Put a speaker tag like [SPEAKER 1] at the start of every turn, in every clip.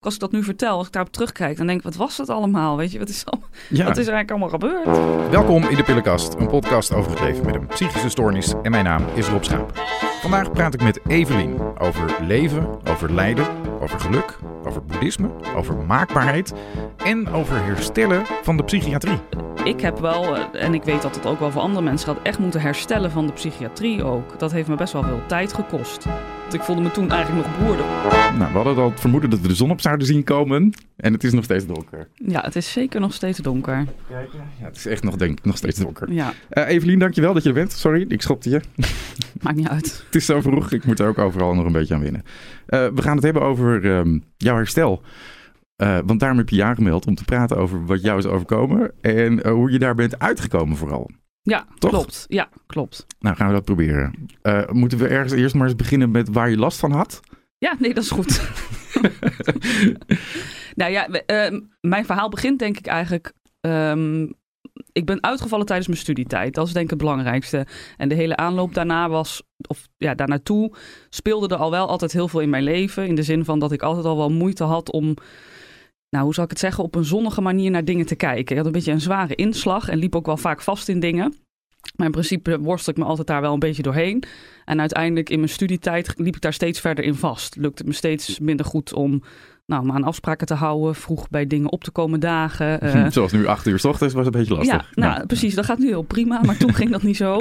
[SPEAKER 1] als ik dat nu vertel, als ik daarop terugkijk, dan denk ik, wat was dat allemaal? Weet je, wat is, al,
[SPEAKER 2] Ja.
[SPEAKER 1] wat is er eigenlijk allemaal gebeurd?
[SPEAKER 2] Welkom in de Pillenkast, een podcast over het leven met een psychische stoornis. En mijn naam is Rob Schaap. Vandaag praat ik met Evelien over leven, over lijden, over geluk, over boeddhisme, over maakbaarheid en over herstellen van de psychiatrie.
[SPEAKER 1] Ik heb wel, eh, en ik weet dat het ook wel voor andere mensen gaat, echt moeten herstellen van de psychiatrie ook. Dat heeft me best wel veel tijd gekost. Ik voelde me toen eigenlijk nog boerde.
[SPEAKER 2] Nou, we hadden al het vermoeden dat we de zon op zouden zien komen en het is nog steeds donker.
[SPEAKER 1] Ja, het is zeker nog steeds donker.
[SPEAKER 2] Kijk, ja, het is echt nog, denk ik, nog steeds donker.
[SPEAKER 1] Ja,
[SPEAKER 2] Eh Evelien, dankjewel dat je er bent. Sorry, ik schopte je.
[SPEAKER 1] maakt niet uit.
[SPEAKER 2] Het is zo vroeg, ik moet er ook overal nog een beetje aan winnen. Eh, we gaan het hebben over ehm, jouw herstel. Eh, want daarom heb je je aangemeld om te praten over wat jou is overkomen. En hoe je daar bent uitgekomen vooral.
[SPEAKER 1] Ja,
[SPEAKER 2] Toch?
[SPEAKER 1] klopt. Ja, klopt.
[SPEAKER 2] Nou, gaan we dat proberen. Eh, moeten we ergens eerst maar eens beginnen met waar je last van had?
[SPEAKER 1] Ja, nee, dat is goed. nou ja, ehm, mijn verhaal begint denk ik eigenlijk. ehm, ik ben uitgevallen tijdens mijn studietijd. Dat is denk ik het belangrijkste. En de hele aanloop daarna was, of ja, daarnaartoe speelde er al wel altijd heel veel in mijn leven. In de zin van dat ik altijd al wel moeite had om, nou hoe zal ik het zeggen, op een zonnige manier naar dingen te kijken. Ik had een beetje een zware inslag en liep ook wel vaak vast in dingen. Maar in principe worstel ik me altijd daar wel een beetje doorheen. En uiteindelijk in mijn studietijd liep ik daar steeds verder in vast. Lukte het me steeds minder goed om nou, me aan afspraken te houden. Vroeg bij dingen op te komen dagen. eh,
[SPEAKER 2] Zoals nu acht uur s ochtends was het een beetje lastig.
[SPEAKER 1] ja, nou precies. Dat gaat nu heel prima. Maar toen ging dat niet zo.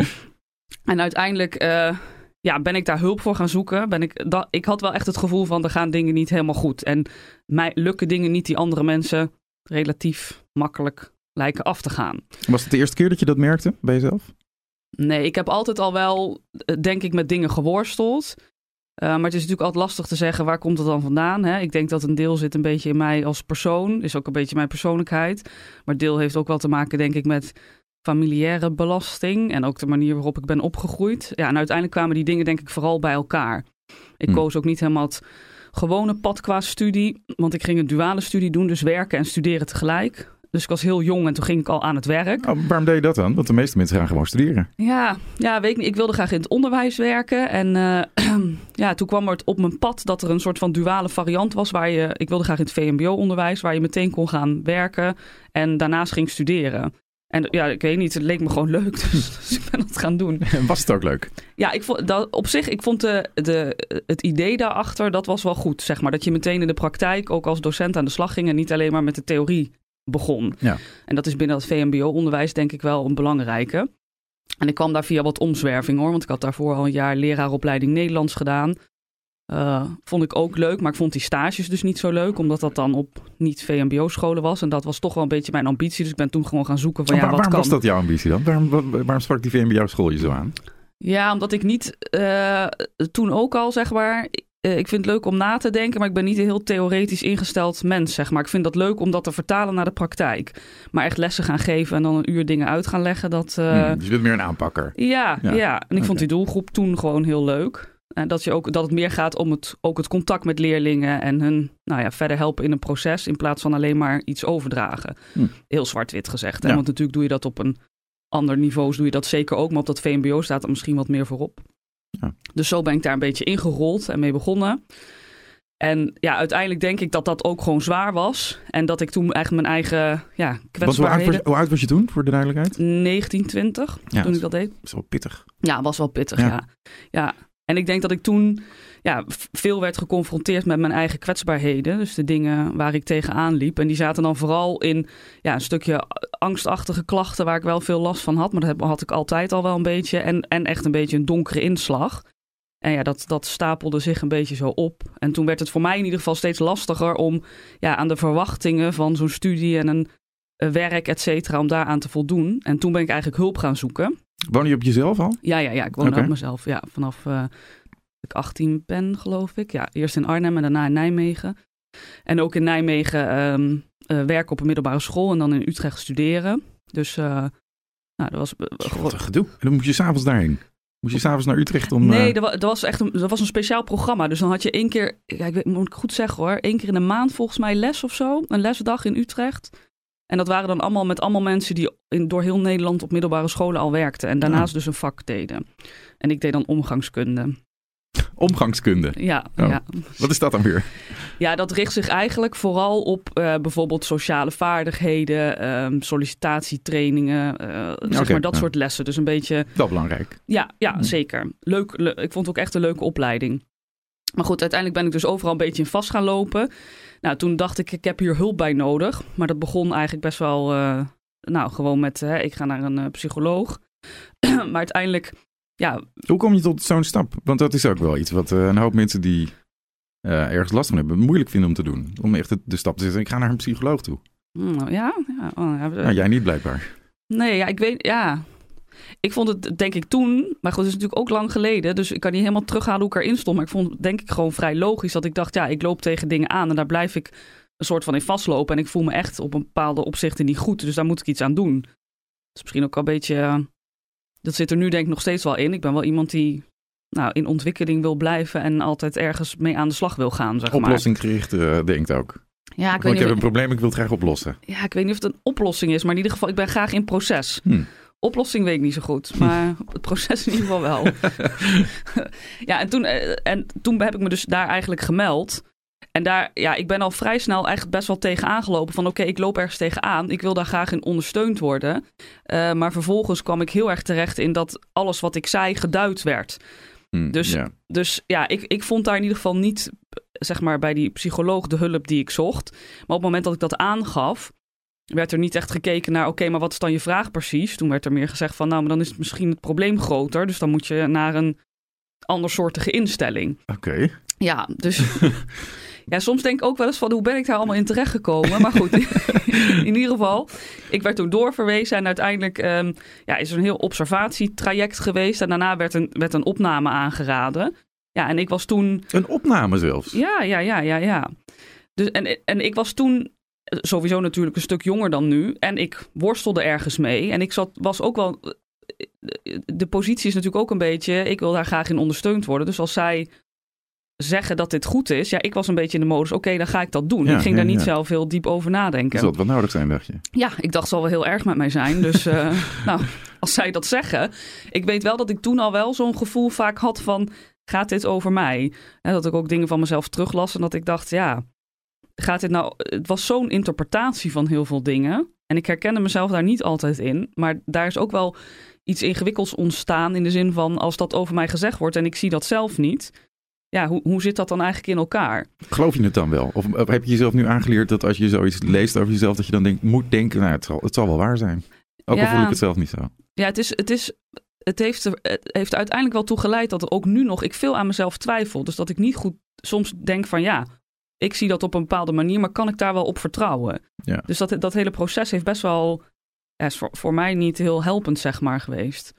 [SPEAKER 1] En uiteindelijk eh, ja, ben ik daar hulp voor gaan zoeken. Ben ik, dat, ik had wel echt het gevoel van er gaan dingen niet helemaal goed. En mij lukken dingen niet die andere mensen relatief makkelijk lijken af te gaan.
[SPEAKER 2] Was het de eerste keer dat je dat merkte bij jezelf?
[SPEAKER 1] Nee, ik heb altijd al wel, eh, denk ik, met dingen geworsteld. Eh, maar het is natuurlijk altijd lastig te zeggen, waar komt het dan vandaan? Hè? Ik denk dat een deel zit een beetje in mij als persoon. Is ook een beetje mijn persoonlijkheid. Maar deel heeft ook wel te maken, denk ik, met familiaire belasting. En ook de manier waarop ik ben opgegroeid. Ja, en uiteindelijk kwamen die dingen, denk ik, vooral bij elkaar. Ik
[SPEAKER 2] Hm.
[SPEAKER 1] koos ook niet helemaal het gewone pad qua studie. Want ik ging een duale studie doen, dus werken en studeren tegelijk. Dus ik was heel jong en toen ging ik al aan het werk.
[SPEAKER 2] Oh, waarom deed je dat dan? Want de meeste mensen gaan gewoon studeren.
[SPEAKER 1] Ja, ja, weet ik niet. Ik wilde graag in het onderwijs werken. En eh, ja, toen kwam het op mijn pad dat er een soort van duale variant was. Waar je, ik wilde graag in het VMBO-onderwijs, waar je meteen kon gaan werken. En daarnaast ging studeren. En ja, ik weet niet, het leek me gewoon leuk. Dus, dus ik ben dat gaan doen.
[SPEAKER 2] En was het ook leuk?
[SPEAKER 1] Ja, ik vond dat op zich, ik vond de, de, het idee daarachter, dat was wel goed. Zeg maar dat je meteen in de praktijk ook als docent aan de slag ging en niet alleen maar met de theorie begon.
[SPEAKER 2] Ja.
[SPEAKER 1] En dat is binnen het VMBO-onderwijs denk ik wel een belangrijke. En ik kwam daar via wat omzwerving hoor, want ik had daarvoor al een jaar leraaropleiding Nederlands gedaan. Eh, vond ik ook leuk, maar ik vond die stages dus niet zo leuk, omdat dat dan op niet VMBO-scholen was. En dat was toch wel een beetje mijn ambitie, dus ik ben toen gewoon gaan zoeken van
[SPEAKER 2] Maar
[SPEAKER 1] ja,
[SPEAKER 2] waar-
[SPEAKER 1] wat
[SPEAKER 2] waarom
[SPEAKER 1] kan.
[SPEAKER 2] was dat jouw ambitie dan? Waarom, wa- waarom sprak die VMBO-school je zo aan?
[SPEAKER 1] Ja, omdat ik niet eh, toen ook al zeg maar. eh, ik vind het leuk om na te denken, maar ik ben niet een heel theoretisch ingesteld mens, zeg maar. Ik vind dat leuk om dat te vertalen naar de praktijk. Maar echt lessen gaan geven en dan een uur dingen uit gaan leggen, dat...
[SPEAKER 2] Hmm, dus je bent meer een aanpakker.
[SPEAKER 1] ja,
[SPEAKER 2] Ja.
[SPEAKER 1] ja, en ik vond die doelgroep toen gewoon heel leuk. En dat, je ook, dat het meer gaat om het, ook het contact met leerlingen en hun nou ja, verder helpen in een proces in plaats van alleen maar iets overdragen.
[SPEAKER 2] Hm.
[SPEAKER 1] Heel zwart-wit gezegd. Hè?
[SPEAKER 2] Ja.
[SPEAKER 1] Want natuurlijk doe je dat op een ander niveau, doe je dat zeker ook, maar op dat VMBO staat er misschien wat meer voorop.
[SPEAKER 2] Ja.
[SPEAKER 1] Dus zo ben ik daar een beetje ingerold en mee begonnen. En ja, uiteindelijk denk ik dat dat ook gewoon zwaar was. En dat ik toen eigenlijk mijn eigen ja,
[SPEAKER 2] Want hoe oud,
[SPEAKER 1] kwetsbaarheden...
[SPEAKER 2] was, hoe oud was je toen, voor de duidelijkheid?
[SPEAKER 1] 1920,
[SPEAKER 2] Ja,
[SPEAKER 1] toen ik dat deed.
[SPEAKER 2] Dat is wel pittig.
[SPEAKER 1] Ja, was wel pittig,
[SPEAKER 2] Ja.
[SPEAKER 1] ja. ja. En ik denk dat ik toen ja, veel werd geconfronteerd met mijn eigen kwetsbaarheden. Dus de dingen waar ik tegenaan liep. En die zaten dan vooral in ja, een stukje angstachtige klachten waar ik wel veel last van had. Maar dat had ik altijd al wel een beetje. En, en echt een beetje een donkere inslag. En ja, dat, dat stapelde zich een beetje zo op. En toen werd het voor mij in ieder geval steeds lastiger om ja, aan de verwachtingen van zo'n studie en een eh, werk, et cetera, om daaraan te voldoen. En toen ben ik eigenlijk hulp gaan zoeken.
[SPEAKER 2] Woon je op jezelf al?
[SPEAKER 1] Ja, ja, ja. Ik woon
[SPEAKER 2] Oké.
[SPEAKER 1] op mezelf. Ja, vanaf eh, ik 18 ben, geloof ik. Ja, eerst in Arnhem en daarna in Nijmegen. En ook in Nijmegen ehm, eh, werken op een middelbare school en dan in Utrecht studeren. Dus, eh, nou, dat was...
[SPEAKER 2] Wat een gedoe. En dan moet je s'avonds daarheen. Moest je s'avonds naar Utrecht om...
[SPEAKER 1] Nee, dat wa- dat was echt een, dat was een speciaal programma. Dus dan had je één keer, ja, ik weet, moet ik goed zeggen hoor, één keer in de maand volgens mij les of zo. Een lesdag in Utrecht. En dat waren dan allemaal met allemaal mensen die in, door heel Nederland op middelbare scholen al werkten. En daarnaast dus een vak deden. En ik deed dan omgangskunde.
[SPEAKER 2] Omgangskunde.
[SPEAKER 1] Ja,
[SPEAKER 2] Oh.
[SPEAKER 1] ja.
[SPEAKER 2] Wat is dat dan weer?
[SPEAKER 1] ja, dat richt zich eigenlijk vooral op eh, bijvoorbeeld sociale vaardigheden, ehm, sollicitatietrainingen, eh, zeg maar dat
[SPEAKER 2] ja.
[SPEAKER 1] soort lessen. Dus een beetje
[SPEAKER 2] Wel belangrijk.
[SPEAKER 1] Ja, ja
[SPEAKER 2] Hm.
[SPEAKER 1] zeker. Leuk, le- ik vond het ook echt een leuke opleiding. Maar goed, uiteindelijk ben ik dus overal een beetje in vast gaan lopen. Nou, toen dacht ik, ik heb hier hulp bij nodig. Maar dat begon eigenlijk best wel, eh, nou, gewoon met, hè, ik ga naar een eh, psycholoog. maar uiteindelijk, ja,
[SPEAKER 2] Hoe kom je tot zo'n stap? Want dat is ook wel iets wat eh, een hoop mensen die ergens last van hebben, moeilijk vinden om te doen. Om echt de, de stap te zetten. Ik ga naar een psycholoog toe.
[SPEAKER 1] hm, ja, ja, oh, ja,
[SPEAKER 2] Nou, jij niet blijkbaar.
[SPEAKER 1] Nee, ja, ik weet, ja. Ik vond het denk ik toen, maar goed, het is natuurlijk ook lang geleden. Dus ik kan niet helemaal terughalen hoe ik erin stond. Maar ik vond het denk ik gewoon vrij logisch dat ik dacht, ja, ik loop tegen dingen aan en daar blijf ik een soort van in vastlopen. En ik voel me echt op een bepaalde opzichten niet goed. Dus daar moet ik iets aan doen. Dat is misschien ook wel een beetje, eh, dat zit er nu denk ik nog steeds wel in. Ik ben wel iemand die nou, in ontwikkeling wil blijven en altijd ergens mee aan de slag wil gaan, zeg maar.
[SPEAKER 2] Oplossing eh, denkt ook.
[SPEAKER 1] Ja, ik
[SPEAKER 2] Want
[SPEAKER 1] weet,
[SPEAKER 2] ik heb een probleem, ik wil het graag oplossen.
[SPEAKER 1] ja, ik weet niet of het een oplossing is, maar in ieder geval, ik ben graag in proces.
[SPEAKER 2] Hm.
[SPEAKER 1] Oplossing weet ik niet zo goed, maar het proces in ieder geval wel. ja, en toen, eh, en toen heb ik me dus daar eigenlijk gemeld. En daar, ja, ik ben al vrij snel eigenlijk best wel tegen aangelopen. Van oké, ik loop ergens tegenaan. Ik wil daar graag in ondersteund worden. Eh, maar vervolgens kwam ik heel erg terecht in dat alles wat ik zei geduid werd.
[SPEAKER 2] Hm,
[SPEAKER 1] Dus-
[SPEAKER 2] ja.
[SPEAKER 1] Dus ja, ik, ik vond daar in ieder geval niet, zeg maar, bij die psycholoog de hulp die ik zocht. Maar op het moment dat ik dat aangaf, werd er niet echt gekeken naar, oké, maar wat is dan je vraag precies? Toen werd er meer gezegd van, nou, maar dan is het misschien het probleem groter. Dus dan moet je naar een andersoortige instelling.
[SPEAKER 2] Oké.
[SPEAKER 1] Ja, dus ja, soms denk ik ook wel eens van, hoe ben ik daar allemaal in terechtgekomen? Maar goed, in ieder geval, ik werd toen doorverwezen en uiteindelijk ehm, ja, is er een heel observatietraject geweest. En daarna werd een, werd een opname aangeraden. Ja, en ik was toen
[SPEAKER 2] Een opname zelfs.
[SPEAKER 1] ja, ja, ja, ja, ja. Dus, en, en ik was toen sowieso natuurlijk een stuk jonger dan nu. En ik worstelde ergens mee. En ik zat, was ook wel. De positie is natuurlijk ook een beetje. Ik wil daar graag in ondersteund worden. Dus als zij zeggen dat dit goed is. Ja, ik was een beetje in de modus. Oké, dan ga ik dat doen.
[SPEAKER 2] Ja,
[SPEAKER 1] ik ging
[SPEAKER 2] ja,
[SPEAKER 1] daar niet
[SPEAKER 2] ja.
[SPEAKER 1] zelf heel diep over nadenken.
[SPEAKER 2] Dat zal wel nodig zijn, dacht je.
[SPEAKER 1] Ja, ik dacht, zal wel heel erg met mij zijn. Dus eh, nou, als zij dat zeggen. Ik weet wel dat ik toen al wel zo'n gevoel vaak had van... gaat dit over mij? En dat ik ook dingen van mezelf teruglas en dat ik dacht, ja... gaat dit nou... Het was zo'n interpretatie van heel veel dingen. En ik herkende mezelf daar niet altijd in. Maar daar is ook wel iets ingewikkelds ontstaan... in de zin van, als dat over mij gezegd wordt... en ik zie dat zelf niet... Ja, hoe, hoe zit dat dan eigenlijk in elkaar?
[SPEAKER 2] Geloof je het dan wel? Of of heb je jezelf nu aangeleerd dat als je zoiets leest over jezelf, dat je dan denkt, moet denken, nou, het zal, het zal wel waar zijn. Ook al voel ik het zelf niet zo.
[SPEAKER 1] Ja, het, is, het, is, het, heeft, het heeft uiteindelijk wel toe geleid dat er ook nu nog ik veel aan mezelf twijfel. Dus dat ik niet goed soms denk van ja, ik zie dat op een bepaalde manier, maar kan ik daar wel op vertrouwen?
[SPEAKER 2] Ja.
[SPEAKER 1] Dus dat, dat hele proces heeft best wel, ja, is voor, voor mij niet heel helpend zeg maar geweest.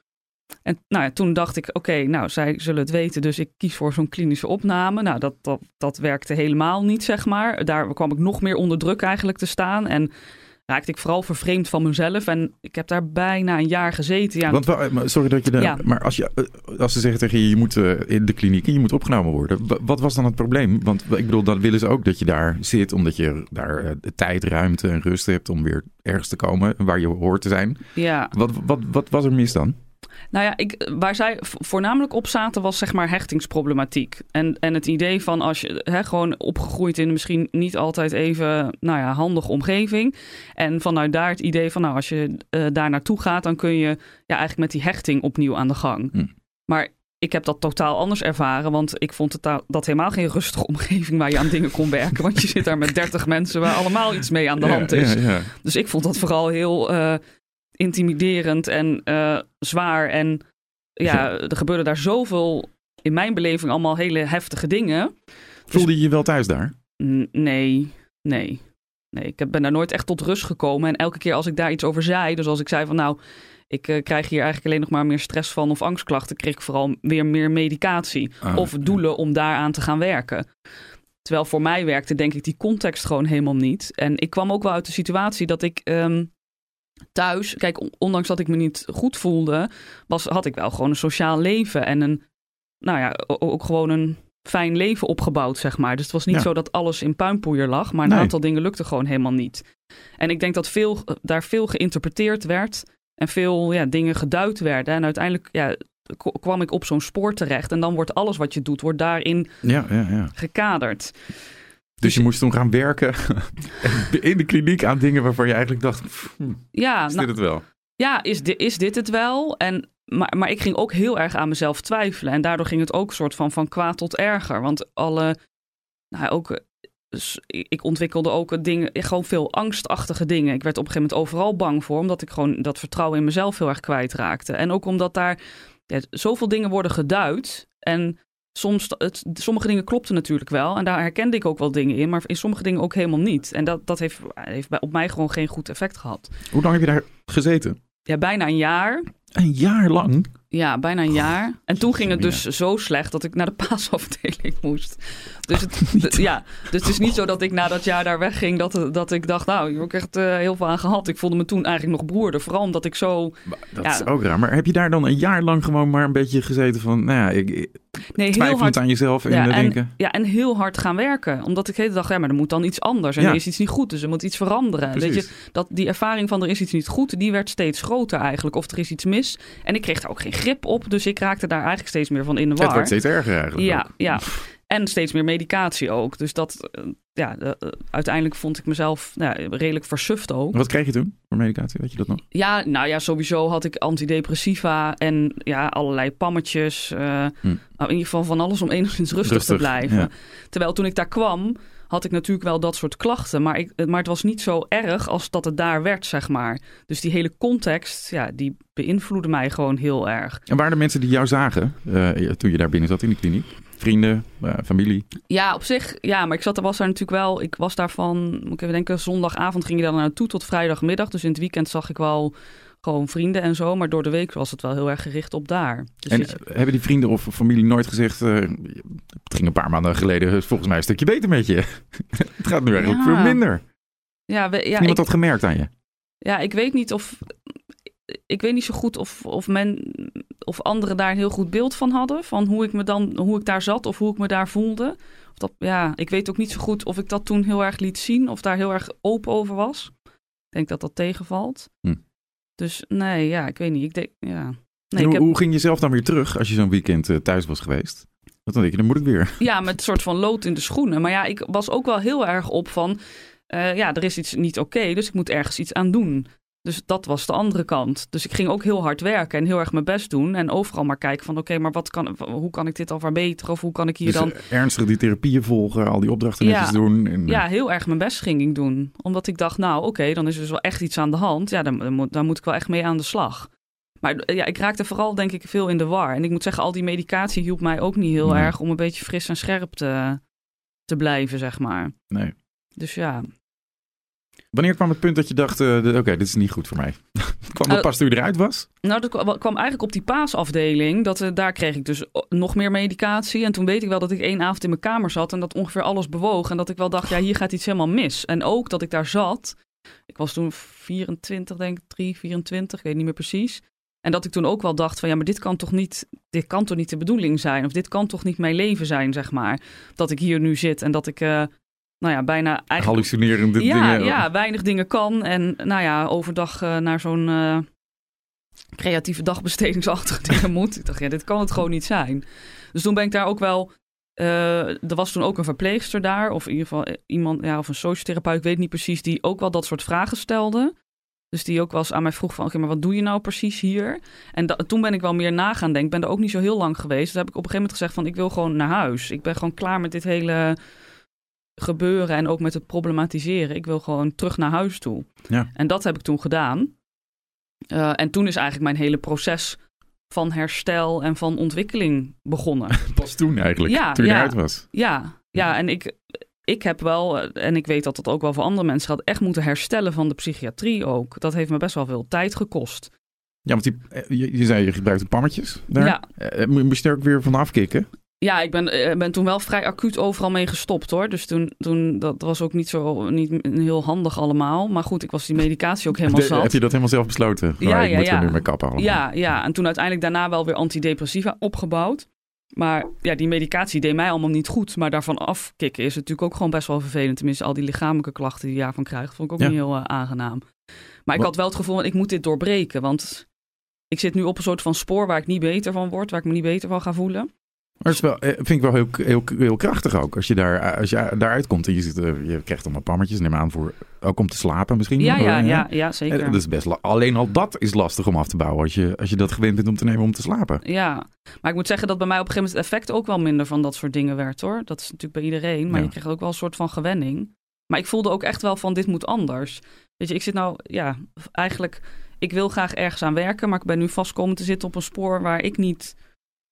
[SPEAKER 1] En nou ja, toen dacht ik, oké, nou, zij zullen het weten, dus ik kies voor zo'n klinische opname. Nou, dat, dat, dat werkte helemaal niet, zeg maar. Daar kwam ik nog meer onder druk eigenlijk te staan. En raakte ik vooral vervreemd van mezelf. En ik heb daar bijna een jaar gezeten. Ja,
[SPEAKER 2] Want, wa- maar sorry dat je de,
[SPEAKER 1] Ja.
[SPEAKER 2] maar als, je, eh, als ze zeggen tegen je, je moet eh, in de kliniek en je moet opgenomen worden. wa- Wat was dan het probleem? Want ik bedoel, dan willen ze ook dat je daar zit, omdat je daar eh, de tijd, ruimte en rust hebt om weer ergens te komen waar je hoort te zijn.
[SPEAKER 1] ja.
[SPEAKER 2] Wat, wat, wat was er mis dan?
[SPEAKER 1] Nou ja, ik, waar zij vo- voornamelijk op zaten was zeg maar hechtingsproblematiek. En, en het idee van als je hè, gewoon opgegroeid in een misschien niet altijd even nou ja, handige omgeving. En vanuit daar het idee van nou als je eh, daar naartoe gaat, dan kun je ja, eigenlijk met die hechting opnieuw aan de gang.
[SPEAKER 2] Hm.
[SPEAKER 1] Maar ik heb dat totaal anders ervaren, want ik vond het da- dat helemaal geen rustige omgeving waar je aan dingen kon werken. Want je zit daar met dertig mensen waar allemaal iets mee aan de hand is.
[SPEAKER 2] Ja, ja.
[SPEAKER 1] Dus ik vond dat vooral heel eh, intimiderend en eh, zwaar. En ja, er gebeurde daar zoveel, in mijn beleving, allemaal hele heftige dingen.
[SPEAKER 2] Voelde je je wel thuis daar?
[SPEAKER 1] Nee, nee. Nee, ik ben daar nooit echt tot rust gekomen. En elke keer als ik daar iets over zei, dus als ik zei van nou, ik eh, krijg hier eigenlijk alleen nog maar meer stress van of angstklachten, kreeg ik vooral weer meer medicatie
[SPEAKER 2] Ah,
[SPEAKER 1] of
[SPEAKER 2] ja.
[SPEAKER 1] doelen om daaraan te gaan werken. Terwijl voor mij werkte denk ik die context gewoon helemaal niet. En ik kwam ook wel uit de situatie dat ik ehm, thuis, kijk, on- ondanks dat ik me niet goed voelde, was, had ik wel gewoon een sociaal leven en een, nou ja, ook gewoon een fijn leven opgebouwd, zeg maar. Dus het was niet
[SPEAKER 2] Ja.
[SPEAKER 1] zo dat alles in puinpoeier lag, maar een
[SPEAKER 2] Nee.
[SPEAKER 1] aantal dingen lukte gewoon helemaal niet. En ik denk dat veel, daar veel geïnterpreteerd werd en veel ja, dingen geduid werden. En uiteindelijk ja, kwam ik op zo'n spoor terecht. En dan wordt alles wat je doet, wordt daarin
[SPEAKER 2] Ja, ja, ja.
[SPEAKER 1] gekaderd.
[SPEAKER 2] Dus je moest toen gaan werken in de kliniek aan dingen waarvan je eigenlijk dacht, pff, hm,
[SPEAKER 1] Ja,
[SPEAKER 2] is
[SPEAKER 1] nou,
[SPEAKER 2] dit het wel?
[SPEAKER 1] ja is, is dit het wel? En, maar, maar ik ging ook heel erg aan mezelf twijfelen. En daardoor ging het ook een soort van van kwaad tot erger. Want alle, nou, ook, eh, ik ontwikkelde ook dingen, gewoon veel angstachtige dingen. Ik werd op een gegeven moment overal bang voor, omdat ik gewoon dat vertrouwen in mezelf heel erg kwijtraakte. En ook omdat daar ja, zoveel dingen worden geduid. En soms, het, sommige dingen klopten natuurlijk wel. En daar herkende ik ook wel dingen in, maar in sommige dingen ook helemaal niet. En dat, dat heeft, heeft bij- op mij gewoon geen goed effect gehad.
[SPEAKER 2] Hoe lang heb je daar gezeten?
[SPEAKER 1] Ja, bijna een jaar.
[SPEAKER 2] Een jaar lang?
[SPEAKER 1] Ja, bijna een jaar. En toen ging het dus zo slecht dat ik naar de paasafdeling moest. Dus het, d- ja, dus het is niet zo dat ik na dat jaar daar wegging, dat, dat ik dacht, nou, hier heb ik echt eh, heel veel aan gehad. Ik voelde me toen eigenlijk nog broerder. Vooral omdat ik zo...
[SPEAKER 2] Dat
[SPEAKER 1] Ja.
[SPEAKER 2] is ook raar. Maar heb je daar dan een jaar lang gewoon maar een beetje gezeten van, nou ja, ik, ik
[SPEAKER 1] Nee, heel hard,
[SPEAKER 2] aan jezelf en
[SPEAKER 1] ja, en,
[SPEAKER 2] denken,
[SPEAKER 1] ja, en heel hard gaan werken. Omdat ik de hele dag, ja, maar er moet dan iets anders. En
[SPEAKER 2] Ja.
[SPEAKER 1] er is iets niet goed, dus er moet iets veranderen. Weet je, dat die ervaring van er is iets niet goed, die werd steeds groter eigenlijk. Of er is iets mis. En ik kreeg daar ook geen grip op, dus ik raakte daar eigenlijk steeds meer van in de war.
[SPEAKER 2] Het wordt steeds erger eigenlijk.
[SPEAKER 1] Ja,
[SPEAKER 2] ook.
[SPEAKER 1] ja. En steeds meer medicatie ook. Dus dat, eh, ja, eh, eh, uiteindelijk vond ik mezelf nou ja, redelijk versuft ook.
[SPEAKER 2] Wat kreeg je toen voor medicatie? Weet je dat nog?
[SPEAKER 1] Ja, nou ja, sowieso had ik antidepressiva en ja, allerlei pammetjes.
[SPEAKER 2] Hm.
[SPEAKER 1] nou, in ieder geval van alles om enigszins rustig,
[SPEAKER 2] Rustig,
[SPEAKER 1] te blijven.
[SPEAKER 2] ja.
[SPEAKER 1] Terwijl toen ik daar kwam, had ik natuurlijk wel dat soort klachten. Maar, ik, maar het was niet zo erg als dat het daar werd, zeg maar. Dus die hele context, ja, die beïnvloedde mij gewoon heel erg.
[SPEAKER 2] En waren er mensen die jou zagen eh, toen je daar binnen zat in de kliniek? Vrienden, eh, familie?
[SPEAKER 1] Ja, op zich, ja, maar ik zat er was daar natuurlijk wel. Ik was daarvan, moet ik even denken, zondagavond ging je daar naartoe tot vrijdagmiddag. Dus in het weekend zag ik wel gewoon vrienden en zo. Maar door de week was het wel heel erg gericht op daar. Dus
[SPEAKER 2] En
[SPEAKER 1] je-
[SPEAKER 2] eh, hebben die vrienden of familie nooit gezegd... eh, het ging een paar maanden geleden volgens mij een stukje beter met je. het gaat nu eigenlijk
[SPEAKER 1] Ja.
[SPEAKER 2] veel minder.
[SPEAKER 1] ja, we, ja,
[SPEAKER 2] Niemand
[SPEAKER 1] ik,
[SPEAKER 2] had gemerkt aan je.
[SPEAKER 1] ja, ik weet niet of. Ik weet niet zo goed of, of men of anderen daar een heel goed beeld van hadden. Van hoe ik me dan, hoe ik daar zat of hoe ik me daar voelde. Of dat, ja, ik weet ook niet zo goed of ik dat toen heel erg liet zien. Of daar heel erg open over was. Ik denk dat dat tegenvalt.
[SPEAKER 2] Hm.
[SPEAKER 1] Dus nee, ja, ik weet niet. Ik denk, ja. Nee, ik
[SPEAKER 2] hoe,
[SPEAKER 1] heb,
[SPEAKER 2] hoe ging je zelf dan weer terug als je zo'n weekend eh, thuis was geweest? Want dan denk je, dan moet ik weer.
[SPEAKER 1] ja, met een soort van lood in de schoenen. Maar ja, ik was ook wel heel erg op van... eh, ja, er is iets niet oké, dus ik moet ergens iets aan doen. Dus dat was de andere kant. Dus ik ging ook heel hard werken en heel erg mijn best doen. En overal maar kijken van, oké, maar wat kan, hoe kan ik dit al verbeteren? Of hoe kan ik hier
[SPEAKER 2] Dus
[SPEAKER 1] dan...
[SPEAKER 2] ernstig die therapieën volgen, al die opdrachten
[SPEAKER 1] Ja.
[SPEAKER 2] netjes doen. En,
[SPEAKER 1] Ja, heel erg mijn best ging ik doen. Omdat ik dacht, nou oké, dan is er dus wel echt iets aan de hand. Ja, dan, dan moet, moet ik wel echt mee aan de slag. Maar ja, ik raakte vooral denk ik veel in de war. En ik moet zeggen, al die medicatie hielp mij ook niet heel
[SPEAKER 2] Nee.
[SPEAKER 1] erg... om een beetje fris en scherp te, te blijven, zeg maar.
[SPEAKER 2] Nee.
[SPEAKER 1] Dus ja,
[SPEAKER 2] Wanneer kwam het punt dat je dacht, eh, oké, dit is niet goed voor mij? kwam dat
[SPEAKER 1] Eh,
[SPEAKER 2] pas toen je eruit was?
[SPEAKER 1] Nou, dat kwa- kwam eigenlijk op die paasafdeling. Dat, eh, daar kreeg ik dus nog meer medicatie. En toen weet ik wel dat ik één avond in mijn kamer zat en dat ongeveer alles bewoog. En dat ik wel dacht, ja, hier gaat iets helemaal mis. En ook dat ik daar zat. Ik was toen 24, denk ik, 3, 24, ik weet niet meer precies. En dat ik toen ook wel dacht van, ja, maar dit kan toch niet, dit kan toch niet de bedoeling zijn? Of dit kan toch niet mijn leven zijn, zeg maar. Dat ik hier nu zit en dat ik, eh, nou ja, bijna eigenlijk...
[SPEAKER 2] Hallucinerende
[SPEAKER 1] Ja,
[SPEAKER 2] dingen.
[SPEAKER 1] ja, weinig dingen kan. En nou ja, overdag eh, naar zo'n eh, creatieve dagbestedingsachtige dingen moet. Ik dacht, ja, dit kan het gewoon niet zijn. Dus toen ben ik daar ook wel... eh, er was toen ook een verpleegster daar, of in ieder geval iemand, ja, of een sociotherapeut, ik weet niet precies, die ook wel dat soort vragen stelde. Dus die ook wel eens aan mij vroeg van, oké, maar wat doe je nou precies hier? En toen ben ik wel meer na gaan denken. Ik ben er ook niet zo heel lang geweest. Dus heb ik op een gegeven moment gezegd van, ik wil gewoon naar huis. Ik ben gewoon klaar met dit hele gebeuren en ook met het problematiseren. Ik wil gewoon terug naar huis toe.
[SPEAKER 2] Ja.
[SPEAKER 1] En dat heb ik toen gedaan. Eh, en toen is eigenlijk mijn hele proces van herstel en van ontwikkeling begonnen.
[SPEAKER 2] Pas toen eigenlijk,
[SPEAKER 1] Ja,
[SPEAKER 2] toen je
[SPEAKER 1] ja.
[SPEAKER 2] eruit was.
[SPEAKER 1] ja, ja, en ik, ik heb wel, eh, en ik weet dat dat ook wel voor andere mensen gaat, echt moeten herstellen van de psychiatrie ook. Dat heeft me best wel veel tijd gekost.
[SPEAKER 2] Ja, want die, eh, je, je zei je gebruikte pammetjes daar.
[SPEAKER 1] Ja.
[SPEAKER 2] Mo- moest je er ook weer van afkicken?
[SPEAKER 1] Ja, ik ben, eh, ben toen wel vrij acuut overal mee gestopt hoor. Dus toen, toen dat was ook niet zo niet heel handig allemaal. Maar goed, ik was die medicatie ook helemaal
[SPEAKER 2] De-
[SPEAKER 1] zat.
[SPEAKER 2] heb je dat helemaal zelf besloten?
[SPEAKER 1] Ja,
[SPEAKER 2] Nou, ik
[SPEAKER 1] ja,
[SPEAKER 2] moet
[SPEAKER 1] ja.
[SPEAKER 2] er nu mee kappen allemaal.
[SPEAKER 1] Ja, ja, en toen uiteindelijk daarna wel weer antidepressiva opgebouwd. Maar ja, die medicatie deed mij allemaal niet goed. Maar daarvan afkicken is natuurlijk ook gewoon best wel vervelend. Tenminste, al die lichamelijke klachten die je daarvan krijgt, vond ik ook
[SPEAKER 2] Ja.
[SPEAKER 1] niet heel eh, aangenaam. Maar ik
[SPEAKER 2] Wat-
[SPEAKER 1] had wel het gevoel, ik moet dit doorbreken. Want ik zit nu op een soort van spoor waar ik niet beter van word, waar ik me niet beter van ga voelen.
[SPEAKER 2] Maar het is wel, eh, vind ik wel heel, heel, heel krachtig ook. Als je, daar, als je daaruit komt en je, zit, eh, je krijgt allemaal pammetjes. Neem aan voor ook om te slapen misschien.
[SPEAKER 1] Ja, ja, ja, ja, zeker.
[SPEAKER 2] Dat is best Alleen al dat is lastig om af te bouwen als je, als je dat gewend bent om te nemen om te slapen.
[SPEAKER 1] Ja, maar ik moet zeggen dat bij mij op een gegeven moment het effect ook wel minder van dat soort dingen werd hoor. Dat is natuurlijk bij iedereen, maar
[SPEAKER 2] Ja.
[SPEAKER 1] je krijgt ook wel een soort van gewenning. Maar ik voelde ook echt wel van dit moet anders. Weet je, ik zit nou, ja, eigenlijk, ik wil graag ergens aan werken, maar ik ben nu vast komen te zitten op een spoor waar ik niet,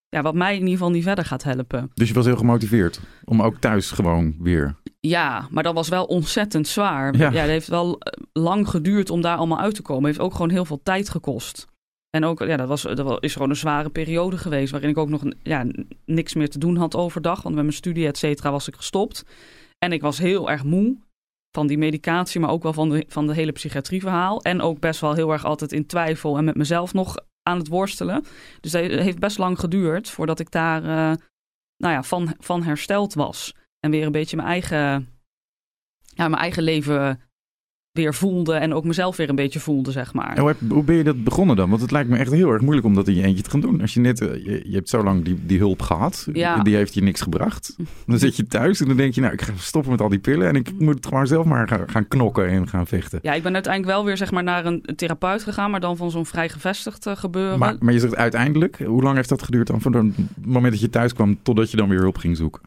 [SPEAKER 1] ja, wat mij in ieder geval niet verder gaat helpen.
[SPEAKER 2] Dus je was heel gemotiveerd om ook thuis gewoon weer.
[SPEAKER 1] Ja, maar dat was wel ontzettend zwaar.
[SPEAKER 2] Ja.
[SPEAKER 1] Ja, het heeft wel eh, lang geduurd om daar allemaal uit te komen. Het heeft ook gewoon heel veel tijd gekost. En ook, ja, dat, was, dat is gewoon een zware periode geweest. Waarin ik ook nog ja, niks meer te doen had overdag. Want met mijn studie, et cetera, was ik gestopt. En ik was heel erg moe van die medicatie, maar ook wel van de, van de hele psychiatrieverhaal. En ook best wel heel erg altijd in twijfel en met mezelf nog aan het worstelen. Dus dat heeft best lang geduurd voordat ik daar eh, nou ja, van, van hersteld was. En weer een beetje mijn eigen, ja, mijn eigen leven weer voelde. En ook mezelf weer een beetje voelde, zeg maar.
[SPEAKER 2] Hoe, heb- hoe ben je dat begonnen dan? Want het lijkt me echt heel erg moeilijk om dat in je eentje te gaan doen. Als je net, eh, je, je hebt zo lang die, die hulp gehad,
[SPEAKER 1] Ja.
[SPEAKER 2] die heeft je niks gebracht. Dan zit je thuis en dan denk je, nou, ik ga stoppen met al die pillen en ik moet het gewoon zelf maar gaan, gaan knokken en gaan vechten.
[SPEAKER 1] Ja, ik ben uiteindelijk wel weer zeg maar, naar een therapeut gegaan, maar dan van zo'n vrij gevestigd eh, gebeuren.
[SPEAKER 2] Maar, maar je zegt uiteindelijk, hoe lang heeft dat geduurd dan? Van het moment dat je thuis kwam totdat je dan weer hulp ging zoeken?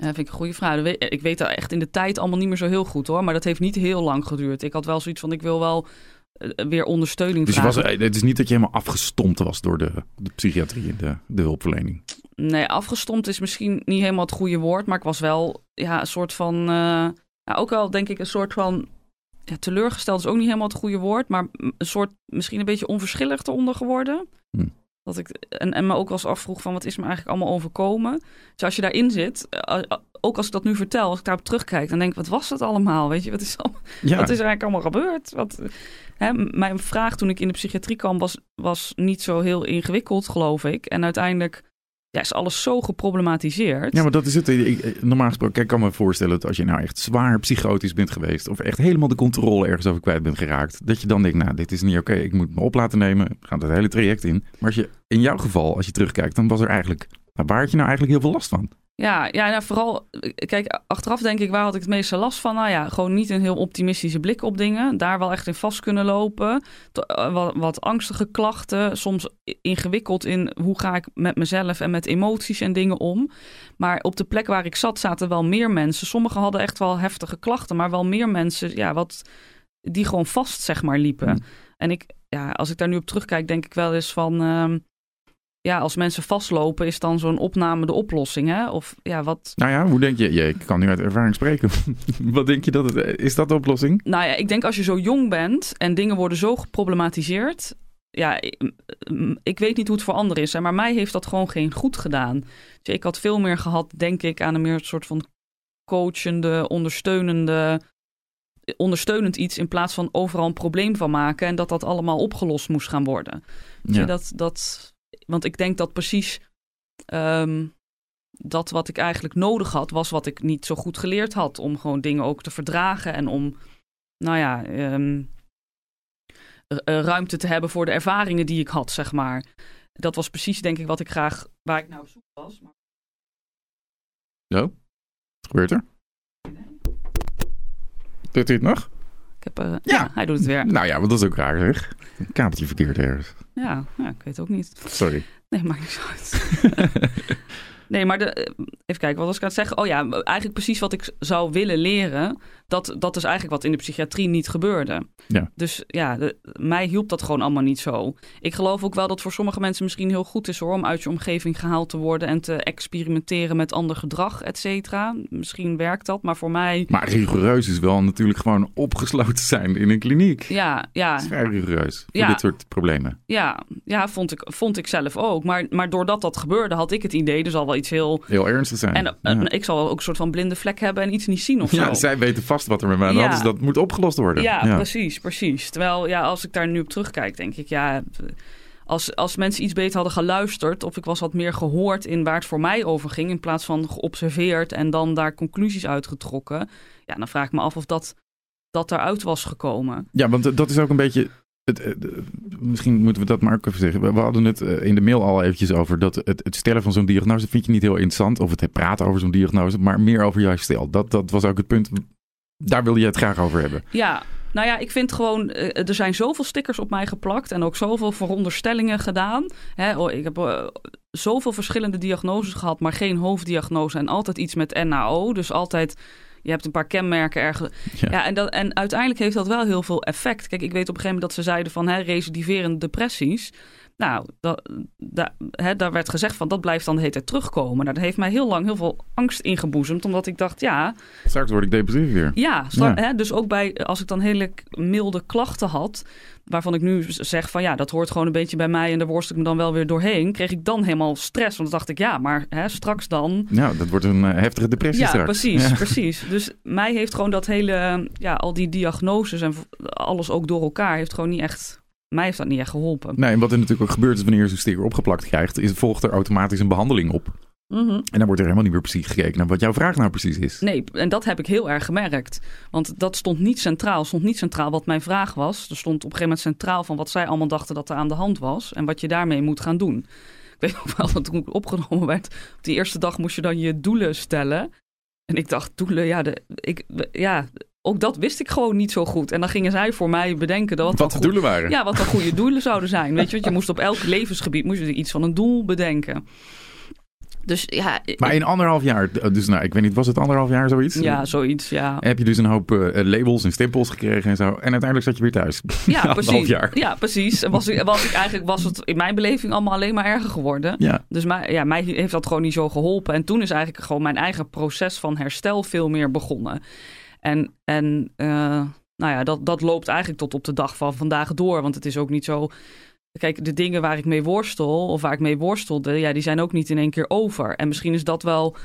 [SPEAKER 1] Ja, vind ik een goede vraag. Ik weet dat echt in de tijd allemaal niet meer zo heel goed hoor. Maar dat heeft niet heel lang geduurd. Ik had wel zoiets van, ik wil wel eh, weer ondersteuning
[SPEAKER 2] Dus je was, eh, het is niet dat je helemaal afgestompt was door de, de psychiatrie en de, de hulpverlening.
[SPEAKER 1] Nee, afgestompt is misschien niet helemaal het goede woord. Maar ik was wel ja, een soort van... eh, ja, ook wel denk ik een soort van... Ja, teleurgesteld is ook niet helemaal het goede woord. Maar een soort misschien een beetje onverschillig eronder geworden.
[SPEAKER 2] Hm.
[SPEAKER 1] Dat ik, en, en me ook wel eens afvroeg van wat is me eigenlijk allemaal overkomen. Dus als je daarin zit, eh, ook als ik dat nu vertel, als ik daarop terugkijk, dan denk ik, wat was dat allemaal? Weet je, wat is, al,
[SPEAKER 2] Ja,
[SPEAKER 1] wat is er eigenlijk allemaal gebeurd? Wat, hè, mijn vraag toen ik in de psychiatrie kwam, was, was niet zo heel ingewikkeld, geloof ik. En uiteindelijk ja, is alles zo geproblematiseerd.
[SPEAKER 2] Ja, maar dat is het. Normaal gesproken, ik kan me voorstellen dat als je nou echt zwaar psychotisch bent geweest, of echt helemaal de controle ergens over kwijt bent geraakt, dat je dan denkt, nou, dit is niet oké, ik moet me op laten nemen, we gaan het hele traject in. Maar als je, in jouw geval, als je terugkijkt, dan was er eigenlijk, nou, waar had je nou eigenlijk heel veel last van?
[SPEAKER 1] Ja, ja nou, vooral, kijk, achteraf denk ik, waar had ik het meeste last van? Nou ja, gewoon niet een heel optimistische blik op dingen. Daar wel echt in vast kunnen lopen. Eh, Wat, wat angstige klachten, soms ingewikkeld in hoe ga ik met mezelf en met emoties en dingen om. Maar op de plek waar ik zat, zaten wel meer mensen. Sommigen hadden echt wel heftige klachten, maar wel meer mensen, ja, wat, die gewoon vast, zeg maar, liepen. En ik, ja, als ik daar nu op terugkijk, denk ik wel eens van. ehm, ja, als mensen vastlopen, is dan zo'n opname de oplossing, hè? Of ja, wat.
[SPEAKER 2] Nou ja, hoe denk je, je ik kan nu uit ervaring spreken, wat denk je dat het, is dat de oplossing?
[SPEAKER 1] Nou ja, ik denk als je zo jong bent en dingen worden zo geproblematiseerd. Ja, ik, ik weet niet hoe het voor anderen is, hè, maar mij heeft dat gewoon geen goed gedaan. Dus ik had veel meer gehad, denk ik, aan een meer soort van coachende, ondersteunende, ondersteunend iets in plaats van overal een probleem van maken en dat dat allemaal opgelost moest gaan worden.
[SPEAKER 2] Ja.
[SPEAKER 1] Dat, dat, want ik denk dat precies ehm, dat wat ik eigenlijk nodig had, was wat ik niet zo goed geleerd had. Om gewoon dingen ook te verdragen en om, nou ja, ehm, eh, ruimte te hebben voor de ervaringen die ik had, zeg maar. Dat was precies, denk ik, wat ik graag, waar ik nou op zoek was. Maar...
[SPEAKER 2] Zo, wat gebeurt er? Doet u het nog?
[SPEAKER 1] Ik heb, eh,
[SPEAKER 2] Ja.
[SPEAKER 1] ja. hij doet het weer.
[SPEAKER 2] Nou ja, want dat is ook raar zeg. Een kabeltje verkeerd ergens.
[SPEAKER 1] Ja, ja, ik weet het ook niet.
[SPEAKER 2] Sorry.
[SPEAKER 1] Nee, maakt niet uit. Nee, maar de, eh, even kijken, wat was ik aan het zeggen? Oh ja, eigenlijk precies wat ik zou willen leren. Dat, dat is eigenlijk wat in de psychiatrie niet gebeurde.
[SPEAKER 2] Ja.
[SPEAKER 1] Dus ja, de- mij hielp dat gewoon allemaal niet zo. Ik geloof ook wel dat voor sommige mensen misschien heel goed is hoor, om uit je omgeving gehaald te worden en te experimenteren met ander gedrag, et cetera. Misschien werkt dat, maar voor mij.
[SPEAKER 2] Maar rigoureus is wel natuurlijk gewoon opgesloten zijn in een kliniek.
[SPEAKER 1] Ja, ja,
[SPEAKER 2] Dat is vrij rigoureus voor
[SPEAKER 1] Ja.
[SPEAKER 2] dit soort problemen.
[SPEAKER 1] ja, ja vond, ik, vond ik zelf ook. Maar, maar doordat dat gebeurde, had ik het idee, er zal wel iets heel.
[SPEAKER 2] Heel ernstig zijn.
[SPEAKER 1] En
[SPEAKER 2] ja.
[SPEAKER 1] ik zal ook een soort van blinde vlek hebben en iets niet zien of zo.
[SPEAKER 2] Ja, zij weten vast wat er met mij aan de hand is. Dat moet opgelost worden.
[SPEAKER 1] Ja, precies, precies. Terwijl, ja, als ik daar nu op terugkijk, denk ik, ja, als, als mensen iets beter hadden geluisterd, of ik was wat meer gehoord in waar het voor mij over ging, in plaats van geobserveerd en dan daar conclusies uitgetrokken, ja, dan vraag ik me af of dat, dat eruit was gekomen.
[SPEAKER 2] Ja, want dat is ook een beetje het, misschien moeten we dat maar ook even zeggen. We, hadden het eh, in de mail al eventjes over dat het, het stellen van zo'n diagnose vind je niet heel interessant. Of het praten over zo'n diagnose, maar meer over jouw stel. Dat, dat was ook het punt. Daar wilde je het graag over hebben.
[SPEAKER 1] Ja, nou ja, ik vind gewoon, eh, er zijn zoveel stickers op mij geplakt en ook zoveel veronderstellingen gedaan. Oh, ik heb eh, zoveel verschillende diagnoses gehad, maar geen hoofddiagnose en altijd iets met NAO. Dus altijd, je hebt een paar kenmerken ergens.
[SPEAKER 2] Ja.
[SPEAKER 1] Ja, en, dat, en uiteindelijk heeft dat wel heel veel effect. Kijk, ik weet op een gegeven moment dat ze zeiden van hè, recidiverende depressies. Nou, dat, da- hè, daar werd gezegd van dat blijft dan de hele tijd terugkomen. Nou, dat heeft mij heel lang heel veel angst ingeboezemd, omdat ik dacht, ja,
[SPEAKER 2] Straks word ik depressief weer.
[SPEAKER 1] ja, sla-
[SPEAKER 2] Ja.
[SPEAKER 1] Hè, dus ook bij als ik dan hele milde klachten had, waarvan ik nu zeg van ja, dat hoort gewoon een beetje bij mij en daar worstel ik me dan wel weer doorheen, kreeg ik dan helemaal stress. Want dan dacht ik ja, maar hè, straks dan.
[SPEAKER 2] Nou, dat wordt een eh, heftige depressie
[SPEAKER 1] Ja,
[SPEAKER 2] straks.
[SPEAKER 1] precies,
[SPEAKER 2] Ja.
[SPEAKER 1] precies. Dus mij heeft gewoon dat hele, ja, al die diagnoses en alles ook door elkaar heeft gewoon niet echt, mij heeft dat niet echt geholpen.
[SPEAKER 2] Nee, en wat er natuurlijk ook gebeurt is wanneer je zo'n sticker opgeplakt krijgt, is volgt er automatisch een behandeling op.
[SPEAKER 1] Mhm.
[SPEAKER 2] En dan wordt er helemaal niet meer precies gekeken naar wat jouw vraag nou precies is.
[SPEAKER 1] Nee, en dat heb ik heel erg gemerkt. Want dat stond niet centraal. stond niet centraal wat mijn vraag was. Er stond op een gegeven moment centraal van wat zij allemaal dachten dat er aan de hand was. En wat je daarmee moet gaan doen. Ik weet nog wel dat toen ik opgenomen werd. Op die eerste dag moest je dan je doelen stellen. En ik dacht, doelen, ja, de, ik, ja, ook dat wist ik gewoon niet zo goed. En dan gingen zij voor mij bedenken dat
[SPEAKER 2] Wat
[SPEAKER 1] dan
[SPEAKER 2] de doelen waren.
[SPEAKER 1] Ja, wat dan goede doelen zouden zijn. Weet je, want je moest op elk levensgebied moest je iets van een doel bedenken. Dus ja,
[SPEAKER 2] Maar in anderhalf jaar, dus nou, ik weet niet, was het anderhalf jaar zoiets?
[SPEAKER 1] ja, zoiets, ja.
[SPEAKER 2] Heb je dus een hoop eh, labels en stempels gekregen en zo. En uiteindelijk zat je weer thuis.
[SPEAKER 1] Ja, precies.
[SPEAKER 2] jaar.
[SPEAKER 1] Ja, precies. En was, ik- was ik eigenlijk was het in mijn beleving allemaal alleen maar erger geworden.
[SPEAKER 2] Ja,
[SPEAKER 1] Dus mij, ja, mij heeft dat gewoon niet zo geholpen. En toen is eigenlijk gewoon mijn eigen proces van herstel veel meer begonnen. En, en eh, nou ja, dat, dat loopt eigenlijk tot op de dag van vandaag door. Want het is ook niet zo. Kijk, de dingen waar ik mee worstel, of waar ik mee worstelde, ja, die zijn ook niet in één keer over. En misschien is dat wel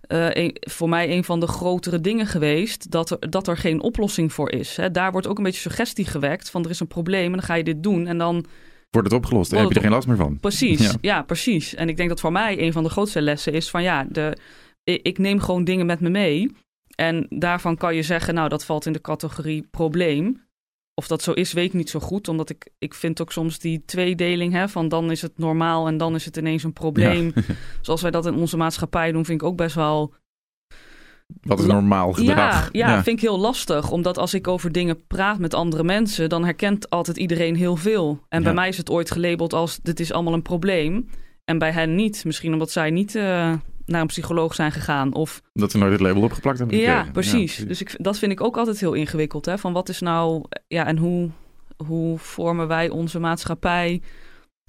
[SPEAKER 1] eh, een- voor mij een van de grotere dingen geweest, dat er, dat er geen oplossing voor is. Hè. Daar wordt ook een beetje suggestie gewekt van er is een probleem en dan ga je dit doen. En dan
[SPEAKER 2] wordt het opgelost. Dan heb je er geen last meer van.
[SPEAKER 1] Precies,
[SPEAKER 2] Ja.
[SPEAKER 1] ja. precies. En ik denk dat voor mij een van de grootste lessen is van ja, de, ik ik neem gewoon dingen met me mee. En daarvan kan je zeggen, nou dat valt in de categorie probleem. Of dat zo is, weet ik niet zo goed. Omdat ik, ik vind ook soms die tweedeling hè, van dan is het normaal en dan is het ineens een probleem. Zoals wij dat in onze maatschappij doen, vind ik ook best wel
[SPEAKER 2] Wat is normaal gedrag?
[SPEAKER 1] ja, ja, vind ik heel lastig. Omdat als ik over dingen praat met andere mensen, dan herkent altijd iedereen heel veel. En bij mij is het ooit gelabeld als dit is allemaal een probleem. En bij hen niet. Misschien omdat zij niet eh, naar een psycholoog zijn gegaan. Of
[SPEAKER 2] Dat ze nooit het label opgeplakt hebben
[SPEAKER 1] ja, precies. Dus ik, dat vind ik ook altijd heel ingewikkeld. Hè? Van wat is nou, ja, en hoe, hoe vormen wij onze maatschappij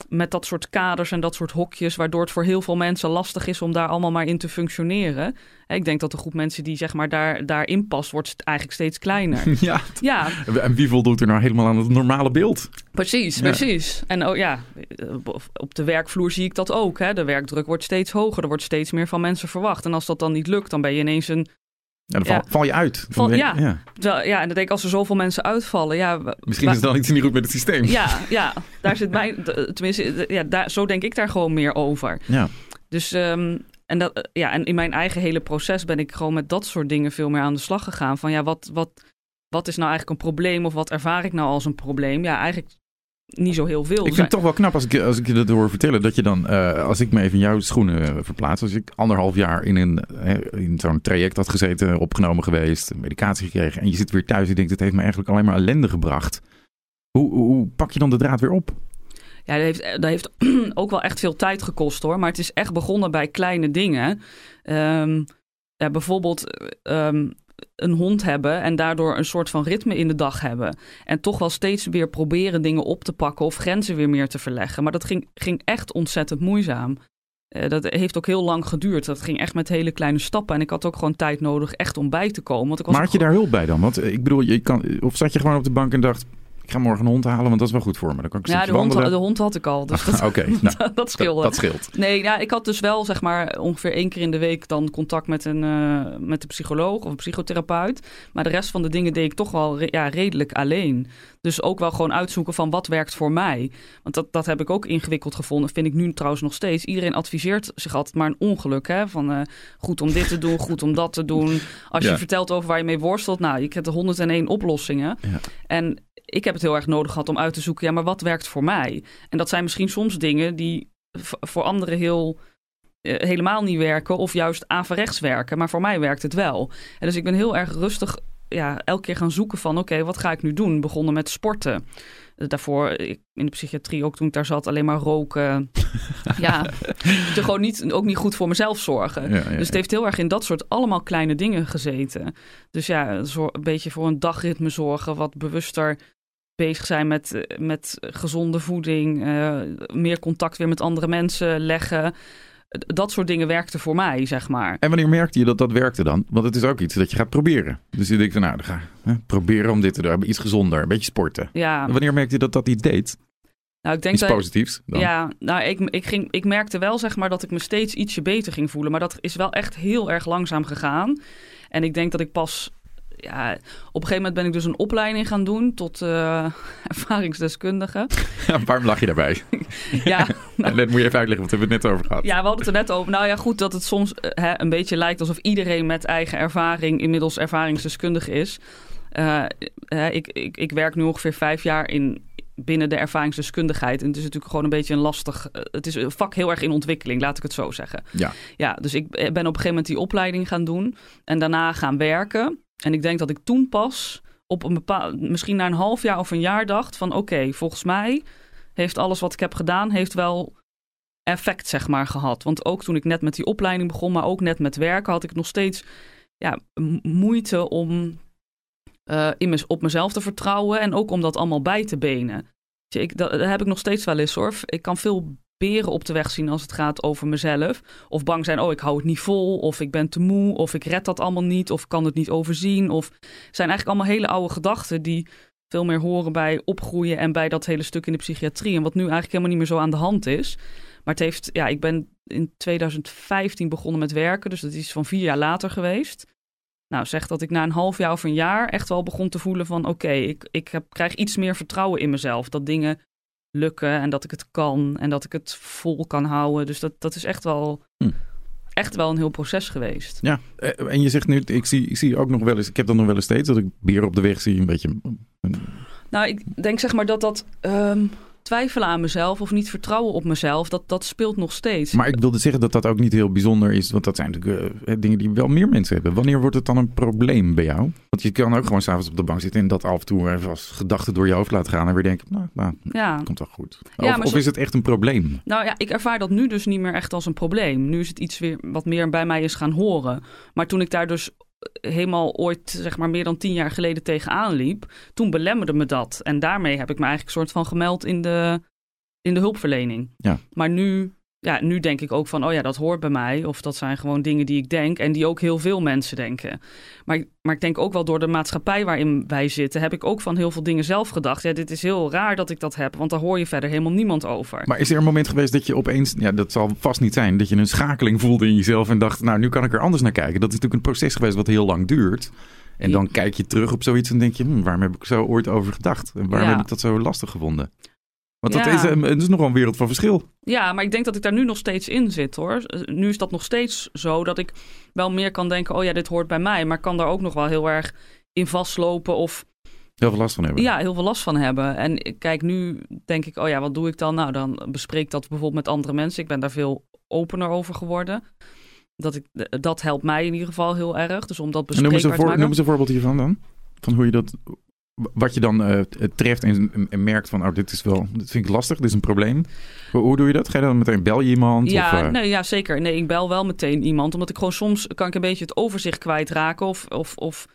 [SPEAKER 1] met dat soort kaders en dat soort hokjes, waardoor het voor heel veel mensen lastig is om daar allemaal maar in te functioneren. Ik denk dat de groep mensen die zeg maar daar, daarin past, wordt eigenlijk steeds kleiner.
[SPEAKER 2] Ja,
[SPEAKER 1] ja,
[SPEAKER 2] en wie voldoet er nou helemaal aan het normale beeld?
[SPEAKER 1] precies,
[SPEAKER 2] Ja.
[SPEAKER 1] precies. En oh, ja, op de werkvloer zie ik dat ook. Hè? De werkdruk wordt steeds hoger, er wordt steeds meer van mensen verwacht. En als dat dan niet lukt, dan ben je ineens een
[SPEAKER 2] Ja, dan val,
[SPEAKER 1] Ja.
[SPEAKER 2] val je uit.
[SPEAKER 1] Val- ja. Terwijl, ja, en dan denk ik, als er zoveel mensen uitvallen, ja...
[SPEAKER 2] Misschien is het dan iets niet goed met het systeem.
[SPEAKER 1] Ja, ja, daar zit mijn... Tenminste, ja, daar, zo denk ik daar gewoon meer over.
[SPEAKER 2] Ja.
[SPEAKER 1] Dus, ehm, en, dat, ja, en in mijn eigen hele proces ben ik gewoon met dat soort dingen veel meer aan de slag gegaan. Van ja, wat, wat, wat is nou eigenlijk een probleem of wat ervaar ik nou als een probleem? Ja, eigenlijk niet zo heel veel.
[SPEAKER 2] Ik vind het toch wel knap als ik, als ik je dat hoor vertellen. Dat je dan, eh, als ik me even in jouw schoenen eh, verplaats. Als ik anderhalf jaar in, een, in zo'n traject had gezeten, opgenomen geweest, medicatie gekregen. En je zit weer thuis en denkt, het heeft me eigenlijk alleen maar ellende gebracht. Hoe, hoe, hoe pak je dan de draad weer op?
[SPEAKER 1] Ja, dat heeft, dat heeft ook wel echt veel tijd gekost hoor. Maar het is echt begonnen bij kleine dingen. Ehm, ja, bijvoorbeeld ehm, een hond hebben en daardoor een soort van ritme in de dag hebben. En toch wel steeds weer proberen dingen op te pakken of grenzen weer meer te verleggen. Maar dat ging, ging echt ontzettend moeizaam. Eh, dat heeft ook heel lang geduurd. Dat ging echt met hele kleine stappen. En ik had ook gewoon tijd nodig echt om bij te komen. Want ik was
[SPEAKER 2] Maar had je daar hulp bij dan? Want eh, ik bedoel, je kan, of zat je gewoon op de bank en dacht, ik ga morgen een hond halen, want dat is wel goed voor me. Dan kan ik
[SPEAKER 1] Ja, de hond, de hond had ik al. Dus dat,
[SPEAKER 2] Oké, nou,
[SPEAKER 1] dat
[SPEAKER 2] dat,
[SPEAKER 1] scheelde.
[SPEAKER 2] dat scheelt.
[SPEAKER 1] Nee, ja, ik had dus wel zeg maar ongeveer één keer in de week dan contact met een, eh, met een psycholoog of een psychotherapeut. Maar de rest van de dingen deed ik toch wel re- ja, redelijk alleen. Dus ook wel gewoon uitzoeken van wat werkt voor mij. Want dat, dat heb ik ook ingewikkeld gevonden. Vind ik nu trouwens nog steeds. Iedereen adviseert zich altijd maar een ongeluk. Hè? Van eh, goed om dit te doen, goed om dat te doen. Als
[SPEAKER 2] Ja.
[SPEAKER 1] je vertelt over waar je mee worstelt. Nou, je kent de 101 oplossingen.
[SPEAKER 2] Ja.
[SPEAKER 1] En ik heb het heel erg nodig gehad om uit te zoeken, ja, maar wat werkt voor mij? En dat zijn misschien soms dingen die voor anderen heel eh, helemaal niet werken of juist averechts werken. Maar voor mij werkt het wel. En dus ik ben heel erg rustig ja, elke keer gaan zoeken van oké, wat ga ik nu doen? Begonnen met sporten. Daarvoor in de psychiatrie ook toen ik daar zat alleen maar roken. ja, te gewoon niet, ook niet goed voor mezelf zorgen. dus het heeft heel erg in dat soort allemaal kleine dingen gezeten. Dus ja, een beetje voor een dagritme zorgen, wat bewuster bezig zijn met, met gezonde voeding, uh, meer contact weer met andere mensen leggen dat soort dingen werkte voor mij, zeg maar.
[SPEAKER 2] En wanneer merkte je dat dat werkte dan? Want het is ook iets dat je gaat proberen. Dus je denkt van, nou, dan ga hè, proberen om dit te doen. Iets gezonder, een beetje sporten.
[SPEAKER 1] Ja.
[SPEAKER 2] wanneer merkte je dat dat iets deed?
[SPEAKER 1] Nou, ik denk
[SPEAKER 2] iets positiefs dan.
[SPEAKER 1] Ja, nou, ik, ik, ging, ik merkte wel, zeg maar, dat ik me steeds ietsje beter ging voelen. Maar dat is wel echt heel erg langzaam gegaan. En ik denk dat ik pas ja, op een gegeven moment ben ik dus een opleiding gaan doen tot uh, ervaringsdeskundige.
[SPEAKER 2] Ja, waarom lag je daarbij? ja. Nou, net moet je even uitleggen, wat we het net over gehad.
[SPEAKER 1] Ja, we hadden het er net over. Nou ja, goed, dat het soms uh, hè, een beetje lijkt alsof iedereen met eigen ervaring inmiddels ervaringsdeskundige is. Uh, ik, ik, ik werk nu ongeveer vijf jaar in, binnen de ervaringsdeskundigheid. En het is natuurlijk gewoon een beetje een lastig... Het is een vak heel erg in ontwikkeling, laat ik het zo zeggen.
[SPEAKER 2] Ja.
[SPEAKER 1] Ja, dus ik ben op een gegeven moment die opleiding gaan doen. En daarna gaan werken. En ik denk dat ik toen pas op een bepaald, misschien na een half jaar of een jaar dacht van oké, volgens mij heeft alles wat ik heb gedaan, heeft wel effect zeg maar gehad. Want ook toen ik net met die opleiding begon, maar ook net met werken, had ik nog steeds ja, moeite om uh, op mezelf te vertrouwen en ook om dat allemaal bij te benen. Ik, dat, dat heb ik nog steeds wel eens hoor. Ik kan veel beren op de weg zien als het gaat over mezelf. Of bang zijn, oh ik hou het niet vol, of ik ben te moe, of ik red dat allemaal niet, of kan het niet overzien. Of zijn eigenlijk allemaal hele oude gedachten die veel meer horen bij opgroeien en bij dat hele stuk in de psychiatrie. En wat nu eigenlijk helemaal niet meer zo aan de hand is. Maar het heeft, ja, ik ben in 2015 begonnen met werken, dus dat is van vier jaar later geweest. Nou, zeg dat ik na een half jaar of een jaar echt wel begon te voelen van... oké, ik, ik heb, krijg iets meer vertrouwen in mezelf. Dat dingen lukken en dat ik het kan en dat ik het vol kan houden. Dus dat, dat is echt wel, hm. echt wel een heel proces geweest.
[SPEAKER 2] Ja, eh, en je zegt nu, ik zie, ik zie ook nog wel eens, ik heb dan nog wel eens steeds dat ik bier op de weg zie, een beetje.
[SPEAKER 1] Nou, ik denk zeg maar dat dat. Ehm, twijfelen aan mezelf of niet vertrouwen op mezelf, dat, dat speelt nog steeds.
[SPEAKER 2] Maar ik wilde zeggen dat dat ook niet heel bijzonder is, want dat zijn natuurlijk uh, dingen die wel meer mensen hebben. Wanneer wordt het dan een probleem bij jou? Want je kan ook gewoon s'avonds op de bank zitten en dat af en toe even als gedachten door je hoofd laten gaan en weer denken, nou, nou ja. komt wel goed. Of, of is het echt een probleem?
[SPEAKER 1] Nou ja, ik ervaar dat nu dus niet meer echt als een probleem. Nu is het iets weer wat meer bij mij is gaan horen. Maar toen ik daar dus helemaal ooit, zeg maar meer dan tien jaar geleden tegenaan liep, toen belemmerde me dat. En daarmee heb ik me eigenlijk soort van gemeld in de, in de hulpverlening.
[SPEAKER 2] Ja.
[SPEAKER 1] Maar nu, ja, nu denk ik ook van, oh ja, dat hoort bij mij. Of dat zijn gewoon dingen die ik denk en die ook heel veel mensen denken. Maar, maar ik denk ook wel door de maatschappij waarin wij zitten, heb ik ook van heel veel dingen zelf gedacht. Ja, dit is heel raar dat ik dat heb, want daar hoor je verder helemaal niemand over.
[SPEAKER 2] Maar is er een moment geweest dat je opeens, ja, dat zal vast niet zijn, dat je een schakeling voelde in jezelf en dacht, nou, nu kan ik er anders naar kijken. Dat is natuurlijk een proces geweest wat heel lang duurt. En dan kijk je terug op zoiets en denk je, hm, waarom heb ik zo ooit over gedacht? En waarom heb ik dat zo lastig gevonden? Want dat is, het is nogal een wereld van verschil.
[SPEAKER 1] Ja, maar ik denk dat ik daar nu nog steeds in zit hoor. Nu is dat nog steeds zo dat ik wel meer kan denken: oh ja, dit hoort bij mij. Maar kan daar ook nog wel heel erg in vastlopen of.
[SPEAKER 2] Heel veel last van hebben.
[SPEAKER 1] Ja, heel veel last van hebben. En kijk, nu denk ik: oh ja, wat doe ik dan? Nou, dan bespreek dat bijvoorbeeld met andere mensen. Ik ben daar veel opener over geworden. Dat, ik, dat helpt mij in ieder geval heel erg. Dus om dat bespreekbaar te maken.
[SPEAKER 2] Noem eens een voorbeeld hiervan dan. Van hoe je dat wat je dan uh, treft en, merkt van, oh, dit is wel, dit vind ik lastig, dit is een probleem. Hoe, hoe doe je dat? Ga je dan meteen bel je iemand?
[SPEAKER 1] Ja,
[SPEAKER 2] of, uh...
[SPEAKER 1] nee, ja, zeker. Nee, ik bel wel meteen iemand, omdat ik gewoon soms kan ik een beetje het overzicht kwijtraken of, of, of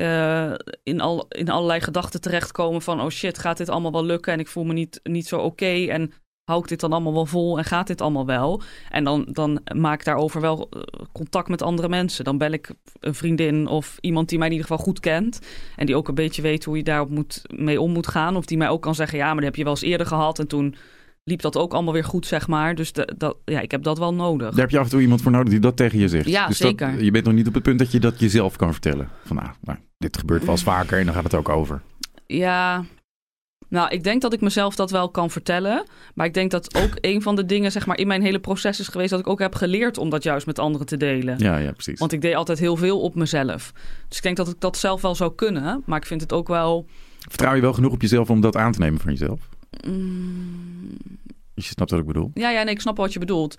[SPEAKER 1] uh, in, al, in allerlei gedachten terechtkomen van, oh shit, gaat dit allemaal wel lukken? En ik voel me niet, niet zo oké en hou ik dit dan allemaal wel vol en gaat dit allemaal wel? En dan, dan maak ik daarover wel eh, contact met andere mensen. Dan bel ik een vriendin of iemand die mij in ieder geval goed kent. En die ook een beetje weet hoe je daarop moet, mee om moet gaan. Of die mij ook kan zeggen, ja, maar dat heb je wel eens eerder gehad. En toen liep dat ook allemaal weer goed, zeg maar. Dus de, dat, ja, ik heb dat wel nodig.
[SPEAKER 2] Daar heb je af en toe iemand voor nodig die dat tegen je zegt.
[SPEAKER 1] Ja,
[SPEAKER 2] dus
[SPEAKER 1] zeker.
[SPEAKER 2] Dat, je bent nog niet op het punt dat je dat jezelf kan vertellen. Van nou, nou dit gebeurt wel eens vaker en dan gaat het ook over.
[SPEAKER 1] Ja, nou, ik denk dat ik mezelf dat wel kan vertellen. Maar ik denk dat ook een van de dingen zeg maar, in mijn hele proces is geweest... dat ik ook heb geleerd om dat juist met anderen te delen.
[SPEAKER 2] Ja, ja, precies.
[SPEAKER 1] Want ik deed altijd heel veel op mezelf. Dus ik denk dat ik dat zelf wel zou kunnen. Maar ik vind het ook wel
[SPEAKER 2] Vertrouw je wel genoeg op jezelf om dat aan te nemen van jezelf?
[SPEAKER 1] Mm,
[SPEAKER 2] Je snapt wat ik bedoel.
[SPEAKER 1] ja, ja, nee, ik snap wat je bedoelt.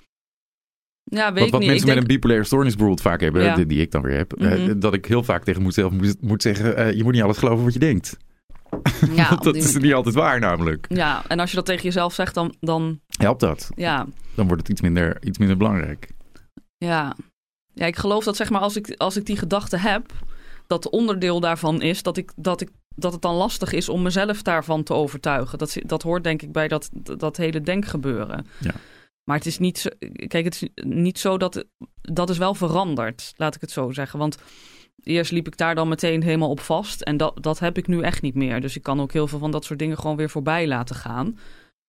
[SPEAKER 1] Ja, weet
[SPEAKER 2] Wat,
[SPEAKER 1] ik
[SPEAKER 2] wat
[SPEAKER 1] niet.
[SPEAKER 2] mensen
[SPEAKER 1] ik
[SPEAKER 2] met een bipolaire stoornis bijvoorbeeld vaak hebben,
[SPEAKER 1] Ja.
[SPEAKER 2] die, die ik dan weer heb, eh,
[SPEAKER 1] Mhm.
[SPEAKER 2] dat ik heel vaak tegen mezelf moet, moet zeggen, eh, je moet niet alles geloven wat je denkt.
[SPEAKER 1] Ja,
[SPEAKER 2] Want dat is niet altijd waar namelijk.
[SPEAKER 1] ja, en als je dat tegen jezelf zegt, dan, dan
[SPEAKER 2] Helpt dat?
[SPEAKER 1] ja,
[SPEAKER 2] Dan wordt het iets minder, iets minder belangrijk.
[SPEAKER 1] ja. Ja, ik geloof dat zeg maar als ik, als ik die gedachte heb, dat onderdeel daarvan is dat, ik, dat, ik, dat het dan lastig is om mezelf daarvan te overtuigen. Dat, dat hoort denk ik bij dat, dat hele denkgebeuren.
[SPEAKER 2] Ja.
[SPEAKER 1] Maar het is niet zo, kijk, het is niet zo dat, dat is wel veranderd, laat ik het zo zeggen. Want eerst liep ik daar dan meteen helemaal op vast en dat, dat heb ik nu echt niet meer. Dus ik kan ook heel veel van dat soort dingen gewoon weer voorbij laten gaan.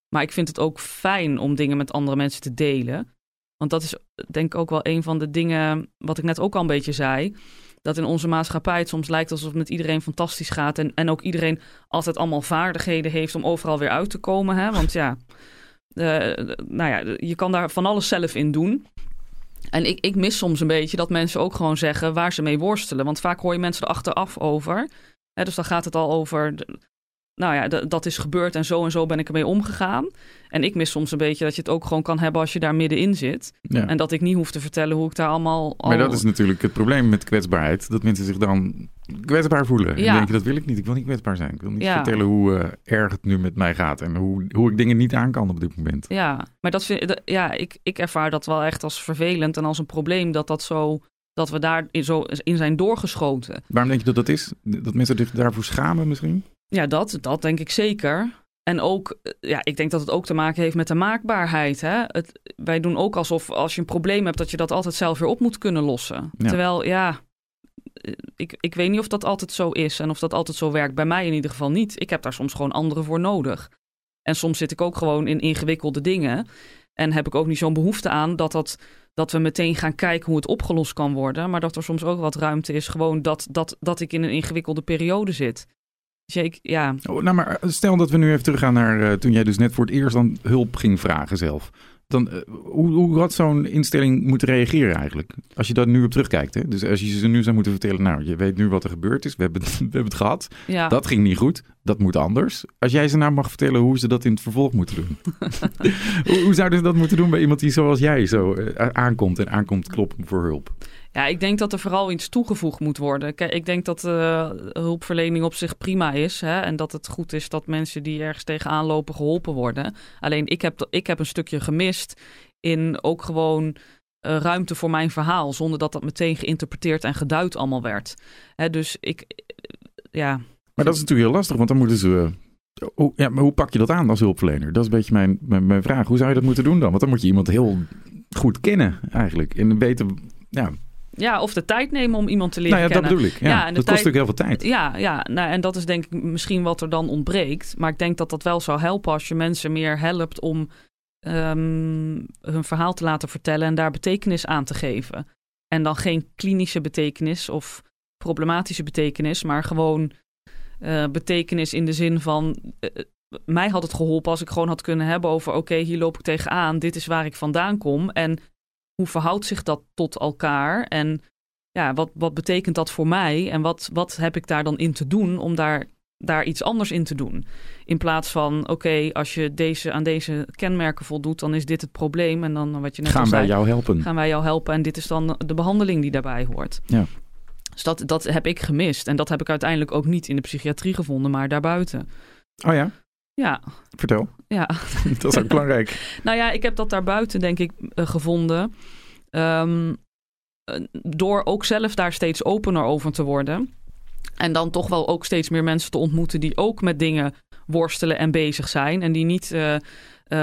[SPEAKER 1] Maar ik vind het ook fijn om dingen met andere mensen te delen. Want dat is denk ik ook wel een van de dingen wat ik net ook al een beetje zei. Dat in onze maatschappij het soms lijkt alsof het met iedereen fantastisch gaat. En, en ook iedereen altijd allemaal vaardigheden heeft om overal weer uit te komen. Hè? Want ja, eh, nou ja, je kan daar van alles zelf in doen. En ik, ik mis soms een beetje dat mensen ook gewoon zeggen waar ze mee worstelen. Want vaak hoor je mensen er achteraf over. Hè, dus dan gaat het al over. de- nou ja, dat is gebeurd en zo en zo ben ik ermee omgegaan. En ik mis soms een beetje dat je het ook gewoon kan hebben als je daar middenin zit.
[SPEAKER 2] Ja.
[SPEAKER 1] En dat ik niet hoef te vertellen hoe ik daar allemaal. Al...
[SPEAKER 2] Maar dat is natuurlijk het probleem met kwetsbaarheid. Dat mensen zich dan kwetsbaar voelen. En
[SPEAKER 1] Ja.
[SPEAKER 2] denken, dat wil ik niet. Ik wil niet kwetsbaar zijn. Ik wil niet
[SPEAKER 1] Ja.
[SPEAKER 2] vertellen hoe eh, erg het nu met mij gaat. En hoe, hoe ik dingen niet aan kan op dit moment.
[SPEAKER 1] Ja, maar dat vind, dat- ja, ik, ik ervaar dat wel echt als vervelend en als een probleem dat dat zo. Dat we daar in, zo in zijn doorgeschoten.
[SPEAKER 2] Waarom denk je dat dat is? Dat mensen zich daarvoor schamen misschien?
[SPEAKER 1] Ja, dat, dat denk ik zeker. En ook, eh, ja, ik denk dat het ook te maken heeft met de maakbaarheid. Hè? Het, wij doen ook alsof als je een probleem hebt, dat je dat altijd zelf weer op moet kunnen lossen.
[SPEAKER 2] Ja.
[SPEAKER 1] Terwijl, ja, ik, ik weet niet of dat altijd zo is en of dat altijd zo werkt. Bij mij in ieder geval niet. Ik heb daar soms gewoon anderen voor nodig. En soms zit ik ook gewoon in ingewikkelde dingen. En heb ik ook niet zo'n behoefte aan dat, dat, dat we meteen gaan kijken hoe het opgelost kan worden. Maar dat er soms ook wat ruimte is, gewoon dat, dat, dat ik in een ingewikkelde periode zit. Dus ik, ja,
[SPEAKER 2] Oh, nou, maar stel dat we nu even teruggaan naar eh, toen jij dus net voor het eerst dan hulp ging vragen zelf. Dan, eh, hoe, hoe had zo'n instelling moeten reageren eigenlijk? Als je daar nu op terugkijkt. Hè? Dus als je ze nu zou moeten vertellen, nou, je weet nu wat er gebeurd is. We hebben, het- we hebben het gehad.
[SPEAKER 1] ja.
[SPEAKER 2] Dat ging niet goed. Dat moet anders. Als jij ze nou mag vertellen hoe ze dat in het vervolg moeten doen. hoe, hoe zouden ze dat moeten doen bij iemand die zoals jij zo eh, aankomt en aankomt kloppen voor hulp?
[SPEAKER 1] Ja, ik denk dat er vooral iets toegevoegd moet worden. Kijk, ik denk dat eh, hulpverlening op zich prima is. Hè, en dat het goed is dat mensen die ergens tegenaan lopen geholpen worden. Alleen ik heb, ik heb een stukje gemist in ook gewoon eh, ruimte voor mijn verhaal. Zonder dat dat meteen geïnterpreteerd en geduid allemaal werd. Hè, dus ik, eh, ja,
[SPEAKER 2] Maar dat is natuurlijk heel lastig, want dan moeten ze. hoe, ja, maar hoe pak je dat aan als hulpverlener? Dat is een beetje mijn, mijn, mijn vraag. Hoe zou je dat moeten doen dan? Want dan moet je iemand heel goed kennen, eigenlijk. En weten. Ja,
[SPEAKER 1] ja, of de tijd nemen om iemand te leren
[SPEAKER 2] nou ja, dat
[SPEAKER 1] kennen.
[SPEAKER 2] bedoel ik. Ja,
[SPEAKER 1] Ja, en de
[SPEAKER 2] dat kost natuurlijk heel veel tijd.
[SPEAKER 1] Ja, ja nou, en dat is denk ik misschien wat er dan ontbreekt. Maar ik denk dat dat wel zou helpen als je mensen meer helpt om ehm, hun verhaal te laten vertellen en daar betekenis aan te geven. En dan geen klinische betekenis of problematische betekenis, maar gewoon eh, betekenis in de zin van. eh, mij had het geholpen als ik gewoon had kunnen hebben over: oké, hier loop ik tegenaan, dit is waar ik vandaan kom. En hoe verhoudt zich dat tot elkaar? En ja, wat, wat betekent dat voor mij? En wat, wat heb ik daar dan in te doen om daar, daar iets anders in te doen? In plaats van, oké, als je deze, aan deze kenmerken voldoet, dan is dit het probleem. En dan wat je net al
[SPEAKER 2] Gaan
[SPEAKER 1] zei,
[SPEAKER 2] wij jou helpen?
[SPEAKER 1] gaan wij jou helpen. En dit is dan de behandeling die daarbij hoort.
[SPEAKER 2] Ja.
[SPEAKER 1] Dus dat, dat heb ik gemist. En dat heb ik uiteindelijk ook niet in de psychiatrie gevonden, maar daarbuiten.
[SPEAKER 2] Oh ja,
[SPEAKER 1] Ja,
[SPEAKER 2] vertel.
[SPEAKER 1] ja.
[SPEAKER 2] dat is ook belangrijk.
[SPEAKER 1] Nou ja, ik heb dat daarbuiten, denk ik, eh, gevonden. Ehm, eh, door ook zelf daar steeds opener over te worden. En dan toch wel ook steeds meer mensen te ontmoeten die ook met dingen worstelen en bezig zijn. En die niet, eh, eh,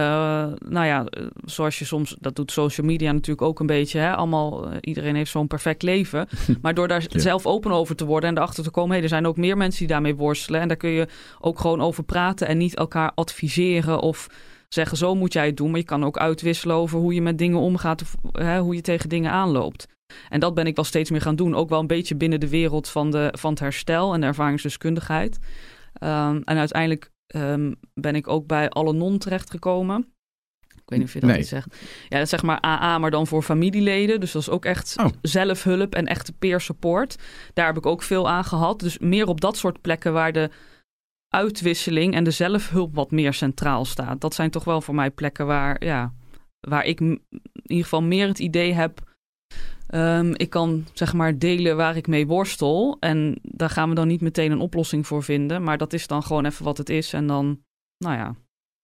[SPEAKER 1] nou ja, eh, zoals je soms, dat doet social media natuurlijk ook een beetje. Hè? Allemaal, eh, iedereen heeft zo'n perfect leven. Maar door daar
[SPEAKER 2] Ja.
[SPEAKER 1] zelf open over te worden en erachter te komen, hey, er zijn ook meer mensen die daarmee worstelen. En daar kun je ook gewoon over praten en niet elkaar adviseren of zeggen zo moet jij het doen. Maar je kan ook uitwisselen over hoe je met dingen omgaat of hè, hoe je tegen dingen aanloopt. En dat ben ik wel steeds meer gaan doen. Ook wel een beetje binnen de wereld van, de, van het herstel en de ervaringsdeskundigheid. Ehm, en uiteindelijk ehm, ben ik ook bij Al-Anon terechtgekomen. Ik weet niet of je dat
[SPEAKER 2] Nee.
[SPEAKER 1] zegt. Ja, dat is zeg maar AA, maar dan voor familieleden. Dus dat is ook echt
[SPEAKER 2] Oh.
[SPEAKER 1] zelfhulp en echte peer support. Daar heb ik ook veel aan gehad. Dus meer op dat soort plekken waar de uitwisseling en de zelfhulp wat meer centraal staat. Dat zijn toch wel voor mij plekken waar, ja, waar ik in ieder geval meer het idee heb. Um, ik kan zeg maar delen waar ik mee worstel. En daar gaan we dan niet meteen een oplossing voor vinden. Maar dat is dan gewoon even wat het is. En dan, nou ja.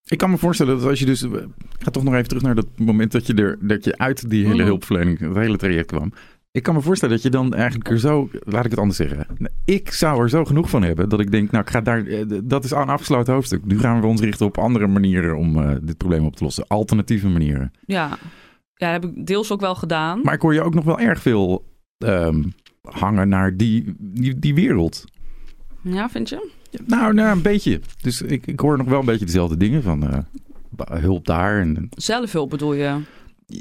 [SPEAKER 2] Ik kan me voorstellen dat als je dus. Ik ga toch nog even terug naar dat moment dat je, er, dat je uit die hele mhm. hulpverlening, het hele traject kwam. Ik kan me voorstellen dat je dan eigenlijk er zo, laat ik het anders zeggen. Ik zou er zo genoeg van hebben dat ik denk, nou, ik ga daar, eh, dat is een afgesloten hoofdstuk. Nu gaan we ons richten op andere manieren om uh, dit probleem op te lossen. Alternatieve manieren.
[SPEAKER 1] Ja. Ja, dat heb ik deels ook wel gedaan.
[SPEAKER 2] Maar ik hoor je ook nog wel erg veel um, hangen naar die, die, die wereld.
[SPEAKER 1] Ja, vind je?
[SPEAKER 2] nou, nou, een beetje. Dus ik, ik hoor nog wel een beetje dezelfde dingen van uh, hulp daar. En,
[SPEAKER 1] Zelfhulp bedoel je?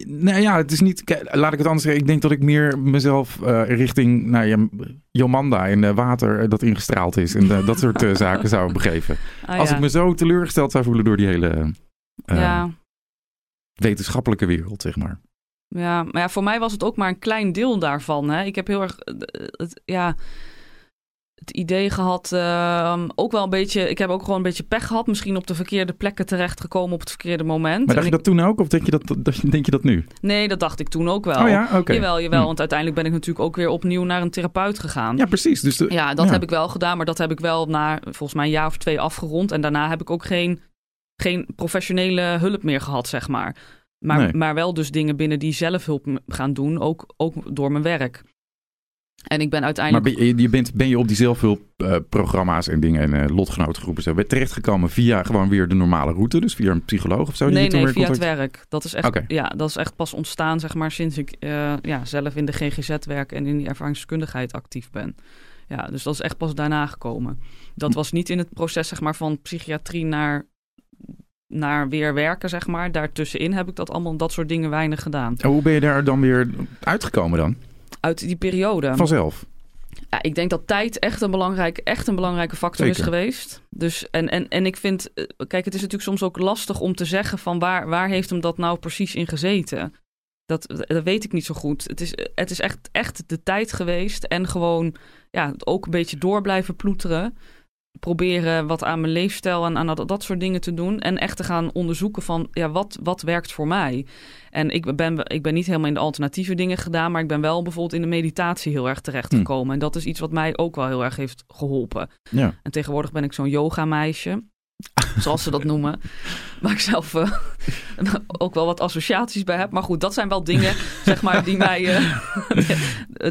[SPEAKER 2] Nou ja, het is niet. Laat ik het anders zeggen. Ik denk dat ik meer mezelf uh, richting nou, ja, Jomanda in uh, water dat ingestraald is. En dat soort zaken zou begeven. Ah, Als ik me zo teleurgesteld zou voelen door die hele ja. Wetenschappelijke wereld, zeg maar.
[SPEAKER 1] Ja, maar ja, voor mij was het ook maar een klein deel daarvan. Hè. Ik heb heel erg. Het, ja het idee gehad, uh, ook wel een beetje, ik heb ook gewoon een beetje pech gehad. Misschien op de verkeerde plekken terechtgekomen op het verkeerde moment.
[SPEAKER 2] Maar dacht je dat toen ook of denk je dat, denk je dat nu?
[SPEAKER 1] Nee, dat dacht ik toen ook wel.
[SPEAKER 2] Oh ja, oké.
[SPEAKER 1] Jawel, jawel, hm. want uiteindelijk ben ik natuurlijk ook weer opnieuw naar een therapeut gegaan.
[SPEAKER 2] Ja, precies. Dus
[SPEAKER 1] ja, dat heb ik wel gedaan, maar dat heb ik wel na volgens mij een jaar of twee afgerond. En daarna heb ik ook geen, geen professionele hulp meer gehad, zeg maar. Maar, maar wel dus dingen binnen die zelfhulp gaan doen, ook, ook door mijn werk. En ik ben uiteindelijk.
[SPEAKER 2] Maar ben je, je bent, ben je op die zelfhulpprogramma's uh, en dingen en uh, lotgenotengroepen zo terechtgekomen via gewoon weer de normale route? Dus via een psycholoog of zo?
[SPEAKER 1] Nee, nee, via het werk. Dat is, echt, ja, dat is echt pas ontstaan, zeg maar, sinds ik uh, ja, zelf in de GGZ werk en in die ervaringskundigheid actief ben. Ja, dus dat is echt pas daarna gekomen. Dat was niet in het proces, zeg maar, van psychiatrie naar naar weer werken, zeg maar. Daartussenin heb ik dat allemaal, dat soort dingen weinig gedaan.
[SPEAKER 2] En hoe ben je daar dan weer uitgekomen dan?
[SPEAKER 1] uit die periode.
[SPEAKER 2] Vanzelf.
[SPEAKER 1] Ja, ik denk dat tijd echt een belangrijke, echt een belangrijke factor is geweest. Dus, en, en, en ik vind, eh, kijk, het is natuurlijk soms ook lastig om te zeggen van waar, waar heeft hem dat nou precies in gezeten? Dat, dat weet ik niet zo goed. Het is, het is echt, echt de tijd geweest en gewoon ja, ook een beetje door blijven ploeteren proberen wat aan mijn leefstijl en aan dat, dat soort dingen te doen. En echt te gaan onderzoeken van ja, wat, wat werkt voor mij. En ik ben, ik ben niet helemaal in de alternatieve dingen gedaan, maar ik ben wel bijvoorbeeld in de meditatie heel erg terechtgekomen. Hm. En dat is iets wat mij ook wel heel erg heeft geholpen.
[SPEAKER 2] Ja.
[SPEAKER 1] En tegenwoordig ben ik zo'n yoga meisje. zoals ze dat noemen. Waar ik zelf uh, ook wel wat associaties bij heb. Maar goed, dat zijn wel dingen zeg maar, die, mij, uh,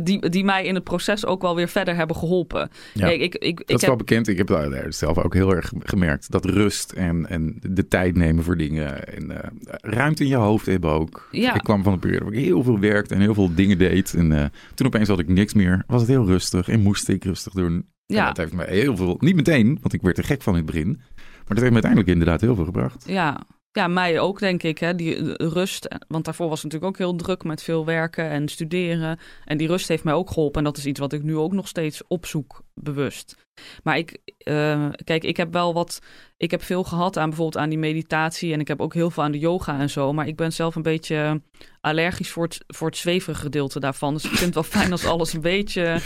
[SPEAKER 1] die, die mij in het proces ook wel weer verder hebben geholpen.
[SPEAKER 2] Ja, ik, ik, ik, dat is heb... wel bekend. Ik heb daar zelf ook heel erg gemerkt. Dat rust en, en de tijd nemen voor dingen. En uh, ruimte in je hoofd hebben ook.
[SPEAKER 1] Ja.
[SPEAKER 2] Ik kwam van een periode waar ik heel veel werkte en heel veel dingen deed. En toen opeens had ik niks meer. Was het heel rustig en moest ik rustig doen. Ja. En dat heeft me heel veel, niet meteen, want ik werd er gek van in het begin. Maar dat heeft uiteindelijk inderdaad heel veel gebracht.
[SPEAKER 1] Ja, ja mij ook denk ik. Hè. Die rust, want daarvoor was het natuurlijk ook heel druk met veel werken en studeren. En die rust heeft mij ook geholpen. En dat is iets wat ik nu ook nog steeds opzoek, bewust. Maar ik, uh, kijk, ik heb wel wat. Ik heb veel gehad aan bijvoorbeeld aan die meditatie. En ik heb ook heel veel aan de yoga en zo. Maar ik ben zelf een beetje allergisch voor het, voor het zweverige gedeelte daarvan. Dus ik vind het wel fijn als alles een beetje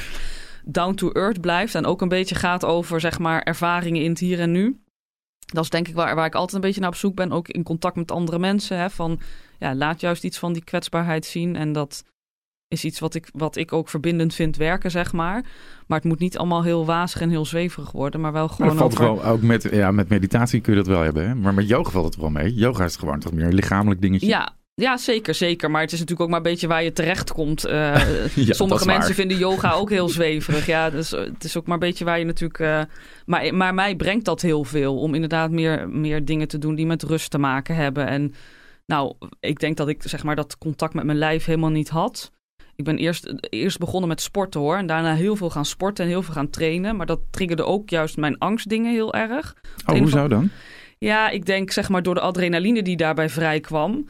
[SPEAKER 1] down to earth blijft. En ook een beetje gaat over, zeg maar, ervaringen in het hier en nu. Dat is denk ik waar, waar ik altijd een beetje naar op zoek ben. Ook in contact met andere mensen. Hè, van, ja, laat juist iets van die kwetsbaarheid zien. En dat is iets wat ik, wat ik ook verbindend vind werken, zeg maar. Maar het moet niet allemaal heel wazig en heel zweverig worden, maar wel gewoon.
[SPEAKER 2] Maar valt over... ook met, ja, met meditatie kun je dat wel hebben, hè? maar met yoga valt het wel mee. Yoga is gewoon toch meer een lichamelijk dingetje.
[SPEAKER 1] Ja, ja, zeker, zeker. Maar het is natuurlijk ook maar een beetje waar je terecht komt. Uh, sommige mensen vinden yoga ook heel zweverig. Ja, dus eh, het is ook maar een beetje waar je natuurlijk. Uh, maar, maar mij brengt dat heel veel om inderdaad meer, meer dingen te doen die met rust te maken hebben. En nou, ik denk dat ik zeg maar dat contact met mijn lijf helemaal niet had. Ik ben eerst, eerst begonnen met sporten hoor. En daarna heel veel gaan sporten en heel veel gaan trainen. Maar dat triggerde ook juist mijn angstdingen heel erg.
[SPEAKER 2] Oh, hoe zou dan?
[SPEAKER 1] Ja, ik denk zeg maar door de adrenaline die daarbij vrij kwam.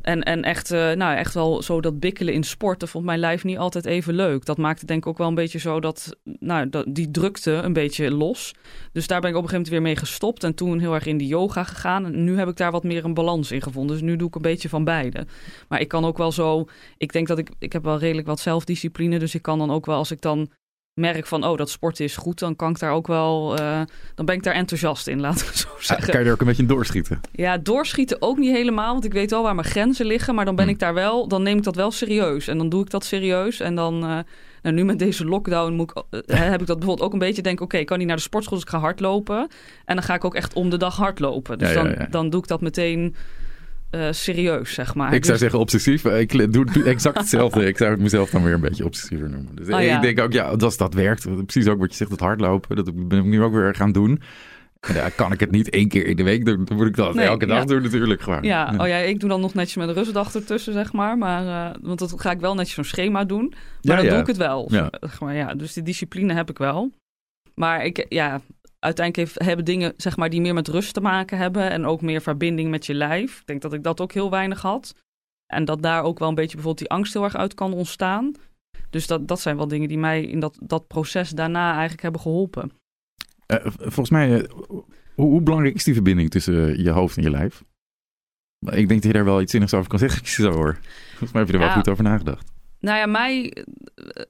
[SPEAKER 1] En, en echt, uh, nou, echt wel zo dat bikkelen in sporten vond mijn lijf niet altijd even leuk. Dat maakte denk ik ook wel een beetje zo dat, nou, dat, die drukte een beetje los. Dus daar ben ik op een gegeven moment weer mee gestopt. En toen heel erg in die yoga gegaan. En nu heb ik daar wat meer een balans in gevonden. Dus nu doe ik een beetje van beide. Maar ik kan ook wel zo, ik denk dat ik, ik heb wel redelijk wat zelfdiscipline. Dus ik kan dan ook wel als ik dan merk van, oh, dat sporten is goed, dan kan ik daar ook wel, eh, dan ben ik daar enthousiast in, laten we zo zeggen.
[SPEAKER 2] kan je er ook een beetje in doorschieten?
[SPEAKER 1] Ja, doorschieten ook niet helemaal, want ik weet wel waar mijn grenzen liggen, maar dan ben
[SPEAKER 2] Hm.
[SPEAKER 1] ik daar wel, dan neem ik dat wel serieus en dan doe ik dat serieus en dan, eh, nou nu met deze lockdown moet ik, eh, heb ik dat bijvoorbeeld ook een beetje denk, oké, ik kan niet naar de sportschool, dus ik ga hardlopen en dan ga ik ook echt om de dag hardlopen. Dus
[SPEAKER 2] Ja, ja,
[SPEAKER 1] dan,
[SPEAKER 2] ja.
[SPEAKER 1] dan doe ik dat meteen eh, serieus, zeg maar.
[SPEAKER 2] Ik zou
[SPEAKER 1] Dus-
[SPEAKER 2] zeggen obsessief. Ik doe exact hetzelfde. Ik zou het mezelf dan weer een beetje obsessiever noemen. Dus
[SPEAKER 1] Oh, ja.
[SPEAKER 2] ik denk ook, ja, als dat werkt, precies ook wat je zegt, het hardlopen, dat ben ik nu ook weer gaan doen. En Ja, kan ik het niet één keer in de week doen, dan moet ik dat
[SPEAKER 1] Nee,
[SPEAKER 2] elke dag
[SPEAKER 1] ja.
[SPEAKER 2] doen natuurlijk gewoon.
[SPEAKER 1] Ja, oh ja, ik doe dan nog netjes met een rustdag ertussen, zeg maar. maar eh, want dat ga ik wel netjes zo'n schema doen. Maar
[SPEAKER 2] Ja,
[SPEAKER 1] dan
[SPEAKER 2] ja.
[SPEAKER 1] doe ik het wel.
[SPEAKER 2] Ja.
[SPEAKER 1] Zeg maar, ja, dus die discipline heb ik wel. Maar ik, ja, uiteindelijk heeft, hebben dingen zeg maar, die meer met rust te maken hebben. En ook meer verbinding met je lijf. Ik denk dat ik dat ook heel weinig had. En dat daar ook wel een beetje bijvoorbeeld die angst heel erg uit kan ontstaan. Dus dat, dat zijn wel dingen die mij in dat, dat proces daarna eigenlijk hebben geholpen.
[SPEAKER 2] Eh, volgens mij, eh, hoe, hoe belangrijk is die verbinding tussen eh, je hoofd en je lijf? Ik denk dat je daar wel iets zinnigs over kan zeggen, zo hoor. Volgens mij heb je er wel goed over nagedacht.
[SPEAKER 1] Nou ja, mij. eh,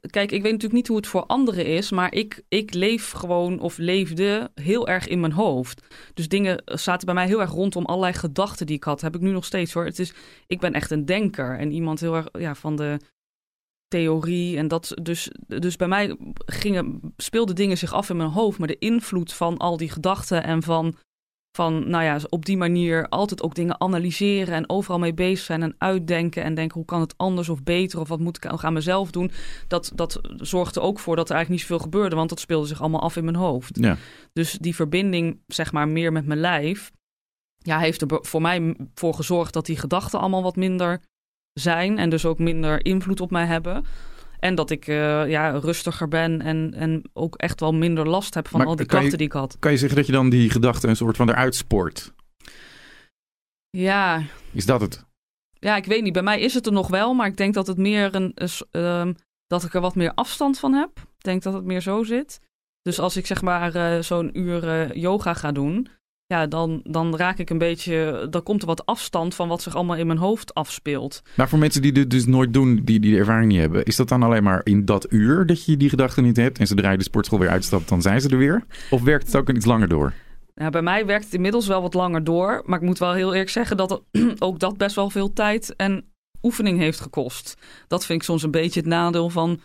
[SPEAKER 1] Kijk, ik weet natuurlijk niet hoe het voor anderen is. Maar ik, ik leef gewoon of leefde heel erg in mijn hoofd. Dus dingen zaten bij mij heel erg rondom allerlei gedachten die ik had. Heb ik nu nog steeds hoor. Het is, ik ben echt een denker. En iemand heel erg ja, van de theorie. En dat, dus, dus bij mij gingen, speelden dingen zich af in mijn hoofd. Maar de invloed van al die gedachten en van. Van, nou ja, op die manier altijd ook dingen analyseren en overal mee bezig zijn en uitdenken en denken hoe kan het anders of beter of wat moet ik aan mezelf doen. Dat, dat zorgde ook voor dat er eigenlijk niet zoveel gebeurde, want dat speelde zich allemaal af in mijn hoofd.
[SPEAKER 2] Ja.
[SPEAKER 1] Dus die verbinding, zeg maar, meer met mijn lijf, ja, heeft er voor mij voor gezorgd dat die gedachten allemaal wat minder zijn en dus ook minder invloed op mij hebben. En dat ik eh, ja, rustiger ben en, en ook echt wel minder last heb van
[SPEAKER 2] Maar
[SPEAKER 1] al die
[SPEAKER 2] je-
[SPEAKER 1] klachten die ik had.
[SPEAKER 2] Kan je zeggen dat je dan die gedachten een soort van eruit spoort?
[SPEAKER 1] Ja,
[SPEAKER 2] Is dat het?
[SPEAKER 1] Ja, ik weet niet. Bij mij is het er nog wel, maar ik denk dat het meer een. ehm, dat ik er wat meer afstand van heb. Ik denk dat het meer zo zit. Dus als ik zeg maar eh, zo'n uur eh, yoga ga doen, ja, dan, dan raak ik een beetje. Dan komt er wat afstand van wat zich allemaal in mijn hoofd afspeelt.
[SPEAKER 2] Nou, voor mensen die dit dus nooit doen, die, die de ervaring niet hebben, is dat dan alleen maar in dat uur dat je die gedachten niet hebt en zodra je de sportschool weer uitstapt, dan zijn ze er weer? Of werkt het ook een iets langer door?
[SPEAKER 1] Bij mij werkt het inmiddels wel wat langer door. Maar ik moet wel heel eerlijk zeggen dat ook dat best wel veel tijd en oefening heeft gekost. Dat vind ik soms een beetje het nadeel van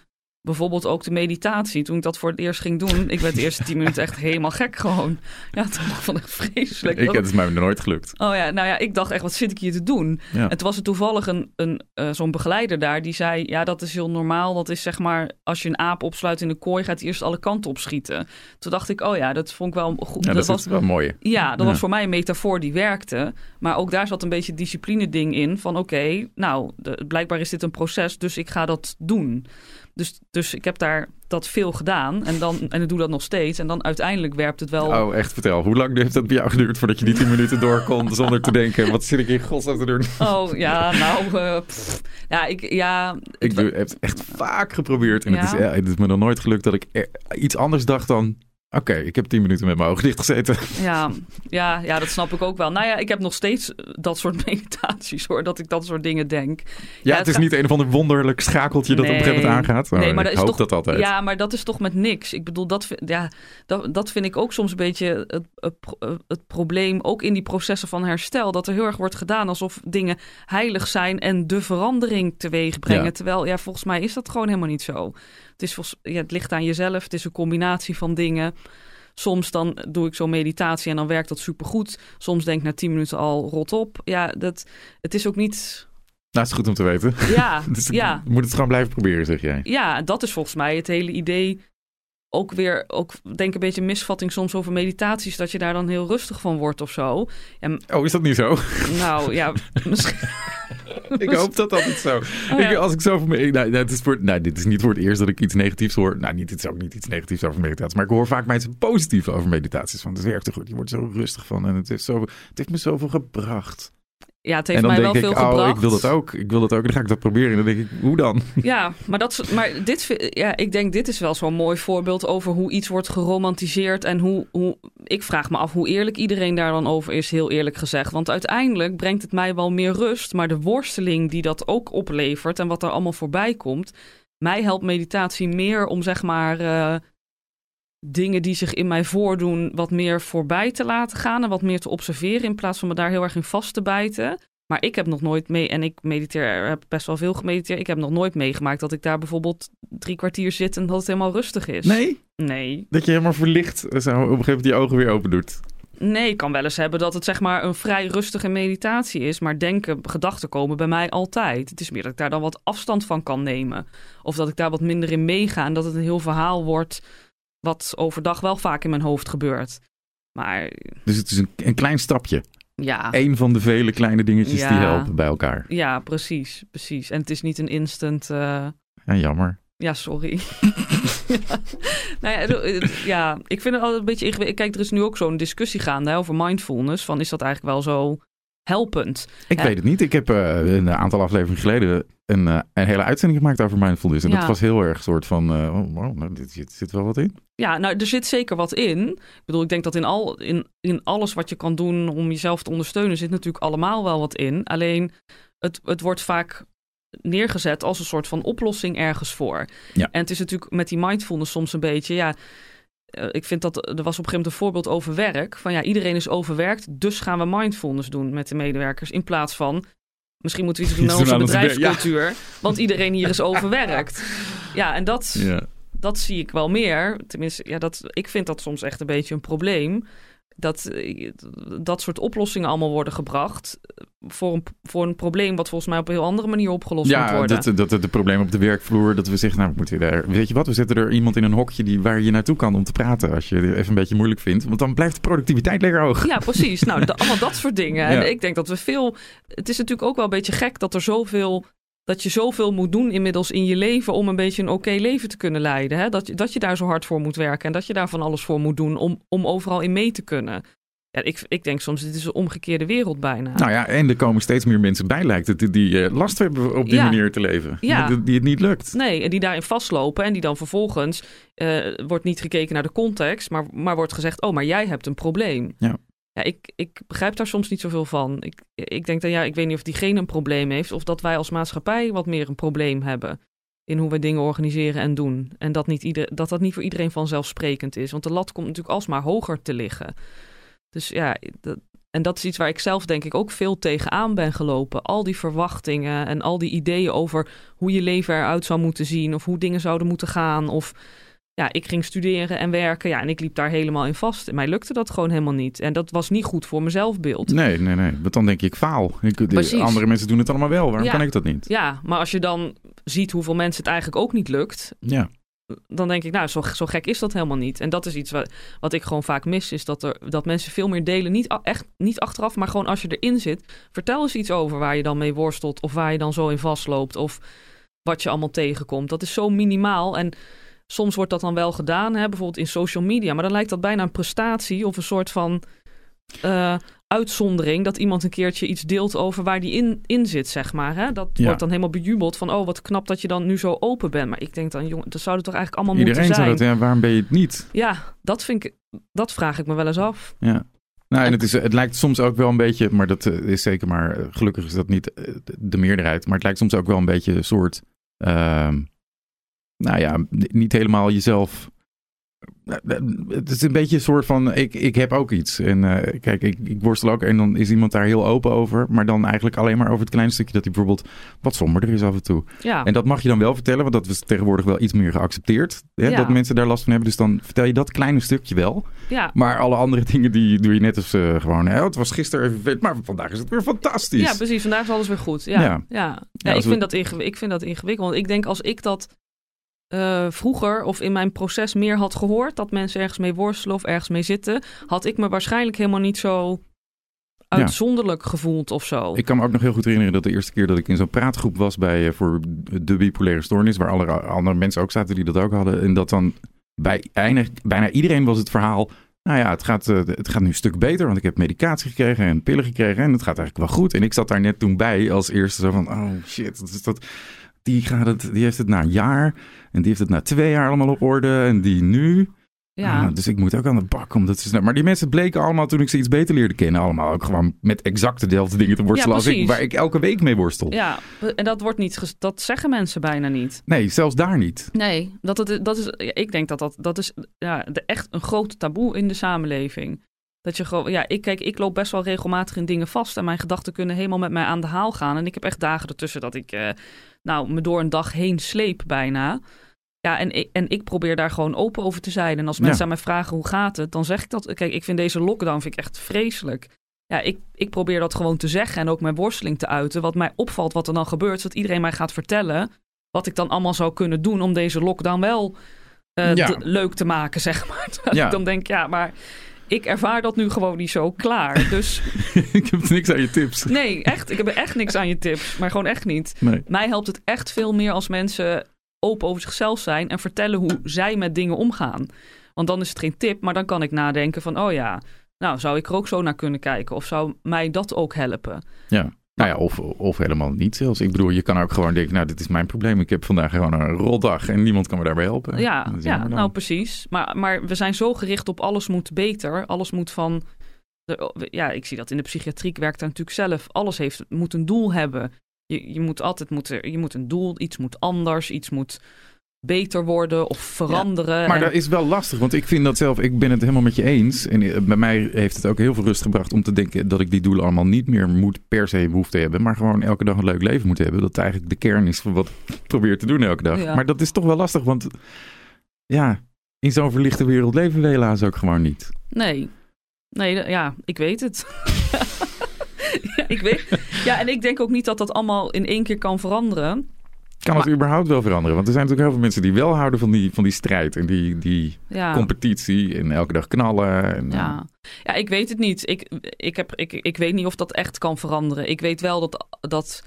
[SPEAKER 1] bijvoorbeeld ook de meditatie. Toen ik dat voor het eerst ging doen, ik werd de eerste tien minuten echt helemaal gek gewoon. Ja, toch van echt vreselijk.
[SPEAKER 2] Ik, het is mij nooit gelukt.
[SPEAKER 1] Oh ja, nou ja, ik dacht echt, wat zit ik hier te doen?
[SPEAKER 2] Ja.
[SPEAKER 1] En toen was er toevallig een, een, eh, zo'n begeleider daar die zei... ja, dat is heel normaal. Dat is zeg maar, als je een aap opsluit in een kooi... gaat hij eerst alle kanten op schieten. Toen dacht ik, oh ja, dat vond ik wel goed.
[SPEAKER 2] Ja, dat,
[SPEAKER 1] was,
[SPEAKER 2] wel mooi.
[SPEAKER 1] ja, dat
[SPEAKER 2] Ja.
[SPEAKER 1] was voor mij een metafoor die werkte. Maar ook daar zat een beetje discipline ding in. Van oké, nou, de- blijkbaar is dit een proces, dus ik ga dat doen. Dus, dus ik heb daar dat veel gedaan. En, dan, en ik doe dat nog steeds. En dan uiteindelijk werpt het wel...
[SPEAKER 2] Oh, echt vertel. Hoe lang heeft dat bij jou geduurd voordat je die 10 minuten door kon zonder te denken, wat zit ik in godsnaam te doen?
[SPEAKER 1] Oh ja, nou, eh, ja, ik, ja,
[SPEAKER 2] Ik doe- heb het echt vaak geprobeerd en het, is, ja, het is me nog nooit gelukt dat ik er iets anders dacht dan, oké, ik heb 10 minuten met mijn ogen dicht gezeten.
[SPEAKER 1] ja, ja, ja, dat snap ik ook wel. Nou ja, ik heb nog steeds dat soort meditaties hoor, dat ik dat soort dingen denk.
[SPEAKER 2] Ja,
[SPEAKER 1] het
[SPEAKER 2] het is
[SPEAKER 1] gaat-
[SPEAKER 2] niet een of ander wonderlijk schakeltje dat op een gegeven moment aangaat. Oh,
[SPEAKER 1] Nee, maar
[SPEAKER 2] ik
[SPEAKER 1] dat is toch-
[SPEAKER 2] dat altijd.
[SPEAKER 1] Ja, maar dat is toch met niks. Ik bedoel, dat, vind- ja, dat, dat vind ik ook soms een beetje het, het, pro- het probleem, ook in die processen van herstel, dat er heel erg wordt gedaan alsof dingen heilig zijn en de verandering teweeg brengen.
[SPEAKER 2] Ja.
[SPEAKER 1] Terwijl, ja, volgens mij is dat gewoon helemaal niet zo. Het, is volgens, ja, het ligt aan jezelf, het is een combinatie van dingen. Soms dan doe ik zo'n meditatie en dan werkt dat supergoed. Soms denk ik na tien minuten al rot op. Ja, dat, het is ook niet...
[SPEAKER 2] Nou, is goed om te weten.
[SPEAKER 1] Ja,
[SPEAKER 2] Dus
[SPEAKER 1] ja.
[SPEAKER 2] Je moet het gewoon blijven proberen, zeg jij.
[SPEAKER 1] Ja, dat is volgens mij het hele idee. Ook weer, ook denk een beetje misvatting soms over meditaties, dat je daar dan heel rustig van wordt of zo. En
[SPEAKER 2] Oh, is dat niet zo?
[SPEAKER 1] nou ja, misschien.
[SPEAKER 2] ik hoop dat dat niet zo.
[SPEAKER 1] Oh, ja.
[SPEAKER 2] ik, als ik zo van me, nou, het is voor, nou, dit is niet voor het eerst dat ik iets negatiefs hoor. Nou, niet, het is ook niet iets negatiefs over meditatie. Maar ik hoor vaak mensen positief over meditaties. Van het werkt te goed. Je wordt zo rustig van. En het, is zo, het heeft me zoveel gebracht.
[SPEAKER 1] Ja, het heeft mij wel
[SPEAKER 2] ik,
[SPEAKER 1] veel
[SPEAKER 2] oh,
[SPEAKER 1] gebracht.
[SPEAKER 2] ik wil dat ook. Ik wil dat ook. Dan ga ik dat proberen. En dan denk ik, hoe dan?
[SPEAKER 1] Ja, maar, dat, maar dit, ja, ik denk dit is wel zo'n mooi voorbeeld over hoe iets wordt geromantiseerd. En hoe, hoe, ik vraag me af hoe eerlijk iedereen daar dan over is, heel eerlijk gezegd. Want uiteindelijk brengt het mij wel meer rust. Maar de worsteling die dat ook oplevert en wat er allemaal voorbij komt. mij helpt meditatie meer om zeg maar eh, dingen die zich in mij voordoen wat meer voorbij te laten gaan en wat meer te observeren in plaats van me daar heel erg in vast te bijten. Maar ik heb nog nooit mee, en ik mediteer, heb best wel veel gemediteerd. Ik heb nog nooit meegemaakt dat ik daar bijvoorbeeld drie kwartier zit en dat het helemaal rustig is.
[SPEAKER 2] Nee?
[SPEAKER 1] Nee.
[SPEAKER 2] Dat je helemaal verlicht zo op een gegeven moment die ogen weer open doet.
[SPEAKER 1] Nee, ik kan wel eens hebben dat het zeg maar een vrij rustige meditatie is. Maar denken, gedachten komen bij mij altijd. Het is meer dat ik daar dan wat afstand van kan nemen. Of dat ik daar wat minder in meega en dat het een heel verhaal wordt. Wat overdag wel vaak in mijn hoofd gebeurt. Maar
[SPEAKER 2] Dus het is een, een klein stapje.
[SPEAKER 1] ja,
[SPEAKER 2] Eén van de vele kleine dingetjes die helpen bij elkaar.
[SPEAKER 1] ja precies, precies. En het is niet een instant... eh,
[SPEAKER 2] Ja, jammer.
[SPEAKER 1] Ja, sorry. ja. Nou ja, ja, ik vind het altijd een beetje ingewikkeld. Kijk, er is nu ook zo'n discussie gaande hè, over mindfulness. Van is dat eigenlijk wel zo helpend?
[SPEAKER 2] Ik weet het niet. Ik heb eh, een aantal afleveringen geleden een, eh, een hele uitzending gemaakt over mindfulness. En dat was heel erg een soort van, eh, oh, wow, nou, dit zit, zit wel wat in.
[SPEAKER 1] Ja, nou, er zit zeker wat in. Ik bedoel, ik denk dat in, al, in, in alles wat je kan doen om jezelf te ondersteunen, zit natuurlijk allemaal wel wat in. Alleen, het, het wordt vaak neergezet als een soort van oplossing ergens voor.
[SPEAKER 2] Ja.
[SPEAKER 1] En het is natuurlijk met die mindfulness soms een beetje, ja... eh, Ik vind dat er was op een gegeven moment een voorbeeld over werk. Van ja, iedereen is overwerkt, dus gaan we mindfulness doen met de medewerkers. In plaats van, misschien moeten we iets doen aan onze
[SPEAKER 2] ja.
[SPEAKER 1] bedrijfscultuur. Want iedereen hier is overwerkt. Ja, en dat,
[SPEAKER 2] Ja.
[SPEAKER 1] dat zie ik wel meer. Tenminste, ja, dat, ik vind dat soms echt een beetje een probleem. Dat eh, dat soort oplossingen allemaal worden gebracht. Voor een, voor een probleem wat volgens mij op een heel andere manier opgelost moet
[SPEAKER 2] Ja,
[SPEAKER 1] worden.
[SPEAKER 2] dat, dat, dat de probleem op de werkvloer, dat we zeggen, nou, moeten we daar, weet je wat, we zetten er iemand in een hokje die, waar je naartoe kan om te praten als je het even een beetje moeilijk vindt. Want dan blijft de productiviteit lekker hoog.
[SPEAKER 1] Ja, precies. Nou, allemaal dat soort dingen.
[SPEAKER 2] Ja.
[SPEAKER 1] En ik denk dat we veel. Het is natuurlijk ook wel een beetje gek dat er zoveel. Dat je zoveel moet doen inmiddels in je leven om een beetje een oké leven te kunnen leiden. Hè? Dat, je, dat je daar zo hard voor moet werken en dat je daar van alles voor moet doen om, om overal in mee te kunnen. Ja, ik, ik denk soms, dit is een omgekeerde wereld bijna.
[SPEAKER 2] Nou ja, en er komen steeds meer mensen bij, lijkt het, die eh, last hebben op die
[SPEAKER 1] Ja.
[SPEAKER 2] manier te leven.
[SPEAKER 1] Ja.
[SPEAKER 2] Die, die het niet lukt.
[SPEAKER 1] Nee, en die daarin vastlopen en die dan vervolgens eh, wordt niet gekeken naar de context, maar, maar wordt gezegd: Oh, maar jij hebt een probleem.
[SPEAKER 2] Ja.
[SPEAKER 1] Ja, ik, ik begrijp daar soms niet zoveel van. Ik, ik denk dat ja, ik weet niet of diegene een probleem heeft of dat wij als maatschappij wat meer een probleem hebben in hoe we dingen organiseren en doen. En dat niet ieder, dat, dat niet voor iedereen vanzelfsprekend is. Want de lat komt natuurlijk alsmaar hoger te liggen. Dus ja, dat, en dat is iets waar ik zelf denk ik ook veel tegenaan ben gelopen. Al die verwachtingen en al die ideeën over hoe je leven eruit zou moeten zien of hoe dingen zouden moeten gaan. Of ja, ik ging studeren en werken. Ja, en ik liep daar helemaal in vast. En mij lukte dat gewoon helemaal niet. En dat was niet goed voor mijn zelfbeeld.
[SPEAKER 2] Nee, nee, nee. Want dan denk je, ik faal. Ik,
[SPEAKER 1] Precies.
[SPEAKER 2] andere mensen doen het allemaal wel. Waarom
[SPEAKER 1] Ja.
[SPEAKER 2] kan ik dat niet?
[SPEAKER 1] Ja, maar als je dan ziet hoeveel mensen het eigenlijk ook niet lukt,
[SPEAKER 2] Ja.
[SPEAKER 1] dan denk ik, nou, zo, zo gek is dat helemaal niet. En dat is iets wat, wat ik gewoon vaak mis, is dat, er, dat mensen veel meer delen. Niet echt niet achteraf, maar gewoon als je erin zit. Vertel eens iets over waar je dan mee worstelt, of waar je dan zo in vastloopt, of wat je allemaal tegenkomt. Dat is zo minimaal. En soms wordt dat dan wel gedaan, hè, bijvoorbeeld in social media. Maar dan lijkt dat bijna een prestatie of een soort van eh, uitzondering. Dat iemand een keertje iets deelt over waar die in, in zit, zeg maar. Hè? Dat
[SPEAKER 2] Ja.
[SPEAKER 1] wordt dan helemaal bejubeld van, oh, wat knap dat je dan nu zo open bent. Maar ik denk dan, jongen, dat zou het toch eigenlijk allemaal
[SPEAKER 2] Iedereen
[SPEAKER 1] moeten
[SPEAKER 2] zou
[SPEAKER 1] zijn.
[SPEAKER 2] dat, ja, waarom ben je het niet?
[SPEAKER 1] Ja, dat vind ik, dat vraag ik me wel eens af.
[SPEAKER 2] Ja. Nou, en het, is, het lijkt soms ook wel een beetje, maar dat eh, is zeker maar, eh, gelukkig is dat niet de- de meerderheid, maar het lijkt soms ook wel een beetje een soort, ehm, nou ja, niet helemaal jezelf. eh, eh, Het is een beetje een soort van, ik, ik heb ook iets. En eh, kijk, ik, ik worstel ook en dan is iemand daar heel open over, maar dan eigenlijk alleen maar over het kleine stukje dat hij bijvoorbeeld wat somberder is af en toe.
[SPEAKER 1] Ja,
[SPEAKER 2] En dat mag je dan wel vertellen, want dat is tegenwoordig wel iets meer geaccepteerd. Hè,
[SPEAKER 1] Ja.
[SPEAKER 2] Dat mensen daar last van hebben. Dus dan vertel je dat kleine stukje wel.
[SPEAKER 1] ja.
[SPEAKER 2] Maar alle andere dingen die doe je net als gewoon. Hè, het was gisteren even vet, maar vandaag is het weer fantastisch.
[SPEAKER 1] Ja, precies. Vandaag is alles weer goed. Ja,
[SPEAKER 2] Ja.
[SPEAKER 1] ja. ik,
[SPEAKER 2] we-
[SPEAKER 1] vind dat ingew- ik vind dat ingewikkeld. Want ik denk als ik dat eh, vroeger of in mijn proces meer had gehoord... dat mensen ergens mee worstelen of ergens mee zitten... had ik me waarschijnlijk helemaal niet zo uitzonderlijk gevoeld of zo.
[SPEAKER 2] Ik kan me ook nog heel goed herinneren dat de eerste keer dat ik in zo'n praatgroep was bij, eh, voor de bipolaire stoornis, waar alle andere mensen ook zaten die dat ook hadden. En dat dan bij bijna, bijna iedereen was het verhaal. Nou ja, het gaat, eh, het gaat nu een stuk beter, want ik heb medicatie gekregen en pillen gekregen en het gaat eigenlijk wel goed. En ik zat daar net toen bij als eerste zo van, oh shit, dat is dat, die, gaat het, die heeft het na een jaar en die heeft het na twee jaar allemaal op orde en die nu.
[SPEAKER 1] Ja.
[SPEAKER 2] Ah, dus ik moet ook aan de bak. Omdat ze, maar die mensen bleken allemaal, toen ik ze iets beter leerde kennen, allemaal ook gewoon met exact dezelfde dingen te worstelen als ik, waar ik elke week mee worstel.
[SPEAKER 1] ja, en dat wordt niet, ges- dat zeggen mensen bijna niet.
[SPEAKER 2] Nee, zelfs daar niet.
[SPEAKER 1] Nee, dat, het, dat is, ik denk dat dat, dat is ja, de, echt een groot taboe in de samenleving. Dat je gewoon, ja, ik kijk, ik loop best wel regelmatig in dingen vast en mijn gedachten kunnen helemaal met mij aan de haal gaan. En ik heb echt dagen ertussen dat ik, eh, nou, me door een dag heen sleep bijna. Ja, en ik, en ik probeer daar gewoon open over te zijn. En als mensen
[SPEAKER 2] Ja.
[SPEAKER 1] aan mij vragen hoe gaat het, dan zeg ik dat. Kijk, ik vind deze lockdown vind ik echt vreselijk. Ja, ik, ik probeer dat gewoon te zeggen en ook mijn worsteling te uiten. Wat mij opvalt, wat er dan gebeurt, is dat iedereen mij gaat vertellen wat ik dan allemaal zou kunnen doen om deze lockdown wel eh,
[SPEAKER 2] Ja.
[SPEAKER 1] te- leuk te maken, zeg maar.
[SPEAKER 2] Ja.
[SPEAKER 1] ik dan denk, ja, maar ik ervaar dat nu gewoon niet zo klaar. Dus
[SPEAKER 2] ik heb niks aan je tips.
[SPEAKER 1] nee, echt, ik heb echt niks aan je tips, maar gewoon echt niet.
[SPEAKER 2] Nee.
[SPEAKER 1] Mij helpt het echt veel meer als mensen open over zichzelf zijn en vertellen hoe zij met dingen omgaan. Want dan is het geen tip, maar dan kan ik nadenken van, oh ja, nou zou ik er ook zo naar kunnen kijken of zou mij dat ook helpen?
[SPEAKER 2] Ja. Nou ja, of, of helemaal niet zelfs. Ik bedoel, je kan ook gewoon denken, nou, dit is mijn probleem. Ik heb vandaag gewoon een rotdag en niemand kan me daarbij helpen.
[SPEAKER 1] Ja, ja nou precies. Maar, maar we zijn zo gericht op alles moet beter. Alles moet van. De, ja, ik zie dat in de psychiatrie werkt daar natuurlijk zelf. Alles heeft, moet een doel hebben. Je, je moet altijd moeten, je moet een doel, iets moet anders, iets moet beter worden of veranderen.
[SPEAKER 2] Maar
[SPEAKER 1] En-
[SPEAKER 2] dat is wel lastig, want ik vind dat zelf, ik ben het helemaal met je eens. En eh, bij mij heeft het ook heel veel rust gebracht om te denken dat ik die doelen allemaal niet meer moet per se behoefte hebben. Maar gewoon elke dag een leuk leven moet hebben. Dat eigenlijk de kern is van wat ik probeer te doen elke dag.
[SPEAKER 1] Ja.
[SPEAKER 2] Maar dat is toch wel lastig, want ja, in zo'n verlichte wereld leven we helaas ook gewoon niet.
[SPEAKER 1] Nee. Nee, ja, ik weet het. ja, ik weet. Ja, en ik denk ook niet dat dat allemaal in één keer kan veranderen.
[SPEAKER 2] Kan het überhaupt wel veranderen? Want er zijn natuurlijk heel veel mensen die wel houden van die, van die strijd en die, die
[SPEAKER 1] Ja.
[SPEAKER 2] competitie en elke dag knallen. En,
[SPEAKER 1] Ja. ja, ik weet het niet. Ik, ik, heb, ik, ik weet niet of dat echt kan veranderen. Ik weet wel dat, dat,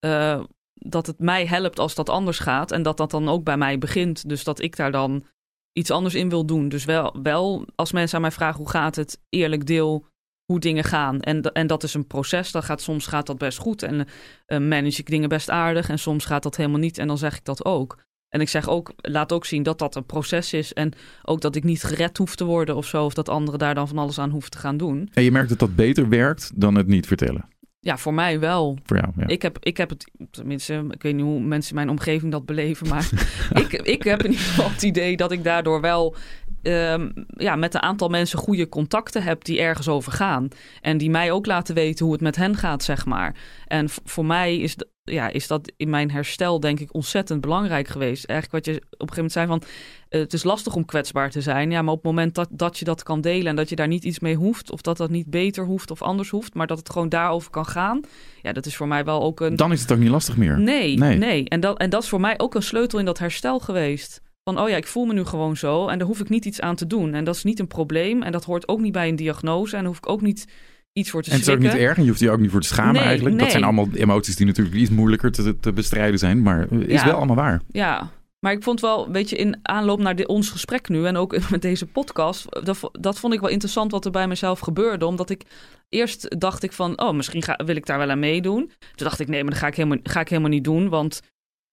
[SPEAKER 1] eh, dat het mij helpt als dat anders gaat. En dat dat dan ook bij mij begint. Dus dat ik daar dan iets anders in wil doen. Dus wel, wel als mensen aan mij vragen hoe gaat het, eerlijk deel hoe dingen gaan. En, en dat is een proces. Dat gaat, soms gaat dat best goed. En eh, manage ik dingen best aardig. En soms gaat dat helemaal niet. En dan zeg ik dat ook. En ik zeg ook, laat ook zien dat dat een proces is. En ook dat ik niet gered hoef te worden of zo. Of dat anderen daar dan van alles aan hoeven te gaan doen.
[SPEAKER 2] En je merkt dat dat beter werkt dan het niet vertellen.
[SPEAKER 1] Ja, voor mij wel.
[SPEAKER 2] Voor jou, ja.
[SPEAKER 1] Ik, heb, ik heb het, tenminste, ik weet niet hoe mensen in mijn omgeving dat beleven. Maar ik, ik heb in ieder geval het idee dat ik daardoor wel ehm, ja, met een aantal mensen goede contacten heb die ergens over gaan. En die mij ook laten weten hoe het met hen gaat, zeg maar. En voor mij is, ja, is dat in mijn herstel denk ik ontzettend belangrijk geweest. Eigenlijk wat je op een gegeven moment zei van... eh, het is lastig om kwetsbaar te zijn. Ja, maar op het moment dat, dat je dat kan delen... en dat je daar niet iets mee hoeft... of dat dat niet beter hoeft of anders hoeft... maar dat het gewoon daarover kan gaan... ja, dat is voor mij wel ook een...
[SPEAKER 2] Dan is het ook niet lastig meer.
[SPEAKER 1] Nee,
[SPEAKER 2] Nee.
[SPEAKER 1] nee. En, dat, en dat is voor mij ook een sleutel in dat herstel geweest. Van, oh ja, ik voel me nu gewoon zo en daar hoef ik niet iets aan te doen. En dat is niet een probleem en dat hoort ook niet bij een diagnose. En daar hoef ik ook niet iets voor te
[SPEAKER 2] En het is ook niet erg en je hoeft je ook niet voor te schamen
[SPEAKER 1] Nee,
[SPEAKER 2] eigenlijk. Dat zijn allemaal emoties die natuurlijk iets moeilijker te, te bestrijden zijn. Maar is
[SPEAKER 1] Ja.
[SPEAKER 2] wel allemaal waar.
[SPEAKER 1] Ja, maar ik vond wel, weet je, in aanloop naar de, ons gesprek nu en ook met deze podcast, dat, dat vond ik wel interessant wat er bij mezelf gebeurde. Omdat ik eerst dacht ik van, oh, misschien ga, wil ik daar wel aan meedoen. Toen dacht ik, nee, maar dat ga ik helemaal, ga ik helemaal niet doen, want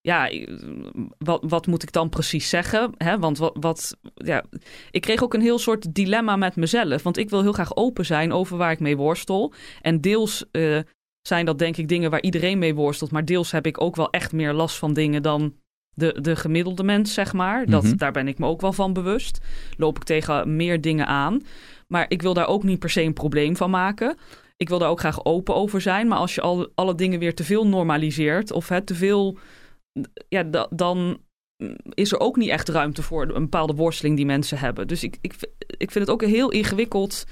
[SPEAKER 1] ja, wat, wat moet ik dan precies zeggen? Hè? Want wat, wat, ja, ik kreeg ook een heel soort dilemma met mezelf. Want ik wil heel graag open zijn over waar ik mee worstel. En deels eh, zijn dat denk ik dingen waar iedereen mee worstelt. Maar deels heb ik ook wel echt meer last van dingen dan de, de gemiddelde mens, zeg maar. Dat,
[SPEAKER 2] Mhm.
[SPEAKER 1] Daar ben ik me ook wel van bewust. Loop ik tegen meer dingen aan. Maar ik wil daar ook niet per se een probleem van maken. Ik wil daar ook graag open over zijn. Maar als je al, alle dingen weer te veel normaliseert... of hè, te veel... Ja, da- dan is er ook niet echt ruimte voor een bepaalde worsteling die mensen hebben. Dus ik, ik, ik vind het ook heel ingewikkeld...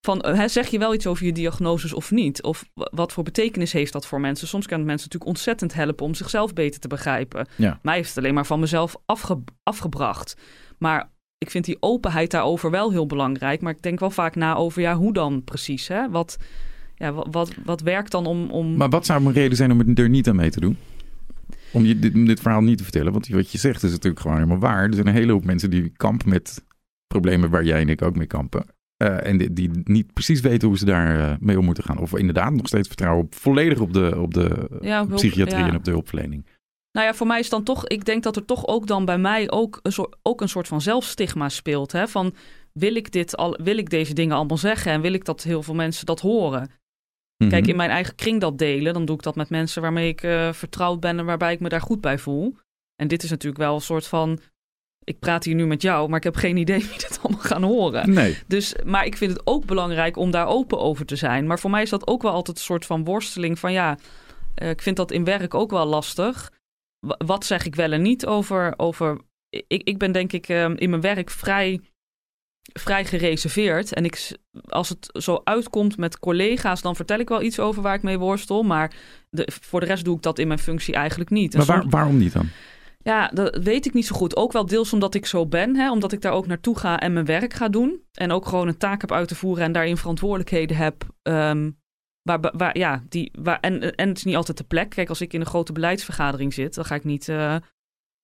[SPEAKER 1] Van, eh, hè, zeg je wel iets over je diagnoses of niet? Of wa- wat voor betekenis heeft dat voor mensen? Soms kan het mensen natuurlijk ontzettend helpen om zichzelf beter te begrijpen.
[SPEAKER 2] Ja.
[SPEAKER 1] Mij heeft het alleen maar van mezelf afge- afgebracht. Maar ik vind die openheid daarover wel heel belangrijk. Maar ik denk wel vaak na over, ja, hoe dan precies? Hè? Wat, ja, wat, wat, wat werkt dan om... om...
[SPEAKER 2] Maar wat zou een reden zijn om er niet aan mee te doen? Om je dit, om dit verhaal niet te vertellen. Want wat je zegt is natuurlijk gewoon helemaal waar. Er zijn een hele hoop mensen die kampen met problemen waar jij en ik ook mee kampen. Eh, en die, die niet precies weten hoe ze daar eh, mee om moeten gaan. Of inderdaad nog steeds vertrouwen op, volledig op de, op de
[SPEAKER 1] Ja, hulp-
[SPEAKER 2] psychiatrie
[SPEAKER 1] ja.
[SPEAKER 2] en op de hulpverlening.
[SPEAKER 1] Nou ja, voor mij is dan toch, ik denk dat er toch ook dan bij mij ook een soort, ook een soort van zelfstigma speelt. Hè? Van wil ik, dit al, wil ik deze dingen allemaal zeggen en wil ik dat heel veel mensen dat horen? Kijk,
[SPEAKER 2] Mhm.
[SPEAKER 1] in mijn eigen kring dat delen, dan doe ik dat met mensen waarmee ik eh, vertrouwd ben en waarbij ik me daar goed bij voel. En dit is natuurlijk wel een soort van, ik praat hier nu met jou, maar ik heb geen idee wie dit allemaal gaan horen.
[SPEAKER 2] Nee.
[SPEAKER 1] Dus, maar ik vind het ook belangrijk om daar open over te zijn. Maar voor mij is dat ook wel altijd een soort van worsteling van ja, eh, ik vind dat in werk ook wel lastig. Wa- wat zeg ik wel en niet over. over ik, ik ben denk ik eh, in mijn werk vrij, vrij gereserveerd. En ik, als het zo uitkomt met collega's, dan vertel ik wel iets over waar ik mee worstel. Maar de, voor de rest doe ik dat in mijn functie eigenlijk niet. En
[SPEAKER 2] Maar waar-
[SPEAKER 1] soms-
[SPEAKER 2] waarom niet dan?
[SPEAKER 1] ja, dat weet ik niet zo goed. Ook wel deels omdat ik zo ben, hè? omdat ik daar ook naartoe ga en mijn werk ga doen. En ook gewoon een taak heb uit te voeren en daarin verantwoordelijkheden heb. ehm, waar, waar, ja, die, waar, en, en het is niet altijd de plek. Kijk, als ik in een grote beleidsvergadering zit, dan ga ik niet. eh,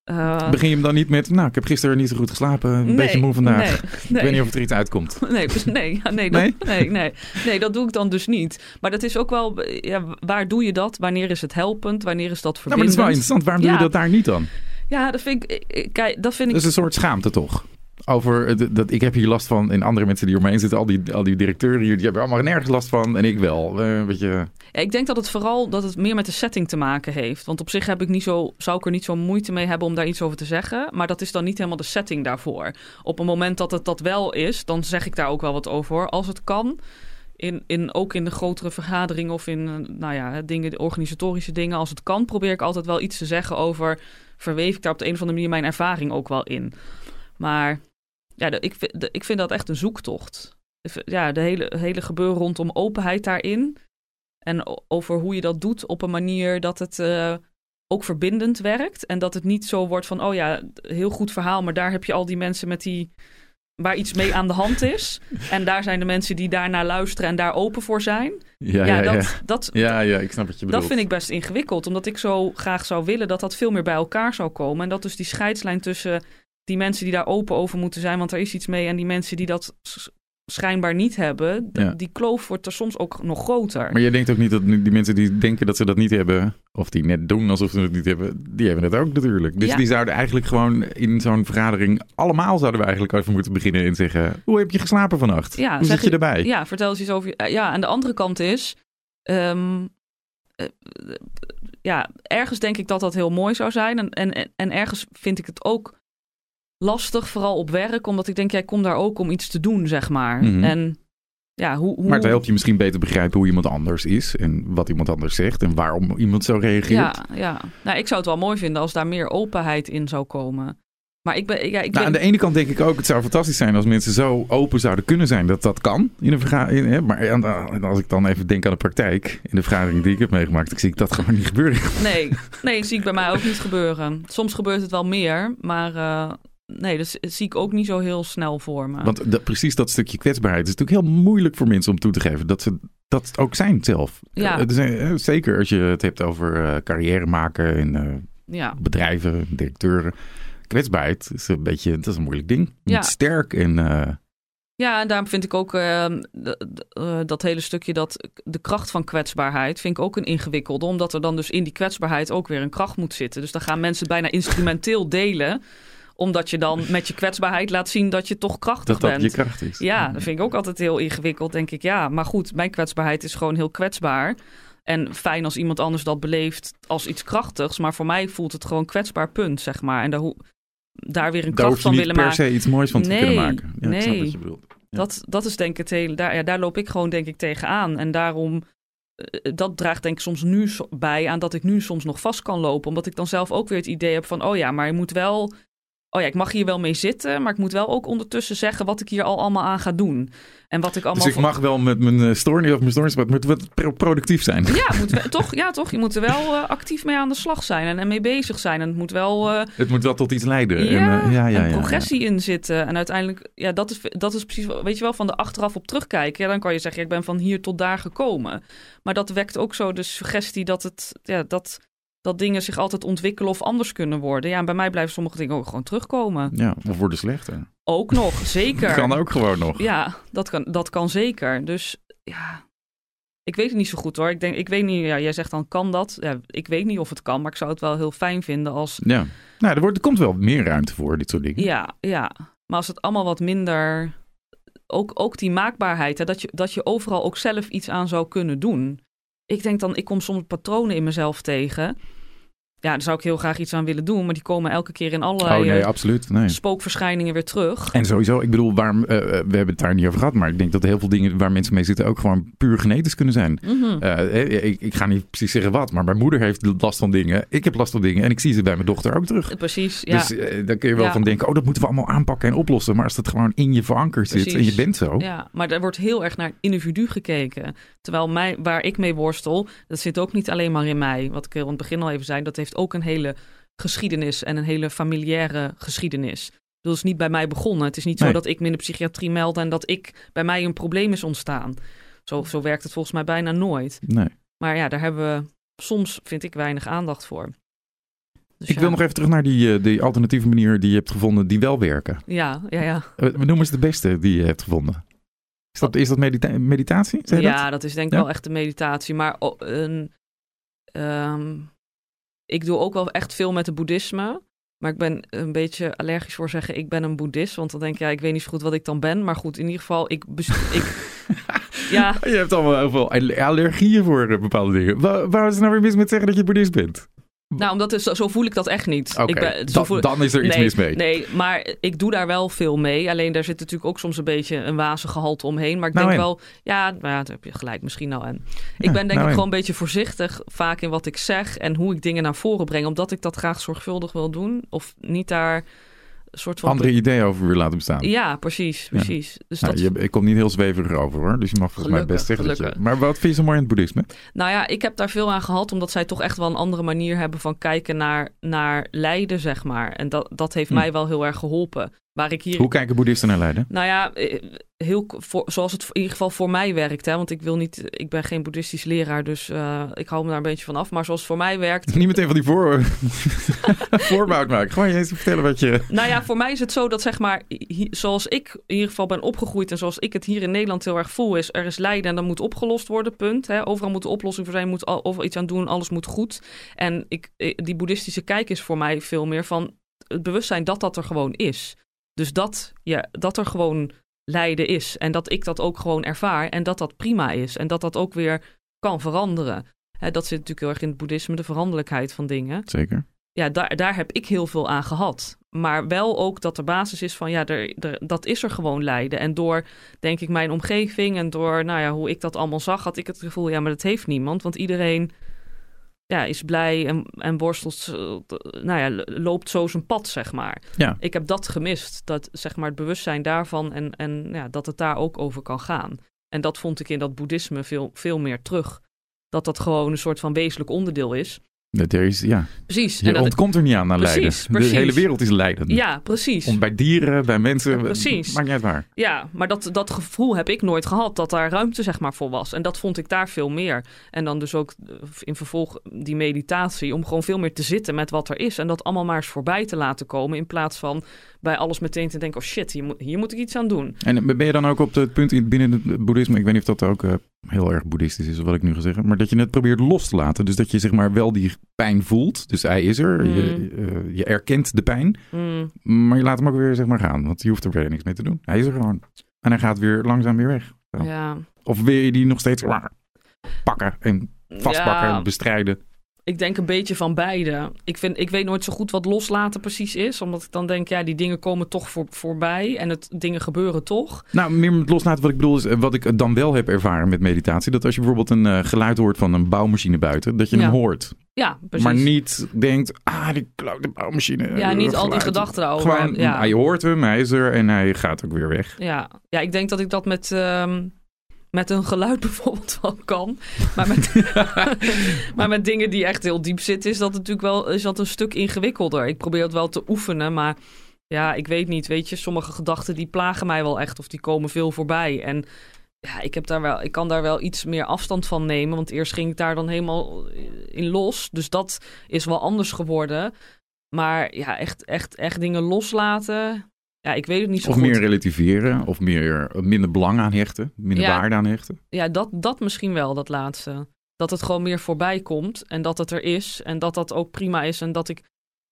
[SPEAKER 1] eh,
[SPEAKER 2] Begin je hem dan niet met, nou, ik heb gisteren niet zo goed geslapen, een
[SPEAKER 1] nee,
[SPEAKER 2] beetje moe vandaag.
[SPEAKER 1] Nee,
[SPEAKER 2] Ik weet niet of er iets uitkomt.
[SPEAKER 1] Nee, nee, nee, dat,
[SPEAKER 2] Nee?
[SPEAKER 1] nee? Nee, dat doe ik dan dus niet. Maar dat is ook wel, ja, waar doe je dat? Wanneer is het helpend? Wanneer is dat
[SPEAKER 2] Nou, maar dat is
[SPEAKER 1] verbindend?
[SPEAKER 2] wel interessant. Waarom doe je dat daar niet dan?
[SPEAKER 1] Ja, dat vind ik, ik- kijk, dat vind ik
[SPEAKER 2] Dat is een soort schaamte toch? Over het- dat ik heb hier last van en andere mensen die om me heen zitten, al die, al die directeuren hier, die hebben allemaal nergens last van en ik wel. Een beetje,
[SPEAKER 1] ik denk dat het vooral dat het meer met de setting te maken heeft. Want op zich heb ik niet zo, zou ik er niet zo moeite mee hebben om daar iets over te zeggen. Maar dat is dan niet helemaal de setting daarvoor. Op een moment dat het dat wel is, dan zeg ik daar ook wel wat over. Als het kan, in, in, ook in de grotere vergaderingen of in eh, nou ja, dingen, organisatorische dingen. Als het kan, probeer ik altijd wel iets te zeggen over. Verweef ik daar op de een of andere manier mijn ervaring ook wel in. Maar ja, de- ik, vind- de- ik vind dat echt een zoektocht. Ja, de hele, hele gebeuren rondom openheid daarin. En over hoe je dat doet op een manier dat het eh, ook verbindend werkt. En dat het niet zo wordt van, oh ja, heel goed verhaal, maar daar heb je al die mensen met die. waar iets mee aan de hand is. En daar zijn de mensen die daarnaar luisteren en daar open voor zijn.
[SPEAKER 2] ja,
[SPEAKER 1] Ja,
[SPEAKER 2] ja, ja.
[SPEAKER 1] dat, dat,
[SPEAKER 2] Ja, ja, ik snap wat je bedoelt.
[SPEAKER 1] dat vind ik best ingewikkeld. Omdat ik zo graag zou willen dat dat veel meer bij elkaar zou komen. En dat dus die scheidslijn tussen die mensen die daar open over moeten zijn, want er is iets mee, en die mensen die dat schijnbaar niet hebben,
[SPEAKER 2] Ja.
[SPEAKER 1] die kloof wordt er soms ook nog groter.
[SPEAKER 2] Maar jij denkt ook niet dat die mensen die denken dat ze dat niet hebben, of die net doen alsof ze het niet hebben, die hebben het ook natuurlijk. Dus
[SPEAKER 1] Ja.
[SPEAKER 2] die zouden eigenlijk gewoon in zo'n vergadering, allemaal zouden we eigenlijk over moeten beginnen en zeggen, hoe heb je geslapen vannacht?
[SPEAKER 1] Ja,
[SPEAKER 2] hoe zit je
[SPEAKER 1] je-
[SPEAKER 2] erbij?
[SPEAKER 1] Ja, vertel eens iets over. je- eh, Ja, en de andere kant is. ehm, eh, ja, ergens denk ik dat dat heel mooi zou zijn. En, en, en ergens vind ik het ook lastig, vooral op werk, omdat ik denk, jij komt daar ook om iets te doen, zeg maar.
[SPEAKER 2] Mhm.
[SPEAKER 1] En ja, hoe. hoe
[SPEAKER 2] Maar het helpt je misschien beter begrijpen hoe iemand anders is en wat iemand anders zegt en waarom iemand zo reageert.
[SPEAKER 1] Ja, ja. Nou, ik zou het wel mooi vinden als daar meer openheid in zou komen. Maar ik ben. Ja, ik
[SPEAKER 2] Nou,
[SPEAKER 1] ben
[SPEAKER 2] aan de ene kant denk ik ook, het zou fantastisch zijn als mensen zo open zouden kunnen zijn dat dat kan in een vergadering. Maar de- als ik dan even denk aan de praktijk, in de vergadering die ik heb meegemaakt, dan zie ik dat gewoon niet gebeuren.
[SPEAKER 1] Nee, nee, zie ik bij mij ook niet gebeuren. Soms gebeurt het wel meer, maar eh, nee, dat zie ik ook niet zo heel snel voor me.
[SPEAKER 2] Want dat, precies dat stukje kwetsbaarheid is natuurlijk heel moeilijk voor mensen om toe te geven dat ze dat ook zijn zelf.
[SPEAKER 1] Ja.
[SPEAKER 2] Eh, het is, eh, zeker als je het hebt over eh, carrière maken in eh,
[SPEAKER 1] ja,
[SPEAKER 2] bedrijven, directeuren. Kwetsbaarheid is een beetje, dat is een moeilijk ding. Je
[SPEAKER 1] Ja.
[SPEAKER 2] sterk en eh,
[SPEAKER 1] ja, en daarom vind ik ook eh, d- d- eh, dat hele stukje dat de kracht van kwetsbaarheid vind ik ook een ingewikkelde, omdat er dan dus in die kwetsbaarheid ook weer een kracht moet zitten. Dus dan gaan mensen bijna instrumenteel delen, omdat je dan met je kwetsbaarheid laat zien dat je toch krachtig
[SPEAKER 2] dat dat
[SPEAKER 1] bent.
[SPEAKER 2] je kracht is.
[SPEAKER 1] Ja, dat vind ik ook altijd heel ingewikkeld, denk ik. Ja, maar goed, mijn kwetsbaarheid is gewoon heel kwetsbaar. En fijn als iemand anders dat beleeft als iets krachtigs. Maar voor mij voelt het gewoon kwetsbaar punt, zeg maar. En daar, daar weer een
[SPEAKER 2] Daar
[SPEAKER 1] kracht van willen
[SPEAKER 2] per
[SPEAKER 1] maken.
[SPEAKER 2] se iets moois van te kunnen maken. Ja, ik snap
[SPEAKER 1] nee.
[SPEAKER 2] wat je bedoelt. Ja.
[SPEAKER 1] Dat, dat is denk ik het hele... Daar, ja, daar loop ik gewoon denk ik tegenaan. En daarom... eh, Dat draagt denk ik soms nu bij aan dat ik nu soms nog vast kan lopen. Omdat ik dan zelf ook weer het idee heb van... Oh ja, maar je moet wel... Oh ja, ik mag hier wel mee zitten, maar ik moet wel ook ondertussen zeggen wat ik hier al allemaal aan ga doen. En wat ik allemaal
[SPEAKER 2] Dus ik mag wel met mijn uh, stoornis of mijn stoornis, maar het moet productief zijn.
[SPEAKER 1] Ja, moet we- toch, ja, toch. Je moet er wel eh, actief mee aan de slag zijn en, en mee bezig zijn. En het moet wel eh,
[SPEAKER 2] Het moet wel tot iets leiden.
[SPEAKER 1] ja,
[SPEAKER 2] en, eh, ja, ja,
[SPEAKER 1] en
[SPEAKER 2] ja,
[SPEAKER 1] progressie in zitten. En uiteindelijk, ja, dat is, dat is precies, weet je wel, van de achteraf op terugkijken. Ja, dan kan je zeggen, ik ben van hier tot daar gekomen. Maar dat wekt ook zo de suggestie dat, het, ja, dat, dat dingen zich altijd ontwikkelen of anders kunnen worden. Ja, en bij mij blijven sommige dingen ook gewoon terugkomen.
[SPEAKER 2] Ja, of worden slechter.
[SPEAKER 1] Ook nog, zeker.
[SPEAKER 2] Kan ook gewoon nog.
[SPEAKER 1] Ja, dat kan, dat kan zeker. Dus ja, Ik weet het niet zo goed hoor. Ik denk, ik weet niet, ja, jij zegt dan kan dat. Ja, ik weet niet of het kan, maar ik zou het wel heel fijn vinden als.
[SPEAKER 2] Ja, nou, er, wordt, er komt wel meer ruimte voor, dit soort dingen.
[SPEAKER 1] Ja, ja. Maar als het allemaal wat minder. Ook, ook die maakbaarheid, hè, dat, je, dat je overal ook zelf iets aan zou kunnen doen. Ik denk dan, ik kom soms patronen in mezelf tegen. Ja, daar zou ik heel graag iets aan willen doen, maar die komen elke keer in allerlei
[SPEAKER 2] oh nee,
[SPEAKER 1] eh,
[SPEAKER 2] absoluut. Nee.
[SPEAKER 1] spookverschijningen weer terug.
[SPEAKER 2] En sowieso, ik bedoel, waarom, eh, eh, we hebben het daar niet over gehad, maar ik denk dat heel veel dingen waar mensen mee zitten ook gewoon puur genetisch kunnen zijn.
[SPEAKER 1] Mhm.
[SPEAKER 2] Ik, ik ga niet precies zeggen wat, maar mijn moeder heeft last van dingen. Ik heb last van dingen en ik zie ze bij mijn dochter ook terug.
[SPEAKER 1] Precies, ja.
[SPEAKER 2] Dus dan kun je wel
[SPEAKER 1] Ja.
[SPEAKER 2] van denken, oh, dat moeten we allemaal aanpakken en oplossen. Maar als dat gewoon in je verankerd zit en je bent zo.
[SPEAKER 1] Ja, maar er wordt heel erg naar het individu gekeken. Terwijl mij, waar ik mee worstel, dat zit ook niet alleen maar in mij. Wat ik aan het begin al even zei, dat heeft ook een hele geschiedenis en een hele familiaire geschiedenis. Dat is niet bij mij begonnen. Het is niet
[SPEAKER 2] Nee.
[SPEAKER 1] zo dat ik me in de psychiatrie meld en dat ik bij mij een probleem is ontstaan. Zo, zo werkt het volgens mij bijna nooit.
[SPEAKER 2] Nee.
[SPEAKER 1] Maar ja, daar hebben we soms, vind ik, weinig aandacht voor. Dus
[SPEAKER 2] Ik
[SPEAKER 1] ja.
[SPEAKER 2] wil nog even terug naar die, eh, die alternatieve manier die je hebt gevonden, die wel werken.
[SPEAKER 1] Ja, ja, ja.
[SPEAKER 2] Uh, noem eens de beste die je hebt gevonden. Is dat, is dat medita- meditatie?
[SPEAKER 1] Ja,
[SPEAKER 2] dat?
[SPEAKER 1] dat? is denk ik
[SPEAKER 2] Ja?
[SPEAKER 1] wel echt de meditatie. Maar o- een, ehm, ik doe ook wel echt veel met het boeddhisme. Maar ik ben een beetje allergisch voor zeggen, ik ben een boeddhist. Want dan denk je, ja, ik weet niet zo goed wat ik dan ben. Maar goed, in ieder geval, ik... ik ja,
[SPEAKER 2] Je hebt allemaal heel veel aller- allergieën voor eh, bepaalde dingen. Waar, waar is het nou weer mis met zeggen dat je boeddhist bent?
[SPEAKER 1] Nou, omdat het, zo, zo voel ik dat echt niet.
[SPEAKER 2] Oké,
[SPEAKER 1] ik ben, zo
[SPEAKER 2] dan,
[SPEAKER 1] voel-
[SPEAKER 2] dan is er iets
[SPEAKER 1] nee,
[SPEAKER 2] mis mee.
[SPEAKER 1] Nee, maar ik doe daar wel veel mee. Alleen daar zit natuurlijk ook soms een beetje een wazig gehalte omheen. Maar ik
[SPEAKER 2] Nou
[SPEAKER 1] denk
[SPEAKER 2] en?
[SPEAKER 1] wel, ja, nou ja, daar heb je gelijk misschien nou en. Ik
[SPEAKER 2] Ja,
[SPEAKER 1] ben denk
[SPEAKER 2] nou
[SPEAKER 1] ik
[SPEAKER 2] en?
[SPEAKER 1] gewoon een beetje voorzichtig vaak in wat ik zeg en hoe ik dingen naar voren breng. Omdat ik dat graag zorgvuldig wil doen. Of niet daar soort van...
[SPEAKER 2] Andere ideeën over weer laten bestaan.
[SPEAKER 1] Ja, precies, precies. Dus
[SPEAKER 2] Nou,
[SPEAKER 1] dat,
[SPEAKER 2] je, ik kom niet heel zweverig over hoor. Dus je mag volgens mij best zeggen dat je...
[SPEAKER 1] gelukkig.
[SPEAKER 2] Maar wat vind je zo mooi in het boeddhisme?
[SPEAKER 1] Nou ja, ik heb daar veel aan gehad, omdat zij toch echt wel een andere manier hebben van kijken naar, naar lijden, zeg maar. En dat, dat heeft
[SPEAKER 2] Hm.
[SPEAKER 1] mij wel heel erg geholpen. Waar ik hier
[SPEAKER 2] Hoe kijken boeddhisten naar lijden?
[SPEAKER 1] Nou ja, eh, heel, voor, zoals het in ieder geval voor mij werkt. Hè? Want ik wil niet, ik ben geen boeddhistisch leraar, dus eh, ik hou me daar een beetje van af. Maar zoals het voor mij werkt.
[SPEAKER 2] Niet meteen van die voor... voorbouw maken. Gewoon je eens vertellen wat je...
[SPEAKER 1] Nou ja, voor mij is het zo dat zeg maar, zoals ik in ieder geval ben opgegroeid en zoals ik het hier in Nederland heel erg voel, is er is lijden en dat moet opgelost worden, punt. Hè? Overal moet een oplossing voor zijn, je moet al, overal iets aan doen, alles moet goed. En ik, eh, die boeddhistische kijk is voor mij veel meer van het bewustzijn dat dat er gewoon is. Dus dat, ja, dat er gewoon lijden is en dat ik dat ook gewoon ervaar en dat dat prima is en dat dat ook weer kan veranderen. Hè, dat zit natuurlijk heel erg in het boeddhisme, de veranderlijkheid van dingen
[SPEAKER 2] Zeker.
[SPEAKER 1] ja, daar, daar heb ik heel veel aan gehad. Maar wel ook dat de basis is van, ja, er, er, dat is er gewoon lijden. En door, denk ik, mijn omgeving en door, nou ja, hoe ik dat allemaal zag, had ik het gevoel, ja, maar dat heeft niemand. Want iedereen ja, is blij en, en worstelt, eh, nou ja, loopt zo zijn pad, zeg maar.
[SPEAKER 2] Ja.
[SPEAKER 1] Ik heb dat gemist, dat, zeg maar, het bewustzijn daarvan en, en ja, dat het daar ook over kan gaan. En dat vond ik in dat boeddhisme veel, veel meer terug. Dat dat gewoon een soort van wezenlijk onderdeel is.
[SPEAKER 2] Dat er is, ja.
[SPEAKER 1] Precies.
[SPEAKER 2] Je
[SPEAKER 1] En dat,
[SPEAKER 2] ontkomt er niet aan naar
[SPEAKER 1] Precies,
[SPEAKER 2] lijden.
[SPEAKER 1] precies.
[SPEAKER 2] De hele wereld is lijden.
[SPEAKER 1] ja, precies.
[SPEAKER 2] Om bij dieren, bij mensen.
[SPEAKER 1] Precies.
[SPEAKER 2] Maakt niet uit waar.
[SPEAKER 1] Ja, maar dat, dat gevoel heb ik nooit gehad, dat daar ruimte zeg maar voor was. En dat vond ik daar veel meer. En dan dus ook eh, in vervolg die meditatie, om gewoon veel meer te zitten met wat er is. En dat allemaal maar eens voorbij te laten komen, in plaats van bij alles meteen te denken, oh shit, hier moet, hier moet ik iets aan doen.
[SPEAKER 2] En ben je dan ook op het punt in- binnen het boeddhisme, ik weet niet of dat ook eh, heel erg boeddhistisch is, wat ik nu ga zeggen, maar dat je het probeert los te laten. Dus dat je zeg maar wel die pijn voelt. Dus hij is er. Je, eh, je erkent de pijn.
[SPEAKER 1] Mm,
[SPEAKER 2] Maar je laat hem ook weer zeg maar gaan. Want je hoeft er verder niks mee te doen. Hij is er gewoon. En hij gaat weer langzaam weer weg. Ja.
[SPEAKER 1] ja.
[SPEAKER 2] Of wil je die nog steeds pakken en vastpakken
[SPEAKER 1] Ja,
[SPEAKER 2] en bestrijden?
[SPEAKER 1] Ik denk een beetje van beide. Ik, vind, ik weet nooit zo goed wat loslaten precies is. Omdat ik dan denk, ja, die dingen komen toch voor, voorbij. En het, dingen gebeuren toch.
[SPEAKER 2] Nou, meer met loslaten wat ik bedoel is, eh, wat ik dan wel heb ervaren met meditatie. Dat als je bijvoorbeeld een eh, geluid hoort van een bouwmachine buiten, dat je
[SPEAKER 1] Ja.
[SPEAKER 2] hem hoort.
[SPEAKER 1] Ja, precies.
[SPEAKER 2] Maar niet denkt, ah, die klote bouwmachine.
[SPEAKER 1] ja, niet al die gedachten daarover.
[SPEAKER 2] Gewoon,
[SPEAKER 1] ja.
[SPEAKER 2] je hoort hem, hij is er en hij gaat ook weer weg.
[SPEAKER 1] Ja, ja ik denk dat ik dat met, ehm, met een geluid bijvoorbeeld wel kan. Maar met, maar met dingen die echt heel diep zitten, is dat natuurlijk wel is dat een stuk ingewikkelder. Ik probeer het wel te oefenen, maar ja, ik weet niet. Weet je, sommige gedachten die plagen mij wel echt of die komen veel voorbij. En ja, ik, heb daar wel, ik kan daar wel iets meer afstand van nemen. Want eerst ging ik daar dan helemaal in los. Dus dat is wel anders geworden. Maar ja, echt, echt, echt dingen loslaten. Ja, ik weet het niet zo
[SPEAKER 2] Of
[SPEAKER 1] goed.
[SPEAKER 2] meer relativeren, of meer, minder belang aan hechten, minder
[SPEAKER 1] Ja.
[SPEAKER 2] waarde aan hechten.
[SPEAKER 1] Ja, dat, dat misschien wel, dat laatste. Dat het gewoon meer voorbij komt en dat het er is en dat dat ook prima is en dat ik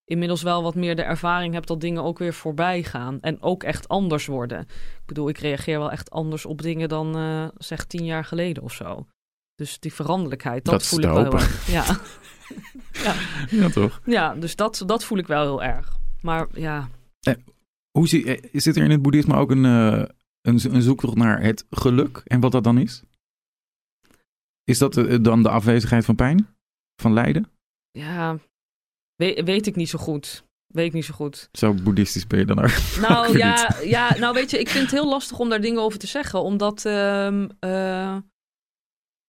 [SPEAKER 1] inmiddels wel wat meer de ervaring heb dat dingen ook weer voorbij gaan en ook echt anders worden. Ik bedoel, ik reageer wel echt anders op dingen dan eh, zeg tien jaar geleden of zo. Dus die veranderlijkheid, dat, voel ik wel heel erg. Ja,
[SPEAKER 2] Ja, toch?
[SPEAKER 1] ja dus dat, dat voel ik wel heel erg. Maar ja,
[SPEAKER 2] Hoe zie, eh, zit er in het boeddhisme ook een, eh, een, een zoektocht naar het geluk en wat dat dan is? Is dat eh, dan de afwezigheid van pijn? Van lijden?
[SPEAKER 1] ja weet, weet ik niet zo goed. Weet ik niet zo goed.
[SPEAKER 2] Zo boeddhistisch ben je dan ook.
[SPEAKER 1] Nou ja, ja, nou weet je, ik vind het heel lastig om daar dingen over te zeggen. Omdat ehm, eh,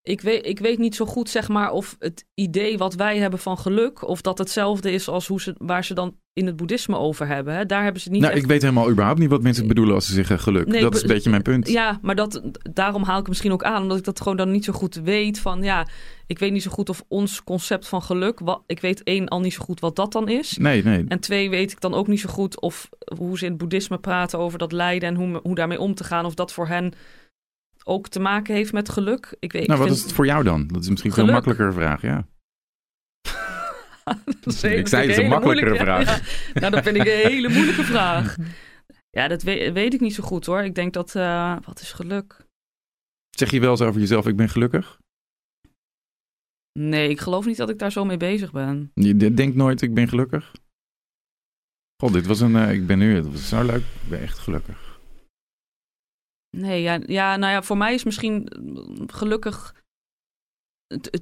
[SPEAKER 1] ik, weet, ik weet niet zo goed, zeg maar, of het idee wat wij hebben van geluk, of dat hetzelfde is als hoe ze, waar ze dan in het boeddhisme over hebben. Hè. Daar hebben ze niet
[SPEAKER 2] nou,
[SPEAKER 1] echt...
[SPEAKER 2] ik weet helemaal überhaupt niet wat mensen bedoelen als ze zeggen geluk.
[SPEAKER 1] Nee,
[SPEAKER 2] dat is een beetje mijn punt.
[SPEAKER 1] Ja, maar dat, daarom haal ik het misschien ook aan, omdat ik dat gewoon dan niet zo goed weet. Van ja, ik weet niet zo goed of ons concept van geluk, wat, ik weet één al niet zo goed wat dat dan is.
[SPEAKER 2] Nee, nee.
[SPEAKER 1] En twee, weet ik dan ook niet zo goed of hoe ze in het boeddhisme praten over dat lijden en hoe, hoe daarmee om te gaan. Of dat voor hen ook te maken heeft met geluk. Ik weet,
[SPEAKER 2] nou,
[SPEAKER 1] ik
[SPEAKER 2] wat
[SPEAKER 1] vind-
[SPEAKER 2] is het voor jou dan? Dat is misschien een veel
[SPEAKER 1] Geluk.
[SPEAKER 2] makkelijker vraag, ja. Ik
[SPEAKER 1] een-
[SPEAKER 2] zei, het is een makkelijkere
[SPEAKER 1] moeilijke-
[SPEAKER 2] vraag.
[SPEAKER 1] ja. Nou, dat vind ik een hele moeilijke vraag. Ja, dat weet, weet ik niet zo goed hoor. Ik denk dat, eh, wat is geluk?
[SPEAKER 2] Zeg je wel eens over jezelf, ik ben gelukkig?
[SPEAKER 1] Nee, ik geloof niet dat ik daar zo mee bezig ben.
[SPEAKER 2] Je de- denkt nooit, ik ben gelukkig? God, dit was een, eh, ik ben nu, het was zo leuk, ik ben echt gelukkig.
[SPEAKER 1] Nee, ja, ja, nou ja, voor mij is misschien eh, gelukkig.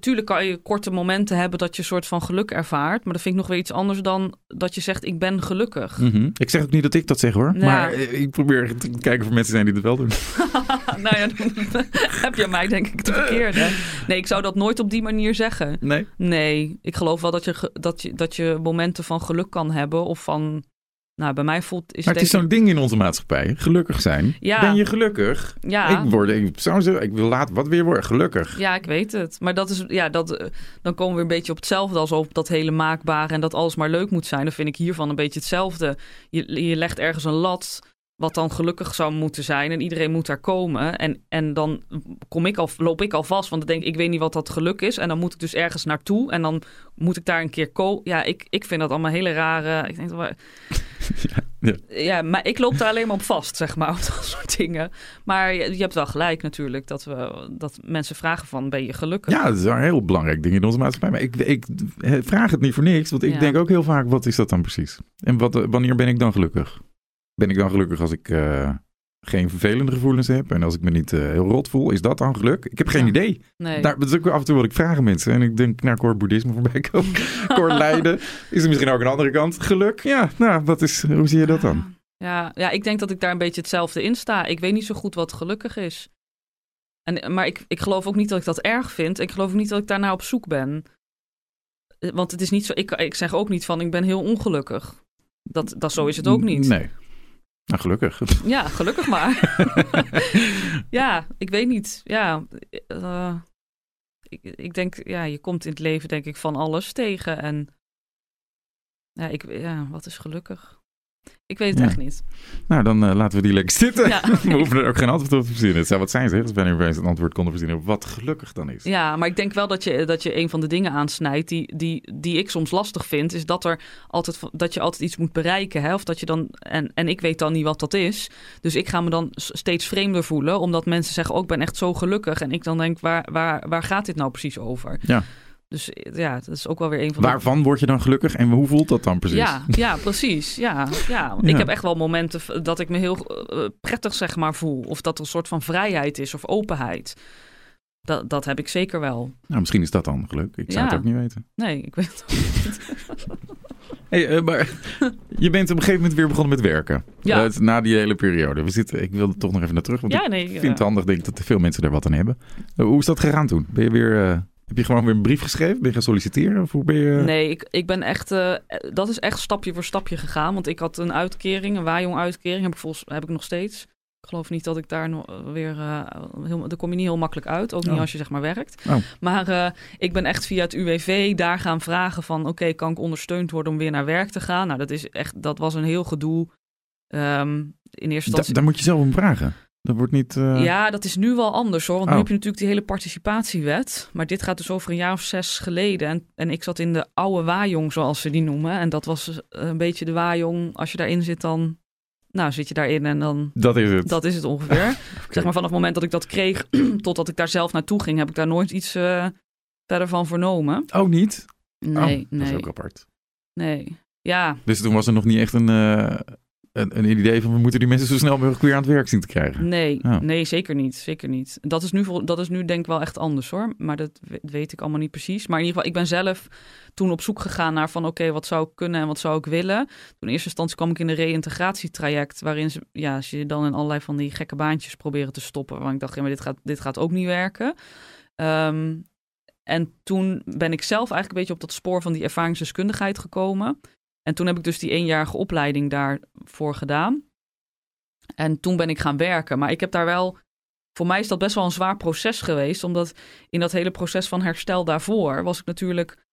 [SPEAKER 1] Tuurlijk kan je korte momenten hebben dat je een soort van geluk ervaart. Maar dat vind ik nog weer iets anders dan dat je zegt: Ik ben gelukkig.
[SPEAKER 2] Mhm. Ik zeg ook niet dat ik dat zeg hoor,
[SPEAKER 1] Ja.
[SPEAKER 2] maar eh, ik probeer te kijken of er mensen zijn die het wel doen.
[SPEAKER 1] nou ja, dan heb je mij denk ik te verkeerde. Nee, ik zou dat nooit op die manier zeggen.
[SPEAKER 2] Nee?
[SPEAKER 1] Nee, ik geloof wel dat je, dat je, dat je momenten van geluk kan hebben. Of van. Nou, bij mij voelt. Is
[SPEAKER 2] Maar het is zo'n ding in onze maatschappij, gelukkig zijn.
[SPEAKER 1] Ja.
[SPEAKER 2] Ben je gelukkig?
[SPEAKER 1] ik, ja,
[SPEAKER 2] Ik, word, ik, zou zo, ik wil later wat weer worden, gelukkig.
[SPEAKER 1] Ja, ik weet het. Maar dat is, ja, dat, eh, dan komen we een beetje op hetzelfde als op dat hele maakbare en dat alles maar leuk moet zijn. Dan vind ik hiervan een beetje hetzelfde. Je, je legt ergens een lat wat dan gelukkig zou moeten zijn en iedereen moet daar komen. En, en dan kom ik al, loop ik al vast, want dan denk ik, ik weet niet wat dat geluk is. En dan moet ik dus ergens naartoe en dan moet ik daar een keer komen. Ja, ik, ik vind dat allemaal hele rare... Ik denk dat we,
[SPEAKER 2] ja.
[SPEAKER 1] ja, maar ik loop daar alleen maar op vast, zeg maar, op dat soort dingen. Maar je, je hebt wel gelijk natuurlijk, dat, we, dat mensen vragen van, ben je gelukkig?
[SPEAKER 2] Ja, dat is een heel belangrijk ding in onze maatschappij. Maar ik, ik vraag het niet voor niks, want ik
[SPEAKER 1] Ja.
[SPEAKER 2] denk ook heel vaak, wat is dat dan precies? En wat, wanneer ben ik dan gelukkig? Ben ik dan gelukkig als ik eh, geen vervelende gevoelens heb en als ik me niet eh, heel rot voel? Is dat dan geluk? Ik heb geen
[SPEAKER 1] Ja.
[SPEAKER 2] idee.
[SPEAKER 1] Nee.
[SPEAKER 2] Daar, dat is ook af en toe wat ik vraag aan mensen. En ik denk, nou, ik hoor boeddhisme voorbij komen. ik hoor lijden. Is er misschien ook een andere kant? Geluk? Ja, nou, wat is, hoe zie je dat dan?
[SPEAKER 1] Ja, ja, ik denk dat ik daar een beetje hetzelfde in sta. Ik weet niet zo goed wat gelukkig is. En, maar ik, ik geloof ook niet dat ik dat erg vind. Ik geloof ook niet dat ik daarna op zoek ben. Eh, Want het is niet zo. Ik, ik zeg ook niet van ik ben heel ongelukkig. Dat, dat zo is het ook niet.
[SPEAKER 2] Nee. Nou, gelukkig.
[SPEAKER 1] Ja, gelukkig maar. ja, ik weet niet. Ja, eh, ik, ik denk, ja, je komt in het leven denk ik van alles tegen. En ja, ik, ja wat is gelukkig? Ik weet het
[SPEAKER 2] Ja.
[SPEAKER 1] echt niet.
[SPEAKER 2] Nou, dan eh, laten we die lekker zitten.
[SPEAKER 1] Ja.
[SPEAKER 2] we hoeven er ook geen antwoord op te verzinnen. Het zou wat zijn, zeg. Als nu opeens een antwoord konden verzinnen op wat gelukkig dan is.
[SPEAKER 1] Ja, maar ik denk wel dat je, dat je een van de dingen aansnijdt die, die, die ik soms lastig vind, is dat, er altijd, dat je altijd iets moet bereiken. Hè? Of dat je dan, en, en ik weet dan niet wat dat is. Dus ik ga me dan steeds vreemder voelen, omdat mensen zeggen, ook ik ben echt zo gelukkig. En ik dan denk, waar, waar, waar gaat dit nou precies over?
[SPEAKER 2] Ja.
[SPEAKER 1] Dus ja, dat is ook wel weer een van de...
[SPEAKER 2] Waarvan word je dan gelukkig en hoe voelt dat dan precies?
[SPEAKER 1] Ja, ja, precies. Ja, ja.
[SPEAKER 2] Ja.
[SPEAKER 1] Ik heb echt wel momenten dat ik me heel eh, prettig zeg maar voel. Of dat er een soort van vrijheid is of openheid. Dat, dat heb ik zeker wel.
[SPEAKER 2] Nou, misschien is dat dan geluk. Ik zou
[SPEAKER 1] Ja.
[SPEAKER 2] het ook niet weten.
[SPEAKER 1] Nee, ik weet het ook niet.
[SPEAKER 2] Hey, eh, maar je bent op een gegeven moment weer begonnen met werken.
[SPEAKER 1] Ja.
[SPEAKER 2] Eh, na die hele periode. We zitten, ik wil er toch nog even naar terug. Want
[SPEAKER 1] Ja,
[SPEAKER 2] ik vind het handig denk ik dat veel mensen er wat aan hebben. Hoe is dat gegaan toen? Ben je weer, heb je gewoon weer een brief geschreven? Ben je gaan solliciteren? Of hoe ben je...
[SPEAKER 1] Nee, ik, ik ben echt. eh, dat is echt stapje voor stapje gegaan. Want ik had een uitkering, een waaijong uitkering. Heb ik, volgens, heb ik nog steeds. Ik geloof niet dat ik daar nog weer. eh heel, daar kom je niet heel makkelijk uit. Ook niet
[SPEAKER 2] Oh.
[SPEAKER 1] als je zeg maar werkt.
[SPEAKER 2] Oh.
[SPEAKER 1] Maar eh, ik ben echt via het UWV daar gaan vragen van... oké, kan ik ondersteund worden om weer naar werk te gaan? Nou, dat, is echt, dat was een heel gedoe. Ehm, in eerste
[SPEAKER 2] Da-
[SPEAKER 1] instantie.
[SPEAKER 2] daar moet je zelf om vragen. Dat wordt niet... eh,
[SPEAKER 1] Ja, dat is nu wel anders hoor. Want
[SPEAKER 2] Oh.
[SPEAKER 1] nu heb je natuurlijk die hele participatiewet. Maar dit gaat dus over een jaar of zes geleden. En, en ik zat in de oude Wajong, zoals ze die noemen. En dat was eh, een beetje de Wajong. Als je daarin zit, dan nou, zit je daarin en dan...
[SPEAKER 2] Dat is het.
[SPEAKER 1] Dat is het ongeveer. Zeg maar vanaf het moment dat ik dat kreeg, totdat ik daar zelf naartoe ging, heb ik daar nooit iets eh, verder van vernomen.
[SPEAKER 2] Ook niet?
[SPEAKER 1] Nee,
[SPEAKER 2] oh, Dat is
[SPEAKER 1] nee,
[SPEAKER 2] ook apart.
[SPEAKER 1] nee. Ja,
[SPEAKER 2] Dus toen was er nog niet echt een, een, een idee van... we moeten die mensen zo snel mogelijk weer aan het werk zien te krijgen.
[SPEAKER 1] nee,
[SPEAKER 2] Oh.
[SPEAKER 1] nee, zeker niet. Zeker niet. Dat is, nu, dat is nu denk ik wel echt anders hoor. Maar dat we- weet ik allemaal niet precies. Maar in ieder geval, ik ben zelf toen op zoek gegaan naar van oké, wat zou ik kunnen en wat zou ik willen. Toen in eerste instantie kwam ik in een reïntegratietraject. Waarin ze, ja, als je dan in allerlei van die gekke baantjes proberen te stoppen. Want ik dacht, ja, maar dit gaat, dit gaat ook niet werken. Ehm, en toen ben ik zelf eigenlijk een beetje op dat spoor van die ervaringsdeskundigheid gekomen. En toen heb ik dus die eenjarige opleiding daarvoor gedaan. En toen ben ik gaan werken. Maar ik heb daar wel. Voor mij is dat best wel een zwaar proces geweest. Omdat in dat hele proces van herstel daarvoor was ik natuurlijk.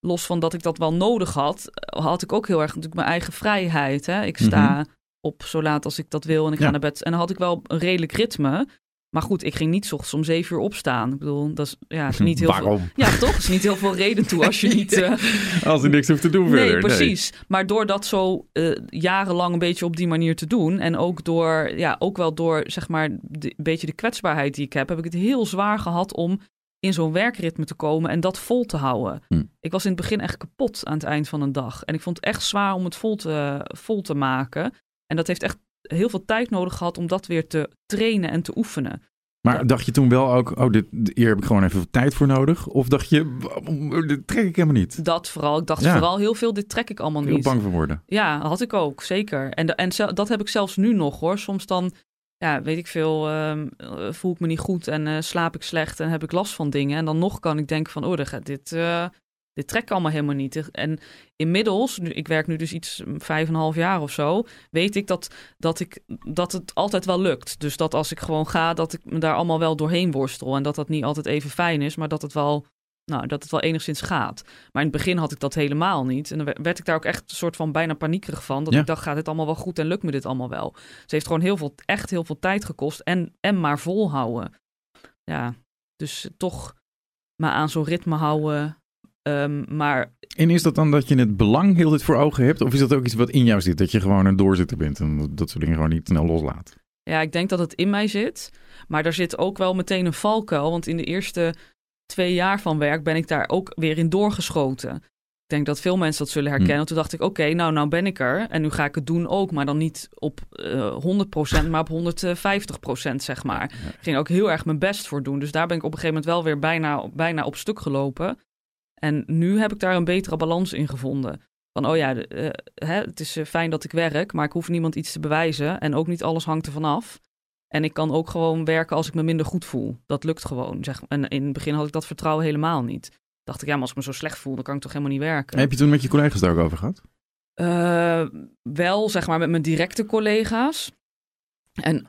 [SPEAKER 1] Los van dat ik dat wel nodig had, had ik ook heel erg natuurlijk mijn eigen vrijheid. Hè? Ik sta op zo laat als ik dat wil en ik
[SPEAKER 2] Ja.
[SPEAKER 1] ga naar bed. En dan had ik wel een redelijk ritme. Maar goed, ik ging niet ochtends om zeven uur opstaan. Ik bedoel, dat is, ja, is niet heel veel.
[SPEAKER 2] Waarom?
[SPEAKER 1] Ja, toch? Er is niet heel veel reden toe als je niet. eh,
[SPEAKER 2] Als je niks hoeft te doen verder.
[SPEAKER 1] Nee, precies. Maar door dat zo eh, jarenlang een beetje op die manier te doen. En ook door, ja, ook wel door, zeg maar, de, een beetje de kwetsbaarheid die ik heb, heb ik het heel zwaar gehad om in zo'n werkritme te komen en dat vol te houden.
[SPEAKER 2] Hm.
[SPEAKER 1] Ik was in het begin echt kapot aan het eind van een dag. En ik vond het echt zwaar om het vol te, vol te maken. En dat heeft echt heel veel tijd nodig gehad om dat weer te trainen en te oefenen.
[SPEAKER 2] Maar dacht je toen wel ook... oh, dit, hier heb ik gewoon even tijd voor nodig? Of dacht je, "Waarom- dit trek ik helemaal niet?
[SPEAKER 1] Dat vooral. Ik dacht
[SPEAKER 2] Ja.
[SPEAKER 1] vooral heel veel, dit trek ik allemaal
[SPEAKER 2] Heel
[SPEAKER 1] niet.
[SPEAKER 2] bang voor worden.
[SPEAKER 1] Ja, had ik ook, zeker. En, en dat heb ik zelfs nu nog hoor. Soms dan, ja, weet ik veel, ehm, eh, voel ik me niet goed en eh, slaap ik slecht en heb ik last van dingen. En dan nog kan ik denken van, oh, dit, gaat- dit, dit trek ik allemaal helemaal niet. En inmiddels, nu, ik werk nu dus iets mm, vijf en een half jaar of zo, weet ik dat, dat, ik dat het altijd wel lukt. Dus dat als ik gewoon ga, dat ik me daar allemaal wel doorheen worstel. En dat dat niet altijd even fijn is, maar dat het wel... Nou, dat het wel enigszins gaat. Maar in het begin had ik dat helemaal niet. En dan werd- ik daar ook echt een soort van bijna paniekerig van. Dat
[SPEAKER 2] Ja.
[SPEAKER 1] ik dacht, gaat dit allemaal wel goed en lukt me dit allemaal wel? Ze heeft gewoon heel veel, echt heel veel tijd gekost. En, en maar volhouden. Ja, dus toch maar aan zo'n ritme houden. Ehm, maar
[SPEAKER 2] En is dat dan dat je het belang heel dit voor ogen hebt? Of is dat ook iets wat in jou zit? Dat je gewoon een doorzitter bent en dat- soort dingen gewoon niet snel loslaat?
[SPEAKER 1] ja, ik denk dat het in mij zit. Maar daar zit ook wel meteen een valkuil. Want in de eerste twee jaar van werk ben ik daar ook weer in doorgeschoten. Ik denk dat veel mensen dat zullen herkennen.
[SPEAKER 2] Hm.
[SPEAKER 1] Toen dacht ik, oké, nou, nou ben ik er. En nu ga ik het doen ook. Maar dan niet op eh 100%, maar op 150%, zeg maar. Ik ging ook heel erg mijn best voor doen. Dus daar ben ik op een gegeven moment wel weer bijna, bijna op stuk gelopen. En nu heb ik daar een betere balans in gevonden. Van, oh ja, de- eh, hè, het is eh, fijn dat ik werk, maar ik hoef niemand iets te bewijzen. En ook niet alles hangt ervan af. En ik kan ook gewoon werken als ik me minder goed voel. Dat lukt gewoon. Zeg. En in het begin had ik dat vertrouwen helemaal niet. Dacht ik, ja, maar als ik me zo slecht voel, dan kan ik toch helemaal niet werken.
[SPEAKER 2] Heb je toen met je collega's daar ook over gehad?
[SPEAKER 1] Eh, wel, zeg maar, met mijn directe collega's. En,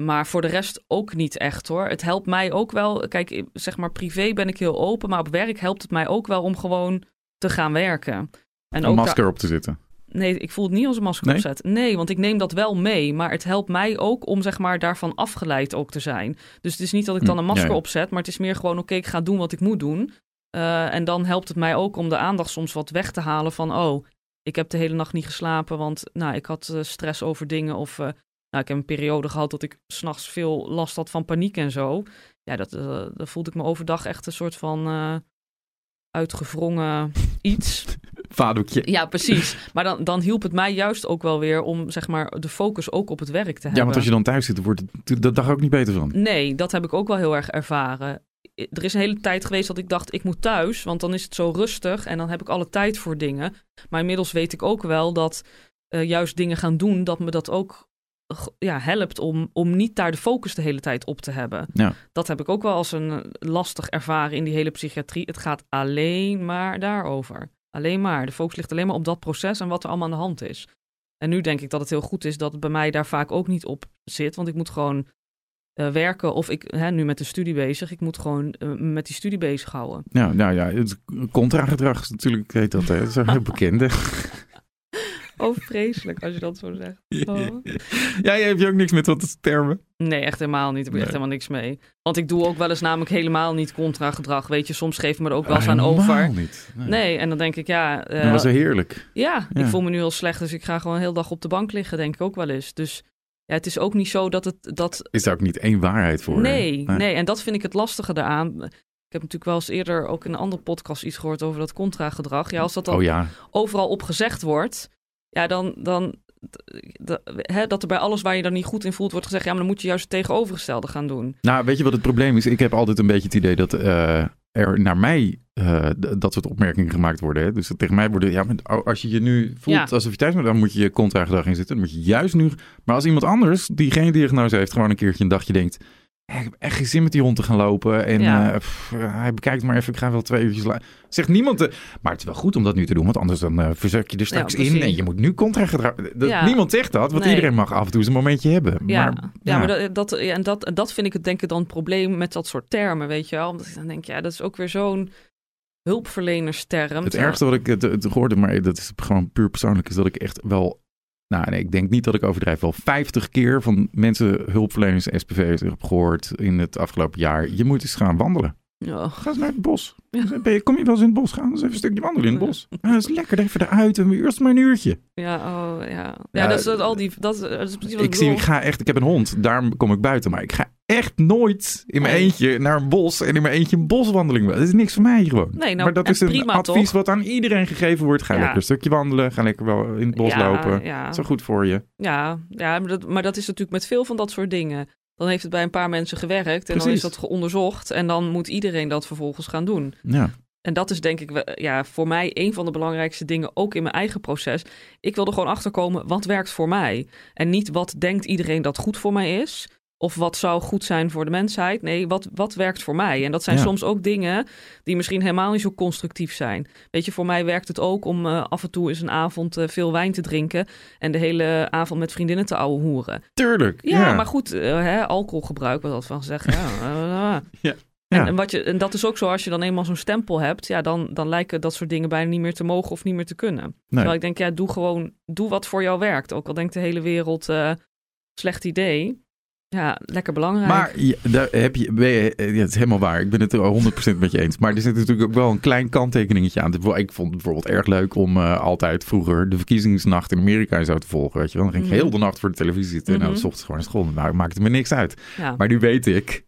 [SPEAKER 1] maar voor de rest ook niet echt hoor. Het helpt mij ook wel. Kijk, zeg maar, privé ben ik heel open. Maar op werk helpt het mij ook wel om gewoon te gaan werken. En
[SPEAKER 2] Een
[SPEAKER 1] ook
[SPEAKER 2] masker op te zitten?
[SPEAKER 1] Nee, ik voel het niet als een masker
[SPEAKER 2] Nee?
[SPEAKER 1] opzet. Nee, want ik neem dat wel mee. Maar het helpt mij ook om zeg maar daarvan afgeleid ook te zijn. Dus het is niet dat ik dan
[SPEAKER 2] Hm,
[SPEAKER 1] een masker
[SPEAKER 2] ja, ja.
[SPEAKER 1] opzet. Maar het is meer gewoon, oké, ik ga doen wat ik moet doen. Eh, en dan helpt het mij ook om de aandacht soms wat weg te halen van... oh, ik heb de hele nacht niet geslapen, want nou, ik had eh, stress over dingen. Of eh, nou, ik heb een periode gehad dat ik s'nachts veel last had van paniek en zo. Ja, dat, eh, dan voelde ik me overdag echt een soort van eh, uitgewrongen iets.
[SPEAKER 2] Vadoekje.
[SPEAKER 1] Ja, precies. Maar dan, dan hielp het mij juist ook wel weer om zeg maar de focus ook op het werk te hebben.
[SPEAKER 2] Ja, want als je dan thuis zit, wordt het de dag ook niet beter van.
[SPEAKER 1] Nee, dat heb ik ook wel heel erg ervaren. Er is een hele tijd geweest dat ik dacht, ik moet thuis, want dan is het zo rustig en dan heb ik alle tijd voor dingen. Maar inmiddels weet ik ook wel dat eh, juist dingen gaan doen, dat me dat ook ja, helpt om, om niet daar de focus de hele tijd op te hebben.
[SPEAKER 2] Ja.
[SPEAKER 1] Dat heb ik ook wel als een lastig ervaren in die hele psychiatrie. Het gaat alleen maar daarover. Alleen maar. De focus ligt alleen maar op dat proces en wat er allemaal aan de hand is. En nu denk ik dat het heel goed is dat het bij mij daar vaak ook niet op zit. Want ik moet gewoon eh, werken of ik, hè, nu met de studie bezig, ik moet gewoon eh, me met die studie bezighouden.
[SPEAKER 2] Nou, nou ja, het contragedrag is natuurlijk, heet dat, hè? dat is een heel bekende.
[SPEAKER 1] Oh, vreselijk als je dat zo zegt. Oh.
[SPEAKER 2] Ja, jij hebt je ook niks met wat termen.
[SPEAKER 1] Nee, echt helemaal niet. Daar heb ik
[SPEAKER 2] Nee.
[SPEAKER 1] echt helemaal niks mee. Want ik doe ook wel eens namelijk helemaal niet contra-gedrag. Weet je, soms geef ik me er ook wel eens aan over.
[SPEAKER 2] niet. Nee.
[SPEAKER 1] Nee, en dan denk ik, ja, eh,
[SPEAKER 2] Dat was wel heerlijk.
[SPEAKER 1] ja,
[SPEAKER 2] Ja.
[SPEAKER 1] ik voel me nu heel slecht. Dus ik ga gewoon hele dag op de bank liggen, denk ik ook wel eens. Dus ja, het is ook niet zo dat het... Dat,
[SPEAKER 2] Is daar ook niet één waarheid voor?
[SPEAKER 1] nee, nee, en dat vind ik het lastige daaraan. Ik heb natuurlijk wel eens eerder ook in een andere podcast iets gehoord over dat contra-gedrag. Ja, als dat dan
[SPEAKER 2] Oh ja,
[SPEAKER 1] overal op gezegd wordt, ja, dan, dan dat er bij alles waar je dan niet goed in voelt wordt gezegd, ja, maar dan moet je juist het tegenovergestelde gaan doen.
[SPEAKER 2] Nou, weet je wat het probleem is? Ik heb altijd een beetje het idee dat eh, er naar mij eh, dat soort opmerkingen gemaakt worden. Hè? Dus tegen mij worden, ja, als je je nu voelt
[SPEAKER 1] Ja.
[SPEAKER 2] alsof je thuis bent, dan moet je je contra-gedrag inzetten. Dan moet je juist nu. Maar als iemand anders die geen diagnose heeft, gewoon een keertje een dagje denkt. "Ja, Ik heb echt geen zin met die hond te gaan lopen. En
[SPEAKER 1] Ja.
[SPEAKER 2] eh, pff, hij bekijkt maar even. Ik ga wel twee uurtjes later. Zegt niemand. eh, maar het is wel goed om dat nu te doen. Want anders dan eh verzak je er straks in. En je moet nu
[SPEAKER 1] Ja.
[SPEAKER 2] Niemand zegt dat. Want
[SPEAKER 1] Nee.
[SPEAKER 2] iedereen mag af en toe een momentje hebben.
[SPEAKER 1] Ja,
[SPEAKER 2] maar,
[SPEAKER 1] ja, maar dat, dat, en, dat, en dat vind ik het denk ik dan probleem met dat soort termen, weet je wel. Omdat ik dan denk, ja, dat is ook weer zo'n hulpverlenersterm.
[SPEAKER 2] Het ergste wat ik het, het hoorde, maar dat is gewoon puur persoonlijk, is dat ik echt wel. Nou, nee, ik denk niet dat ik overdrijf. Wel 50 keer van mensen, hulpverleners, SPV's heb gehoord in het afgelopen jaar. Je moet eens gaan wandelen. Ga eens naar het bos. Je, kom je wel eens in het bos gaan? Dus even een stukje wandelen in het bos. Ja, dat is lekker. Even eruit en weer eerst maar een uurtje.
[SPEAKER 1] Ja, oh, ja. Ja,
[SPEAKER 2] Ja,
[SPEAKER 1] dat is dat, al die, dat, dat is precies wat ik,
[SPEAKER 2] Ik, zie, ik ga echt, ik heb een hond, daarom kom ik buiten. Maar ik ga echt nooit in mijn
[SPEAKER 1] Nee.
[SPEAKER 2] eentje naar een bos en in mijn eentje een boswandeling. Dat is niks voor mij gewoon.
[SPEAKER 1] Nee, nou,
[SPEAKER 2] maar dat is een
[SPEAKER 1] prima,
[SPEAKER 2] advies
[SPEAKER 1] toch?
[SPEAKER 2] wat aan iedereen gegeven wordt. Ga
[SPEAKER 1] Ja.
[SPEAKER 2] lekker een stukje wandelen. Ga lekker wel in het bos
[SPEAKER 1] ja,
[SPEAKER 2] lopen.
[SPEAKER 1] Ja,
[SPEAKER 2] Dat is wel goed voor je.
[SPEAKER 1] ja, ja maar, dat, maar dat is natuurlijk met veel van dat soort dingen. Dan heeft het bij een paar mensen gewerkt en dan is dat geonderzocht. En dan moet iedereen dat vervolgens gaan doen.
[SPEAKER 2] Ja.
[SPEAKER 1] En dat is denk ik wel- ja, voor mij een van de belangrijkste dingen, ook in mijn eigen proces. Ik wil er gewoon achter komen, wat werkt voor mij? En niet wat denkt iedereen dat goed voor mij is, of wat zou goed zijn voor de mensheid. Nee, wat, wat werkt voor mij? En dat zijn
[SPEAKER 2] Ja.
[SPEAKER 1] soms ook dingen die misschien helemaal niet zo constructief zijn. Weet je, voor mij werkt het ook om eh, af en toe eens een avond eh, veel wijn te drinken en de hele avond met vriendinnen te ouwe hoeren.
[SPEAKER 2] Tuurlijk.
[SPEAKER 1] Ja, maar goed, eh, hè, alcoholgebruik, wat dat van gezegd. Ja,
[SPEAKER 2] Ja.
[SPEAKER 1] En, en, wat je, en dat is ook zo, als je dan eenmaal zo'n stempel hebt, ja, dan, dan lijken dat soort dingen bijna niet meer te mogen of niet meer te kunnen.
[SPEAKER 2] Nee.
[SPEAKER 1] Terwijl ik denk, ja, doe gewoon, doe wat voor jou werkt. Ook al denkt de hele wereld, slecht idee. Ja, lekker belangrijk.
[SPEAKER 2] Maar ja, daar heb je, eh, ja, het is helemaal waar. Ik ben het er 100% met je eens. Maar er zit natuurlijk ook wel een klein kanttekeningetje aan. Ik vond het bijvoorbeeld erg leuk om eh, altijd vroeger de verkiezingsnacht in Amerika en zo te volgen. Weet je wel? Dan ging ik
[SPEAKER 1] Mhm.
[SPEAKER 2] heel de nacht voor de televisie zitten. En
[SPEAKER 1] Mhm.
[SPEAKER 2] dan s ochtends gewoon naar school. Nou, maakt het me niks uit.
[SPEAKER 1] ja.
[SPEAKER 2] Maar nu weet ik,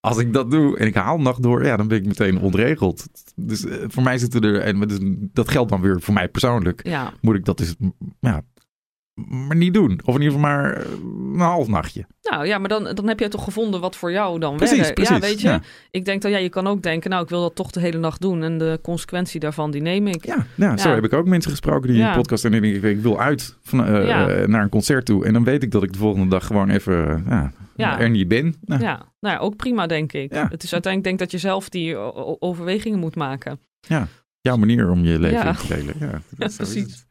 [SPEAKER 2] als ik dat doe en ik haal nacht door, ja, dan ben ik meteen ontregeld. Dus eh, voor mij zitten er, en dus dat geldt dan weer voor mij persoonlijk, moet ik dat dus, ja, maar niet doen. Of in ieder geval maar eh, een half nachtje.
[SPEAKER 1] nou ja, maar dan, dan heb je toch gevonden wat voor jou dan
[SPEAKER 2] Precies,
[SPEAKER 1] werkt.
[SPEAKER 2] precies.
[SPEAKER 1] Ja, weet je,
[SPEAKER 2] Ja.
[SPEAKER 1] ik denk dat ja, je kan ook denken, nou, ik wil dat toch de hele nacht doen. En de consequentie daarvan, die neem ik.
[SPEAKER 2] Ja, ja, zo
[SPEAKER 1] Ja.
[SPEAKER 2] heb ik ook mensen gesproken die in
[SPEAKER 1] Ja.
[SPEAKER 2] een podcast en dan denk ik, ik wil uit van, eh,
[SPEAKER 1] Ja.
[SPEAKER 2] eh, naar een concert toe. En dan weet ik dat ik de volgende dag gewoon even ja,
[SPEAKER 1] Ja.
[SPEAKER 2] er niet ben. Nou,
[SPEAKER 1] Ja, nou ja, ook prima, denk ik.
[SPEAKER 2] Ja.
[SPEAKER 1] Het is uiteindelijk, denk dat je zelf die overwegingen moet maken.
[SPEAKER 2] Jouw manier om je leven
[SPEAKER 1] Ja.
[SPEAKER 2] in te delen. Ja,
[SPEAKER 1] Ja, precies.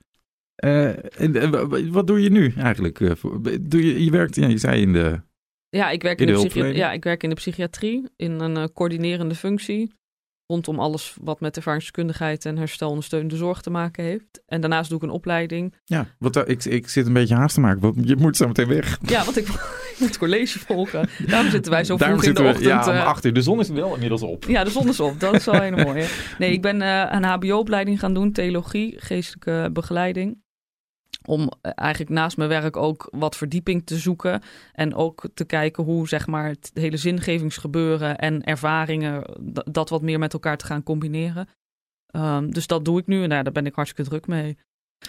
[SPEAKER 2] Eh, en, eh, wa- wa- wat doe je nu eigenlijk? eh, Doe je, je werkt, ja, je zei in de...
[SPEAKER 1] Ja, ik werk
[SPEAKER 2] In
[SPEAKER 1] in,
[SPEAKER 2] de
[SPEAKER 1] ja, ik werk in de psychiatrie in een coördinerende functie. Rondom alles wat met ervaringsdeskundigheid en herstelondersteunende zorg te maken heeft. En daarnaast doe ik een opleiding.
[SPEAKER 2] Ja, wat, ik, ik zit een beetje haast te maken, want je moet zo meteen weg.
[SPEAKER 1] Ja, want ik, ik moet college volgen. Daarom zitten wij zo
[SPEAKER 2] Daarom
[SPEAKER 1] vroeg in de
[SPEAKER 2] we
[SPEAKER 1] ochtend.
[SPEAKER 2] ja, om acht uur. De zon is wel inmiddels op.
[SPEAKER 1] Ja, de zon is op. Dat is wel een mooie. Nee, ik ben een hbo-opleiding gaan doen, theologie, geestelijke begeleiding. Om eh, eigenlijk naast mijn werk ook wat verdieping te zoeken. En ook te kijken hoe zeg maar, het hele zingevingsgebeuren en ervaringen, dat wat meer met elkaar te gaan combineren. Ehm, dus dat doe ik nu en daar ben ik hartstikke druk mee.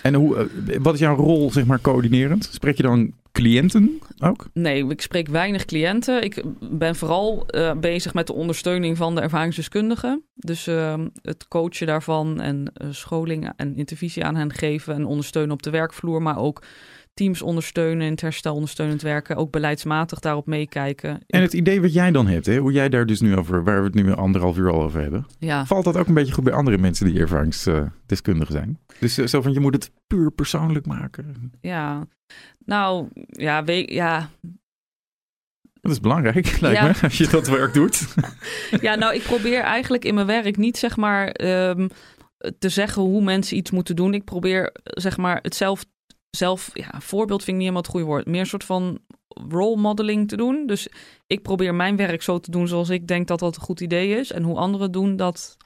[SPEAKER 2] En hoe, eh, wat is jouw rol, zeg maar, coördinerend? Spreek je dan cliënten ook?
[SPEAKER 1] Nee, ik spreek weinig cliënten. Ik ben vooral eh, bezig met de ondersteuning van de ervaringsdeskundigen. Dus ehm, het coachen daarvan en eh, scholing en intervisie aan hen geven en ondersteunen op de werkvloer, maar ook teams ondersteunen in het herstel ondersteunend werken, ook beleidsmatig daarop meekijken.
[SPEAKER 2] En het idee wat jij dan hebt, hè, hoe jij daar dus nu over, waar we het nu anderhalf uur al over hebben,
[SPEAKER 1] ja,
[SPEAKER 2] valt dat ook een beetje goed bij andere mensen die ervaringsdeskundigen zijn? Dus eh, zo van, je moet het puur persoonlijk maken.
[SPEAKER 1] ja. Nou, ja, weet, ja,
[SPEAKER 2] Dat is belangrijk, lijkt
[SPEAKER 1] Ja.
[SPEAKER 2] me, als je dat werk doet.
[SPEAKER 1] Ja, nou, ik probeer eigenlijk in mijn werk niet zeg maar ehm, te zeggen hoe mensen iets moeten doen. Ik probeer zeg maar het zelf zelf, ja, voorbeeld vind ik niet helemaal het goede woord. Meer een soort van role modeling te doen. Dus ik probeer mijn werk zo te doen zoals ik denk dat dat een goed idee is. En hoe anderen doen, dat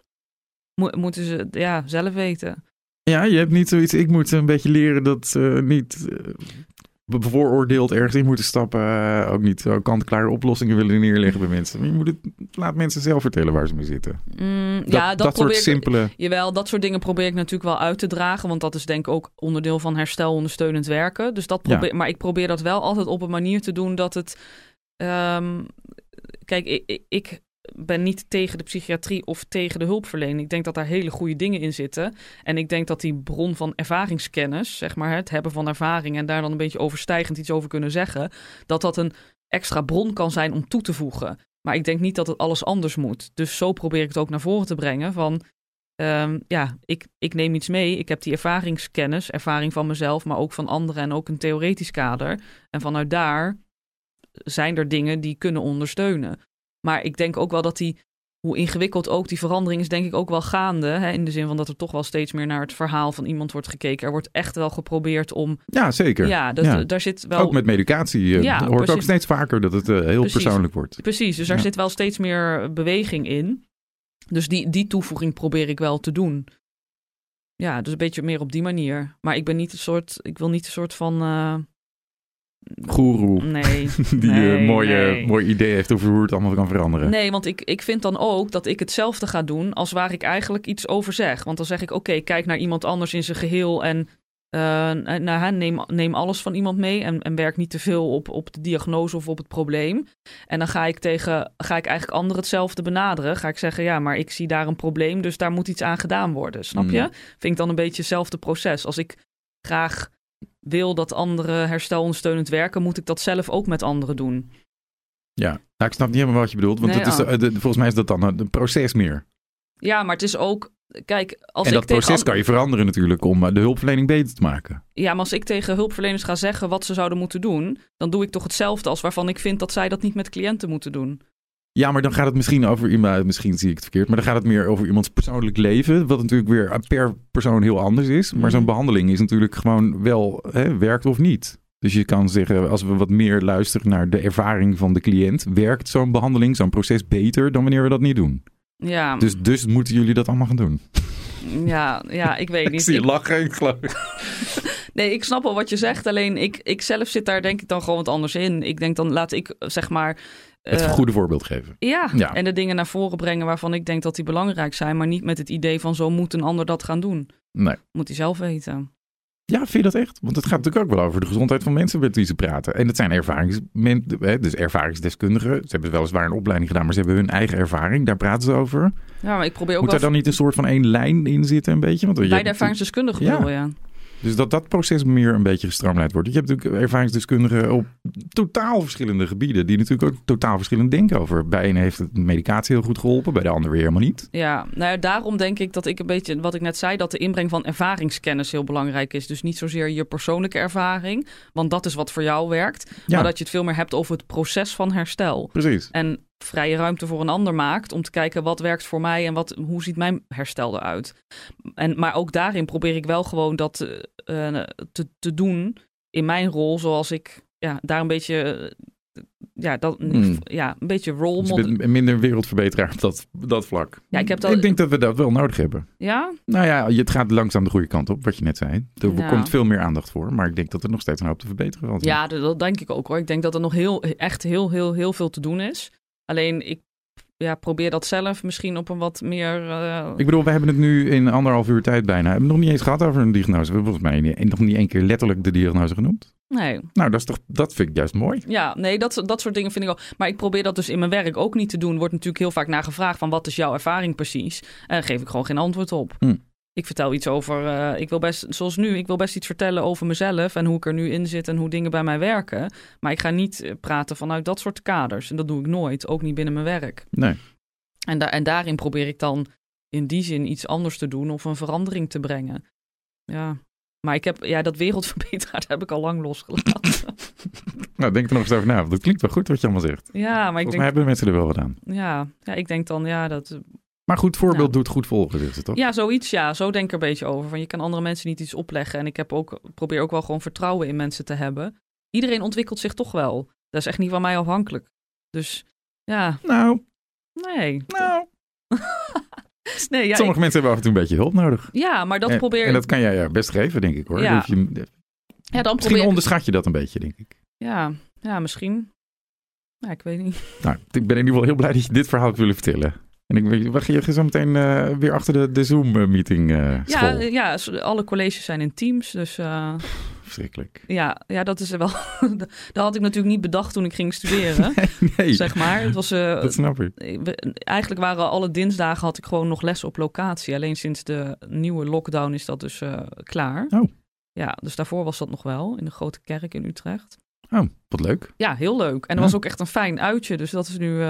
[SPEAKER 1] mo- moeten ze ja, zelf weten.
[SPEAKER 2] Ja, je hebt niet zoiets. Ik moet een beetje leren dat ze niet eh, bevooroordeeld ergens in moeten stappen. eh, ook niet zo kant-klare oplossingen willen neerleggen bij mensen. Je moet het, laat mensen zelf vertellen waar ze mee zitten.
[SPEAKER 1] Mm,
[SPEAKER 2] Dat,
[SPEAKER 1] ja, dat,
[SPEAKER 2] soort
[SPEAKER 1] ik.
[SPEAKER 2] simpele.
[SPEAKER 1] Jawel, dat soort dingen probeer ik natuurlijk wel uit te dragen. Want dat is denk ik ook onderdeel van herstel ondersteunend werken. Dus dat
[SPEAKER 2] Ja.
[SPEAKER 1] probeer, Maar ik probeer dat wel altijd op een manier te doen dat het. ehm, kijk, ik, ik ben niet tegen de psychiatrie of tegen de hulpverlening. Ik denk dat daar hele goede dingen in zitten. En ik denk dat die bron van ervaringskennis, zeg maar, het hebben van ervaring en daar dan een beetje overstijgend iets over kunnen zeggen, dat dat een extra bron kan zijn om toe te voegen. Maar ik denk niet dat het alles anders moet. Dus zo probeer ik het ook naar voren te brengen van Ehm, ja, ik, ik neem iets mee. Ik heb die ervaringskennis, ervaring van mezelf, maar ook van anderen en ook een theoretisch kader. En vanuit daar zijn er dingen die kunnen ondersteunen. Maar ik denk ook wel dat die, hoe ingewikkeld ook die verandering is, denk ik ook wel gaande. Hè, in de zin van dat er toch wel steeds meer naar het verhaal van iemand wordt gekeken. Er wordt echt wel geprobeerd om.
[SPEAKER 2] Ja, zeker.
[SPEAKER 1] Ja, dat,
[SPEAKER 2] Ja.
[SPEAKER 1] daar zit wel.
[SPEAKER 2] Ook met medicatie eh,
[SPEAKER 1] Ja,
[SPEAKER 2] hoort ook steeds vaker dat het eh, heel
[SPEAKER 1] Precies.
[SPEAKER 2] persoonlijk wordt.
[SPEAKER 1] Precies, dus daar
[SPEAKER 2] Ja.
[SPEAKER 1] zit wel steeds meer beweging in. Dus die, die toevoeging probeer ik wel te doen. Ja, dus een beetje meer op die manier. Maar ik ben niet een soort, ik wil niet een soort van. eh,
[SPEAKER 2] Goeroe.
[SPEAKER 1] nee.
[SPEAKER 2] Die
[SPEAKER 1] Nee,
[SPEAKER 2] eh, mooie,
[SPEAKER 1] nee.
[SPEAKER 2] mooie idee heeft over hoe het allemaal kan veranderen.
[SPEAKER 1] Nee, want ik, ik vind dan ook dat ik hetzelfde ga doen als waar ik eigenlijk iets over zeg. Want dan zeg ik, oké, kijk naar iemand anders in zijn geheel en eh, nou, hè, neem, neem alles van iemand mee en, en werk niet te veel op, op de diagnose of op het probleem. En dan ga ik tegen, ga ik eigenlijk anderen hetzelfde benaderen. Ga ik zeggen, ja, maar ik zie daar een probleem, dus daar moet iets aan gedaan worden. Snap je?
[SPEAKER 2] Mm.
[SPEAKER 1] Vind ik dan een beetje hetzelfde proces. Als ik graag wil dat anderen herstelondersteunend werken, moet ik dat zelf ook met anderen doen.
[SPEAKER 2] Ja, nou, ik snap niet helemaal wat je bedoelt. Want
[SPEAKER 1] Nee,
[SPEAKER 2] het is,
[SPEAKER 1] oh.
[SPEAKER 2] eh, de- volgens mij is dat dan een een proces meer.
[SPEAKER 1] Ja, maar het is ook. Kijk, als
[SPEAKER 2] en
[SPEAKER 1] ik
[SPEAKER 2] dat
[SPEAKER 1] tegen
[SPEAKER 2] proces
[SPEAKER 1] an-
[SPEAKER 2] kan je veranderen natuurlijk om eh, de hulpverlening beter te maken.
[SPEAKER 1] Ja, maar als ik tegen hulpverleners ga zeggen wat ze zouden moeten doen, dan doe ik toch hetzelfde als waarvan ik vind dat zij dat niet met cliënten moeten doen.
[SPEAKER 2] Ja, maar dan gaat het misschien over iemand, misschien zie ik het verkeerd, maar dan gaat het meer over iemands persoonlijk leven, wat natuurlijk weer per persoon heel anders is. Maar zo'n behandeling is natuurlijk gewoon wel hè, werkt of niet. Dus je kan zeggen, als we wat meer luisteren naar de ervaring van de cliënt, werkt zo'n behandeling, zo'n proces beter dan wanneer we dat niet doen.
[SPEAKER 1] Ja,
[SPEAKER 2] Dus, dus moeten jullie dat allemaal gaan doen.
[SPEAKER 1] ja, ja ik weet
[SPEAKER 2] Ik
[SPEAKER 1] niet.
[SPEAKER 2] zie je
[SPEAKER 1] Ik-
[SPEAKER 2] lachen, ik geloof
[SPEAKER 1] nee, ik snap wel wat je zegt. Alleen ik, ik zelf zit daar denk ik dan gewoon wat anders in. Ik denk dan laat ik zeg maar.
[SPEAKER 2] Het
[SPEAKER 1] eh,
[SPEAKER 2] goede voorbeeld geven.
[SPEAKER 1] ja,
[SPEAKER 2] Ja.
[SPEAKER 1] en de dingen naar voren brengen waarvan ik denk dat die belangrijk zijn, maar niet met het idee van zo moet een ander dat gaan doen.
[SPEAKER 2] Nee.
[SPEAKER 1] Moet hij zelf weten.
[SPEAKER 2] Ja, vind je dat echt? Want het gaat natuurlijk ook wel over de gezondheid van mensen met wie ze praten. En het zijn ervaringsmen, hè, dus ervaringsdeskundigen. Ze hebben weliswaar een opleiding gedaan, maar ze hebben hun eigen ervaring. Daar praten ze over.
[SPEAKER 1] Ja, maar ik probeer ook
[SPEAKER 2] Moet daar dan niet een soort van één lijn in zitten een beetje? Want
[SPEAKER 1] bij de ervaringsdeskundige
[SPEAKER 2] Ja.
[SPEAKER 1] bedoel je.
[SPEAKER 2] Dus dat dat proces meer een beetje gestroomlijnd wordt. Je hebt natuurlijk ervaringsdeskundigen op totaal verschillende gebieden. Die natuurlijk ook totaal verschillend denken over. Bij een heeft het medicatie heel goed geholpen, bij de ander weer helemaal niet.
[SPEAKER 1] Ja, nou ja, daarom denk ik dat ik een beetje, wat ik net zei, dat de inbreng van ervaringskennis heel belangrijk is. Dus niet zozeer je persoonlijke ervaring, want dat is wat voor jou werkt.
[SPEAKER 2] Ja,
[SPEAKER 1] Maar dat je het veel meer hebt over het proces van herstel.
[SPEAKER 2] precies.
[SPEAKER 1] En vrije ruimte voor een ander maakt om te kijken wat werkt voor mij en wat, hoe ziet mijn herstel eruit. En, maar ook daarin probeer ik wel gewoon dat eh, eh, te, te doen in mijn rol, zoals ik ja, daar een beetje, eh, ja, dat,
[SPEAKER 2] Hmm.
[SPEAKER 1] ja, een beetje role
[SPEAKER 2] Dus minder wereldverbeteraar op dat, dat vlak.
[SPEAKER 1] Ja, ik heb dat-
[SPEAKER 2] ik denk dat we dat wel nodig hebben.
[SPEAKER 1] Ja?
[SPEAKER 2] Nou ja, het gaat langzaam de goede kant op, wat je net zei. Er
[SPEAKER 1] Ja.
[SPEAKER 2] komt veel meer aandacht voor, maar ik denk dat er nog steeds een hoop te verbeteren valt.
[SPEAKER 1] Ja, dat, dat denk ik ook hoor. Ik denk dat er nog heel, echt heel, heel, heel veel te doen is. Alleen ik ja, probeer dat zelf misschien op een wat meer. eh,
[SPEAKER 2] Ik bedoel, we hebben het nu in anderhalf uur tijd bijna. We hebben nog niet eens gehad over een diagnose. We hebben volgens mij nog niet één keer letterlijk de diagnose genoemd.
[SPEAKER 1] Nee,
[SPEAKER 2] Nou, dat, is toch, dat vind ik juist mooi.
[SPEAKER 1] ja, nee, dat, dat soort dingen vind ik ook. Maar ik probeer dat dus in mijn werk ook niet te doen. Wordt natuurlijk heel vaak naar gevraagd van wat is jouw ervaring precies? En daar geef ik gewoon geen antwoord op.
[SPEAKER 2] Hm.
[SPEAKER 1] Ik vertel iets over, eh, ik wil best, zoals nu, ik wil best iets vertellen over mezelf en hoe ik er nu in zit en hoe dingen bij mij werken. Maar ik ga niet eh, praten vanuit dat soort kaders. En dat doe ik nooit, ook niet binnen mijn werk.
[SPEAKER 2] Nee.
[SPEAKER 1] En, da- en daarin probeer ik dan in die zin iets anders te doen of een verandering te brengen. Ja, maar ik heb, ja, dat wereldverbeteraar heb ik al lang losgelaten.
[SPEAKER 2] Nou, denk er nog eens over na. want Dat klinkt wel goed wat je allemaal zegt.
[SPEAKER 1] ja, maar ik
[SPEAKER 2] Volgens mij
[SPEAKER 1] denk,
[SPEAKER 2] hebben de mensen er wel wat aan.
[SPEAKER 1] ja, ja, ik denk dan, ja, dat,
[SPEAKER 2] Maar goed voorbeeld
[SPEAKER 1] Ja.
[SPEAKER 2] doet goed volgen, zegt ze toch?
[SPEAKER 1] Ja, zoiets, ja. Zo denk ik er een beetje over. Van je kan andere mensen niet iets opleggen. En ik heb ook, probeer ook wel gewoon vertrouwen in mensen te hebben. Iedereen ontwikkelt zich toch wel. Dat is echt niet van mij afhankelijk. Dus ja,
[SPEAKER 2] Nou,
[SPEAKER 1] nee.
[SPEAKER 2] nou.
[SPEAKER 1] nee ja,
[SPEAKER 2] Sommige mensen hebben af en toe een beetje hulp nodig.
[SPEAKER 1] ja, maar dat
[SPEAKER 2] en,
[SPEAKER 1] probeer
[SPEAKER 2] en dat kan jij ja, best geven, denk ik hoor.
[SPEAKER 1] Ja.
[SPEAKER 2] Dat je-
[SPEAKER 1] ja, dan
[SPEAKER 2] misschien
[SPEAKER 1] probeer
[SPEAKER 2] onderschat je dat een beetje, denk ik.
[SPEAKER 1] Ja, ja, misschien. Ja, ik weet niet.
[SPEAKER 2] Nou, ik ben in ieder geval heel blij dat je dit verhaal hebt willen vertellen. En ik weet, wacht, je gaat zo meteen eh, weer achter de, de Zoom-meeting eh
[SPEAKER 1] Ja,
[SPEAKER 2] school.
[SPEAKER 1] ja, s- alle colleges zijn in teams. Dus eh,
[SPEAKER 2] Verschrikkelijk.
[SPEAKER 1] ja, ja, dat is wel. dat had ik natuurlijk niet bedacht toen ik ging studeren.
[SPEAKER 2] Nee,
[SPEAKER 1] zeg maar. Het was. eh,
[SPEAKER 2] dat snap ik.
[SPEAKER 1] we- eigenlijk waren alle dinsdagen had ik gewoon nog les op locatie. Alleen sinds de nieuwe lockdown is dat dus eh, klaar.
[SPEAKER 2] Oh.
[SPEAKER 1] Ja, dus daarvoor was dat nog wel in de grote kerk in Utrecht.
[SPEAKER 2] Oh, wat leuk.
[SPEAKER 1] Ja, heel leuk. En
[SPEAKER 2] Ja.
[SPEAKER 1] er was ook echt een fijn uitje. Dus dat is nu.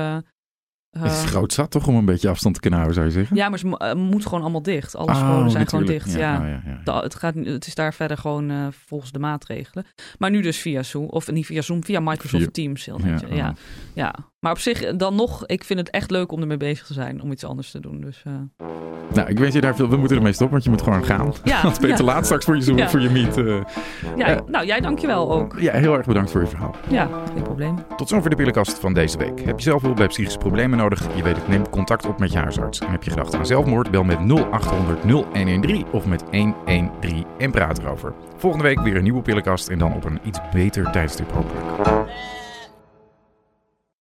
[SPEAKER 2] Het is
[SPEAKER 1] eh,
[SPEAKER 2] groot zat toch om een beetje afstand te kunnen houden, zou je zeggen?
[SPEAKER 1] ja, maar ze mo- eh, moet gewoon allemaal dicht. Alle
[SPEAKER 2] Oh,
[SPEAKER 1] scholen zijn gewoon dicht. Ja.
[SPEAKER 2] ja, ja.
[SPEAKER 1] Da- het, gaat, het is daar verder gewoon eh, volgens de maatregelen. Maar nu dus via Zoom. Of niet via Zoom, via Microsoft
[SPEAKER 2] Via-
[SPEAKER 1] Teams. Heel
[SPEAKER 2] Ja.
[SPEAKER 1] Ja,
[SPEAKER 2] oh.
[SPEAKER 1] ja. Maar op zich dan nog, ik vind het echt leuk om ermee bezig te zijn. Om iets anders te doen. Dus, eh,
[SPEAKER 2] Nou, ik wens je daar veel... We moeten ermee stoppen, want je moet gewoon gaan.
[SPEAKER 1] ja,
[SPEAKER 2] Want Peter
[SPEAKER 1] ja,
[SPEAKER 2] laat straks voor je,
[SPEAKER 1] Ja.
[SPEAKER 2] voor je meet. eh.
[SPEAKER 1] ja,
[SPEAKER 2] eh,
[SPEAKER 1] nou, jij dankjewel ook.
[SPEAKER 2] ja, heel erg bedankt voor je verhaal.
[SPEAKER 1] Ja, geen probleem.
[SPEAKER 2] Tot zover de pillenkast van deze week. Heb je zelf hulp bij psychische problemen nodig? Je weet het, neem contact op met je huisarts. En heb je gedacht aan zelfmoord? Bel met 0800 0113 of met 113 en praat erover. Volgende week weer een nieuwe pillenkast en dan op een iets beter tijdstip hopelijk.